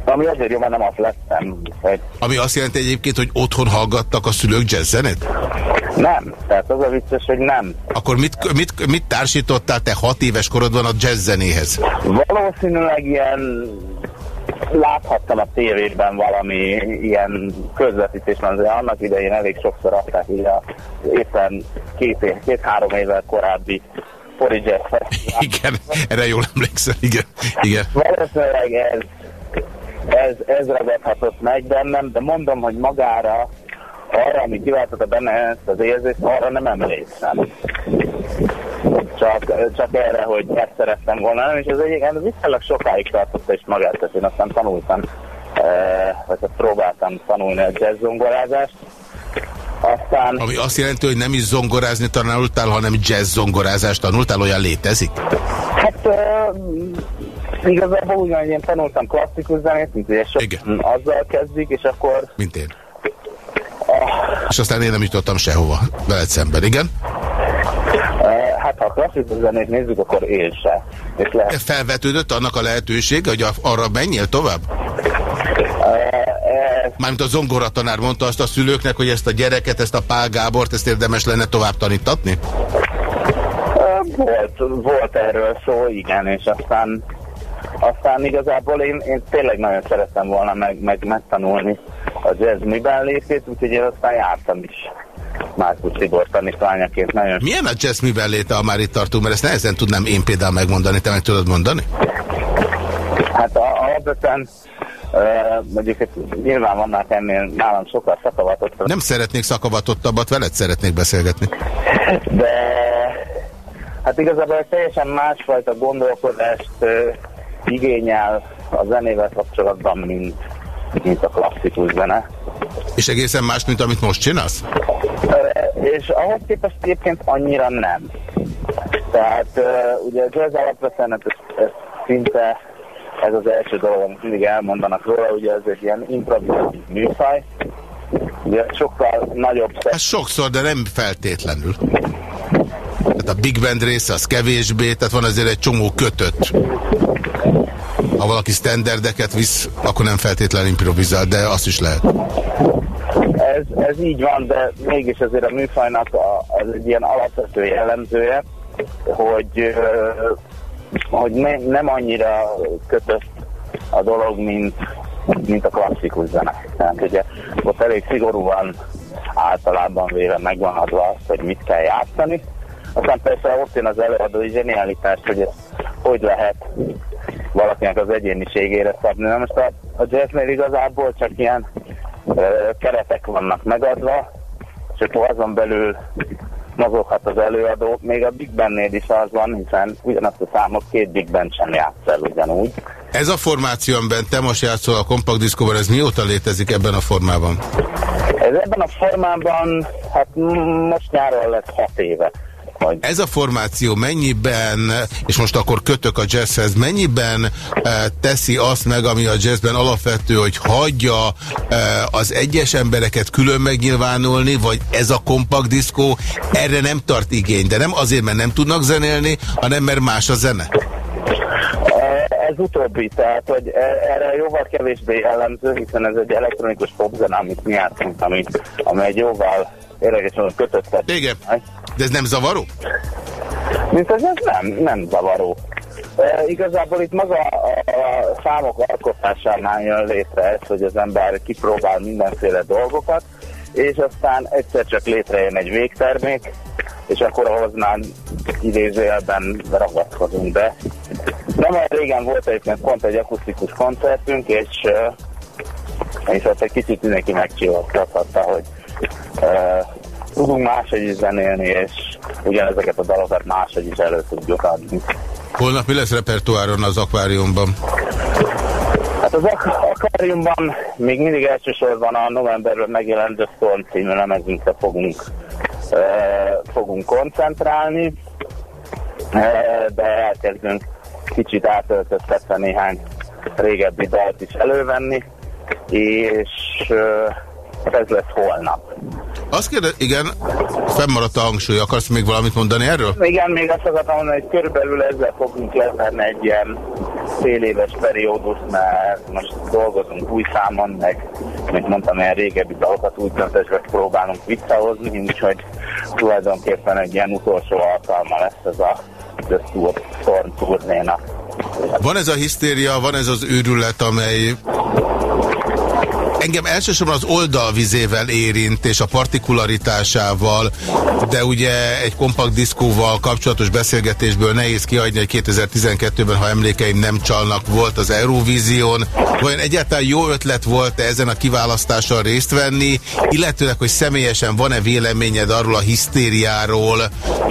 Ami azért jó, mert nem azt lettem. Hogy... Ami azt jelenti egyébként, hogy otthon hallgattak a szülők jazzzenét? Nem, tehát az a vicces, hogy nem. Akkor mit, mit, mit társítottál te hat éves korodban a jazzzenéhez? Valószínűleg ilyen láthattam a tévében valami ilyen közvetítésben, de annak idején elég sokszor adták így a éppen két, két-három évvel korábbi Jazz Igen, erre jól emlékszem, igen. igen. Valószínűleg ez, ez, ez ragadhatott meg bennem, de mondom, hogy magára arra, ami kiváltotta benne ezt az érzést, arra nem emlékszem. Csak, csak erre, hogy ezt szerettem volna, és ez egyébként viszonylag sokáig tartotta is magát, tehát én aztán tanultam, eh, vagy próbáltam tanulni a jazz zongorázást, aztán... Ami azt jelenti, hogy nem is zongorázni tanultál, hanem jazz zongorázást tanultál, olyan létezik? Hát uh, igazából hogy én tanultam klasszikus zenét, mint sok Igen. azzal kezdik, és akkor... Mint én. És aztán én nem jutottam sehova veled szemben, igen? Hát ha a klasszikus zenét nézzük, akkor én se. És lehet... Felvetődött annak a lehetőség, hogy arra menjél tovább? Mármint a zongoratanár mondta azt a szülőknek, hogy ezt a gyereket, ezt a Pál Gábort, ezt érdemes lenne tovább tanítatni? Volt, volt erről szó, igen, és aztán aztán igazából én, én tényleg nagyon szerettem volna meg, meg megtanulni a jazz miben lépét, úgyhogy én aztán jártam is. Márkus Tibor tanítványaként nagyon... Milyen a jazz miben léte, ha már itt tartunk, mert ezt nehezen tudnám én például megmondani, te meg tudod mondani? Hát alapvetően mondjuk nyilván vannak ennél nálam sokkal szakavatottabbat. Nem szeretnék szakavatottabbat, veled szeretnék beszélgetni. De hát igazából teljesen másfajta gondolkodást igényel a zenével kapcsolatban, mint, mint a klasszikus zene. És egészen más, mint amit most csinálsz? És ahhoz képest egyébként annyira nem. Tehát ugye a jazz alapvetően ez, ez szinte ez az első dolog, amit mindig elmondanak róla, ugye ez egy ilyen improvizatív műfaj, ugye sokkal nagyobb... Ez sokszor, de nem feltétlenül. Tehát a Big Band része az kevésbé, tehát van azért egy csomó kötött. Ha valaki standardeket visz, akkor nem feltétlenül improvizál, de azt is lehet. Ez, ez így van, de mégis azért a műfajnak a, az egy ilyen alapvető jellemzője, hogy, hogy ne, nem annyira kötött a dolog, mint, mint a klasszikus zene. Tehát ugye ott elég szigorúan általában véve megvan adva azt, hogy mit kell játszani. Aztán persze ott jön az előadói zsenialitás, hogy ez hogy lehet valakinek az egyéniségére szabni. Na most a, a jazznél igazából csak ilyen ö, keretek vannak megadva, és akkor azon belül mozoghat az előadó. Még a Big Bandnél is az van, hiszen ugyanazt a számok két Big Band sem játszel ugyanúgy. Ez a formáció, amiben te most játszol a kompakt diszkóban, ez mióta létezik ebben a formában? Ez ebben a formában, hát most nyáron lesz hat éve. Vagy. Ez a formáció mennyiben, és most akkor kötök a jazzhez, mennyiben e, teszi azt meg, ami a jazzben alapvető, hogy hagyja e, az egyes embereket külön megnyilvánulni, vagy ez a kompakt diszkó erre nem tart igény, de nem azért, mert nem tudnak zenélni, hanem mert más a zene? Ez utóbbi, tehát hogy e, erre jóval kevésbé jellemző, hiszen ez egy elektronikus popzene, amit mi játszunk, ami, ami egy jóval érdekesen kötöttebb. Igen. De ez nem zavaró? Mint ez, ez nem, nem zavaró. E, igazából itt maga a, a számok alkotásánál jön létre ez, hogy az ember kipróbál mindenféle dolgokat, és aztán egyszer csak létrejön egy végtermék, és akkor ahhoz már idézőjelben ragaszkodunk be. Nem olyan régen volt egyébként pont egy akusztikus koncertünk, és, és ott egy kicsit mindenki megcsillagathatta, hogy uh, tudunk máshogy is zenélni, és ugyanezeket a dalokat máshogy is elő tudjuk adni. Holnap mi lesz repertoáron az akváriumban? Hát az ak akváriumban még mindig elsősorban a novemberről megjelent Storm című lemezünkre fogunk, uh, fogunk koncentrálni, uh, de elkezdünk kicsit átöltöztetve néhány régebbi dalt is elővenni, és ez lesz holnap. Azt kérdez, igen, fennmaradt a hangsúly, akarsz még valamit mondani erről? Igen, még azt akartam mondani, hogy körülbelül ezzel fogunk levenni egy ilyen fél éves periódus, mert most dolgozunk új számon, meg mint mondtam, ilyen régebbi dalokat úgy döntésbe próbálunk visszahozni, úgyhogy tulajdonképpen egy ilyen utolsó alkalma lesz ez a The Storm turnénak. Van ez a hisztéria, van ez az őrület, amely Engem elsősorban az oldalvizével érint, és a partikularitásával, de ugye egy kompakt diszkóval kapcsolatos beszélgetésből nehéz kiadni, hogy 2012-ben, ha emlékeim nem csalnak, volt az Eurovízión. Vajon egyáltalán jó ötlet volt-e ezen a kiválasztással részt venni, illetőleg, hogy személyesen van-e véleményed arról a hisztériáról,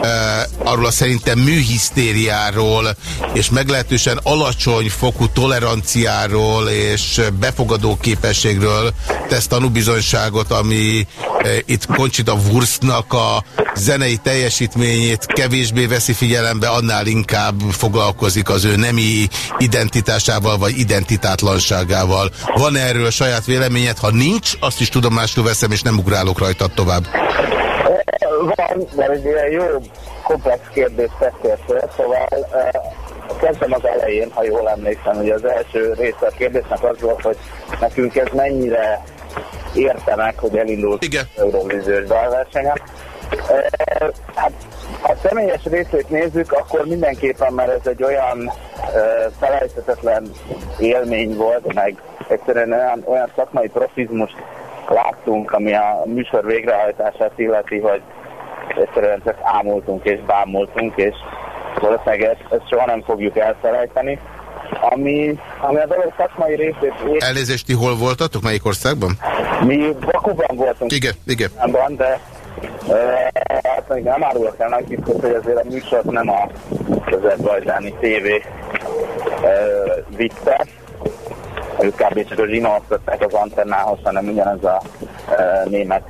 eh, arról a szerintem műhisztériáról, és meglehetősen alacsony fokú toleranciáról és befogadó képességről, erről tesz tanúbizonyságot, ami e, itt Conchita Wurstnak a zenei teljesítményét kevésbé veszi figyelembe, annál inkább foglalkozik az ő nemi identitásával vagy identitátlanságával. Van -e erről a saját véleményed? Ha nincs, azt is tudomásul veszem, és nem ugrálok rajta tovább. Van, mert ilyen jó komplex kérdést tettél fel, szóval kezdtem az elején, ha jól emlékszem, hogy az első része a kérdésnek az volt, hogy nekünk ez mennyire érte meg, hogy elindult Igen. Eurovíziós dalversenyen. Hát, ha a személyes részét nézzük, akkor mindenképpen, mert ez egy olyan felejthetetlen élmény volt, meg egyszerűen olyan, olyan szakmai profizmust láttunk, ami a műsor végrehajtását illeti, hogy egyszerűen csak ámultunk és bámultunk, és valószínűleg ezt, ezt soha nem fogjuk elfelejteni. Ami, ami a dolog szakmai részét... Elnézést, ti hol voltatok? Melyik országban? Mi Bakuban voltunk. Igen, igen. De hát még nem árulok el nagy biztos, hogy azért a műsort nem a Azerbajdzsáni TV vitte. Ők kb. csak a zsinóztatták az antennához, hanem ugyanez a német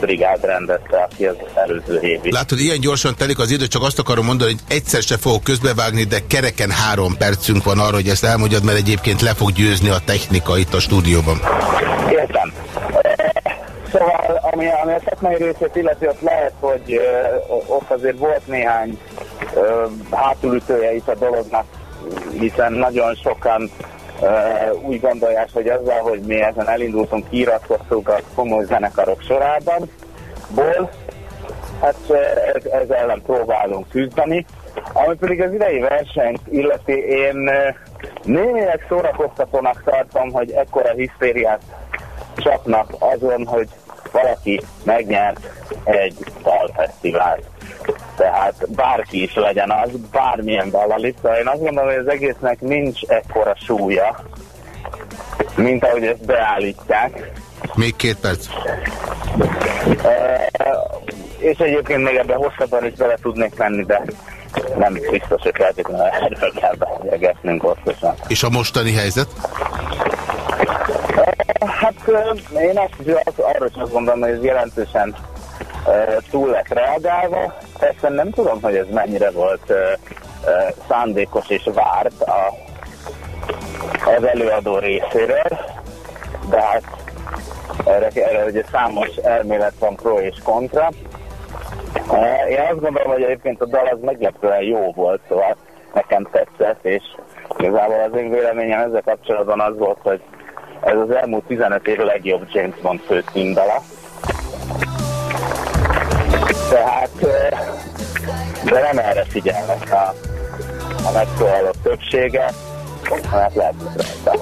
brigád rendette, aki az előző évi. Látod, ilyen gyorsan telik az idő, csak azt akarom mondani, hogy egyszer se fogok közbevágni, de kereken három percünk van arra, hogy ezt elmondjad, mert egyébként le fog győzni a technika itt a stúdióban. Értem. Szóval, ami, ami a szakmai részét illeti, ott lehet, hogy uh, ott azért volt néhány uh, hátulütője is a dolognak, hiszen nagyon sokan úgy gondolják, hogy azzal, hogy mi ezen elindultunk, kiiratkoztunk a komoly zenekarok sorában, ból, hát ez, ellen próbálunk küzdeni. Ami pedig az idei versenyt illeti, én némileg szórakoztatónak tartom, hogy ekkora hisztériát csapnak azon, hogy valaki megnyert egy dalfesztivált. Tehát bárki is legyen az, bármilyen dallalista. Én azt gondolom, hogy az egésznek nincs ekkora súlya, mint ahogy ezt beállítják. Még két perc. E, és egyébként még ebben hosszabban is bele tudnék menni, de nem biztos, hogy feltétlenül erről kell beszélgetnünk hosszasan. És a mostani helyzet? Hát én azt, az, arra is azt gondolom, hogy ez jelentősen túl lett reagálva. Persze nem tudom, hogy ez mennyire volt szándékos és várt a, az előadó részéről, de hát erre, erre ugye számos elmélet van pro és kontra. Én azt gondolom, hogy egyébként a dal az meglepően jó volt, szóval nekem tetszett, és igazából az én véleményem ezzel kapcsolatban az volt, hogy ez az elmúlt 15 év legjobb James Bond főcímdala. Tehát, de nem erre figyelnek a, a megszólalók többsége, hát lehet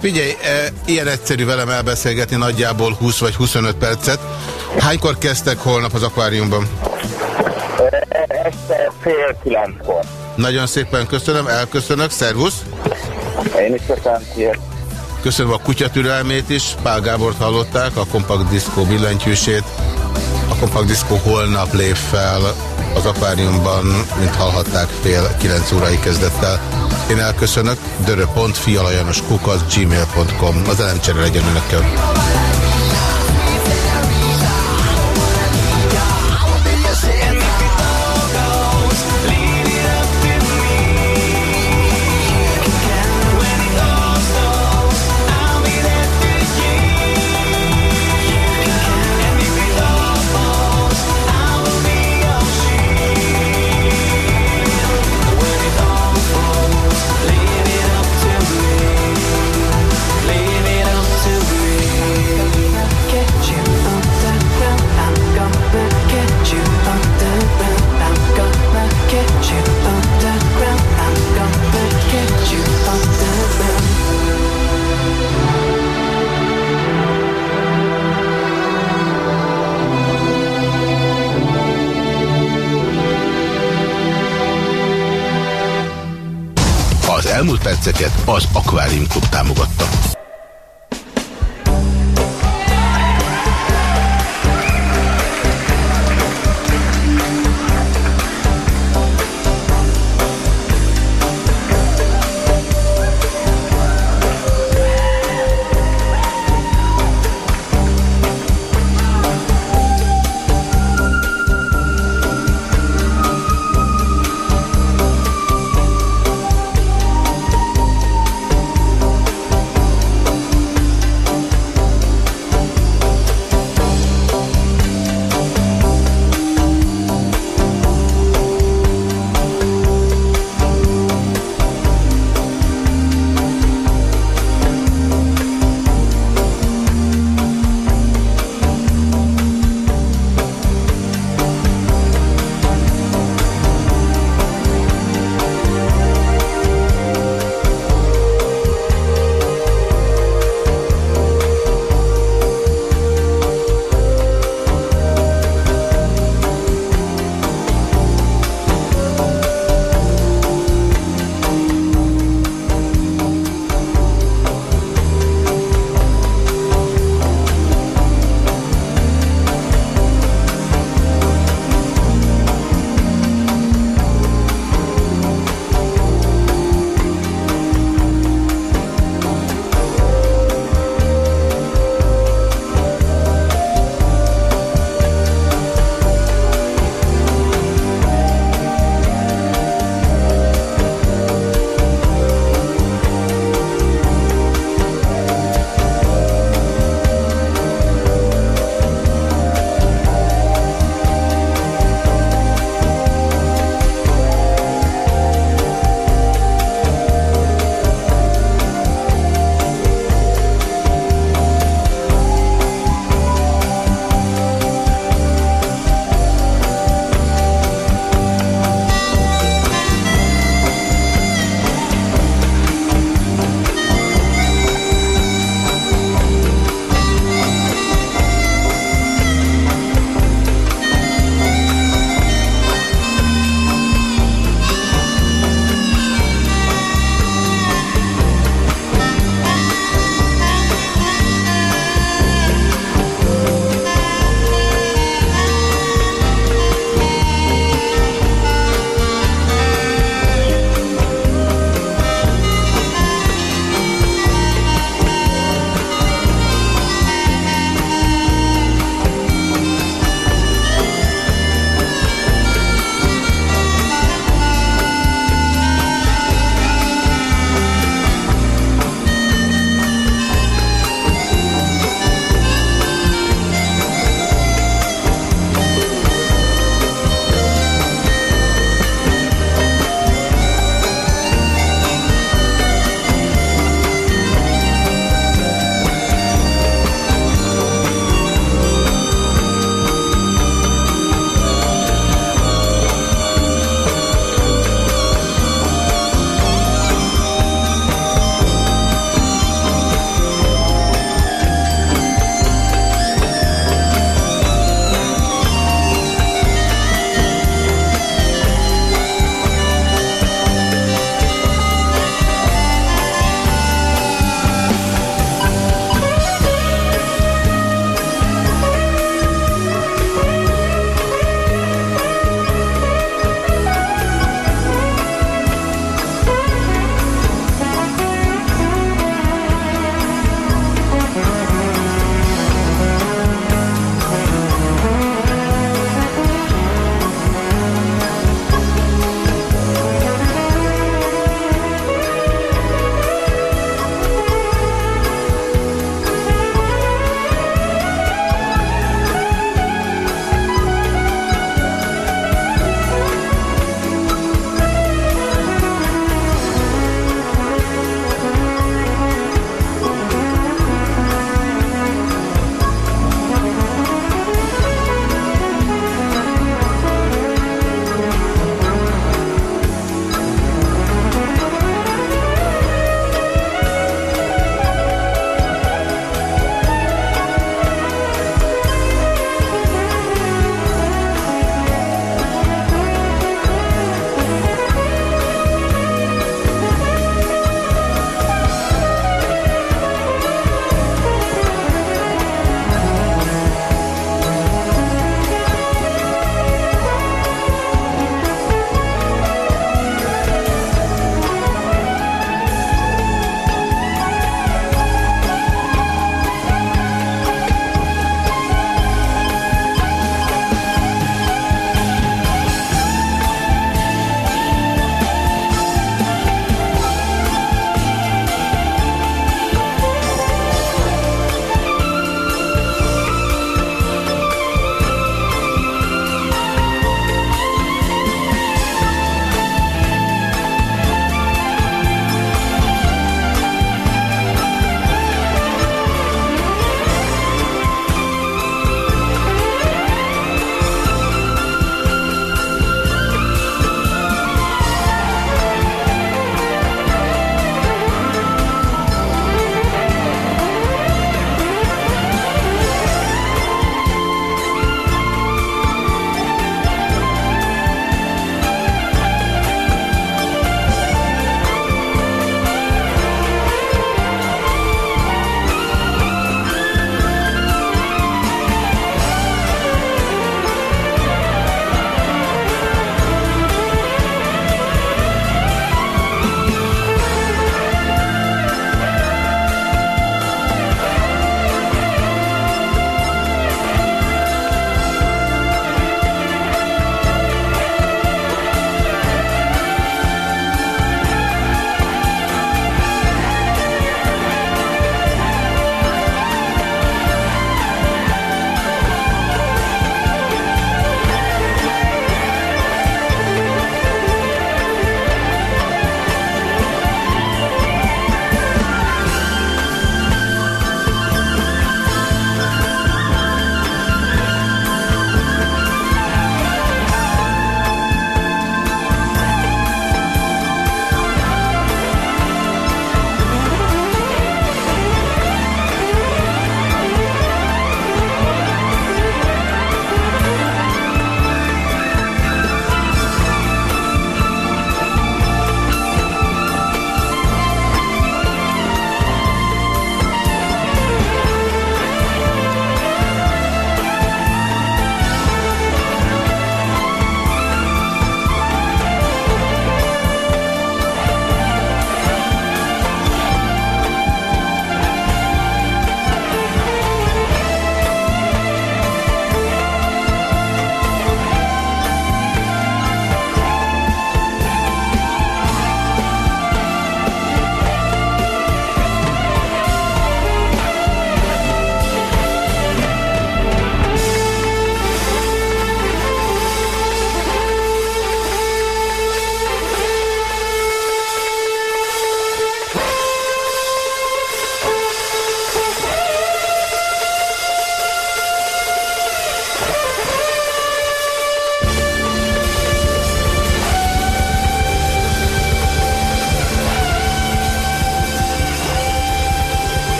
Figyelj, e, ilyen egyszerű velem elbeszélgetni nagyjából 20 vagy 25 percet. Hánykor kezdtek holnap az akváriumban? Este fél kilenckor. Nagyon szépen köszönöm, elköszönök, szervusz! Én is köszönöm, Köszönöm a kutyatürelmét is, Pál Gábort hallották, a kompakt diszkó billentyűsét. Kompakt diszkó holnap lép fel az akváriumban, mint hallhatták, fél 9 órai kezdettel. Én elköszönök, dörö.fialajanoskukac gmail.com. Az elemcsere legyen önökkel. Perceket az Aquarium Club támogatta.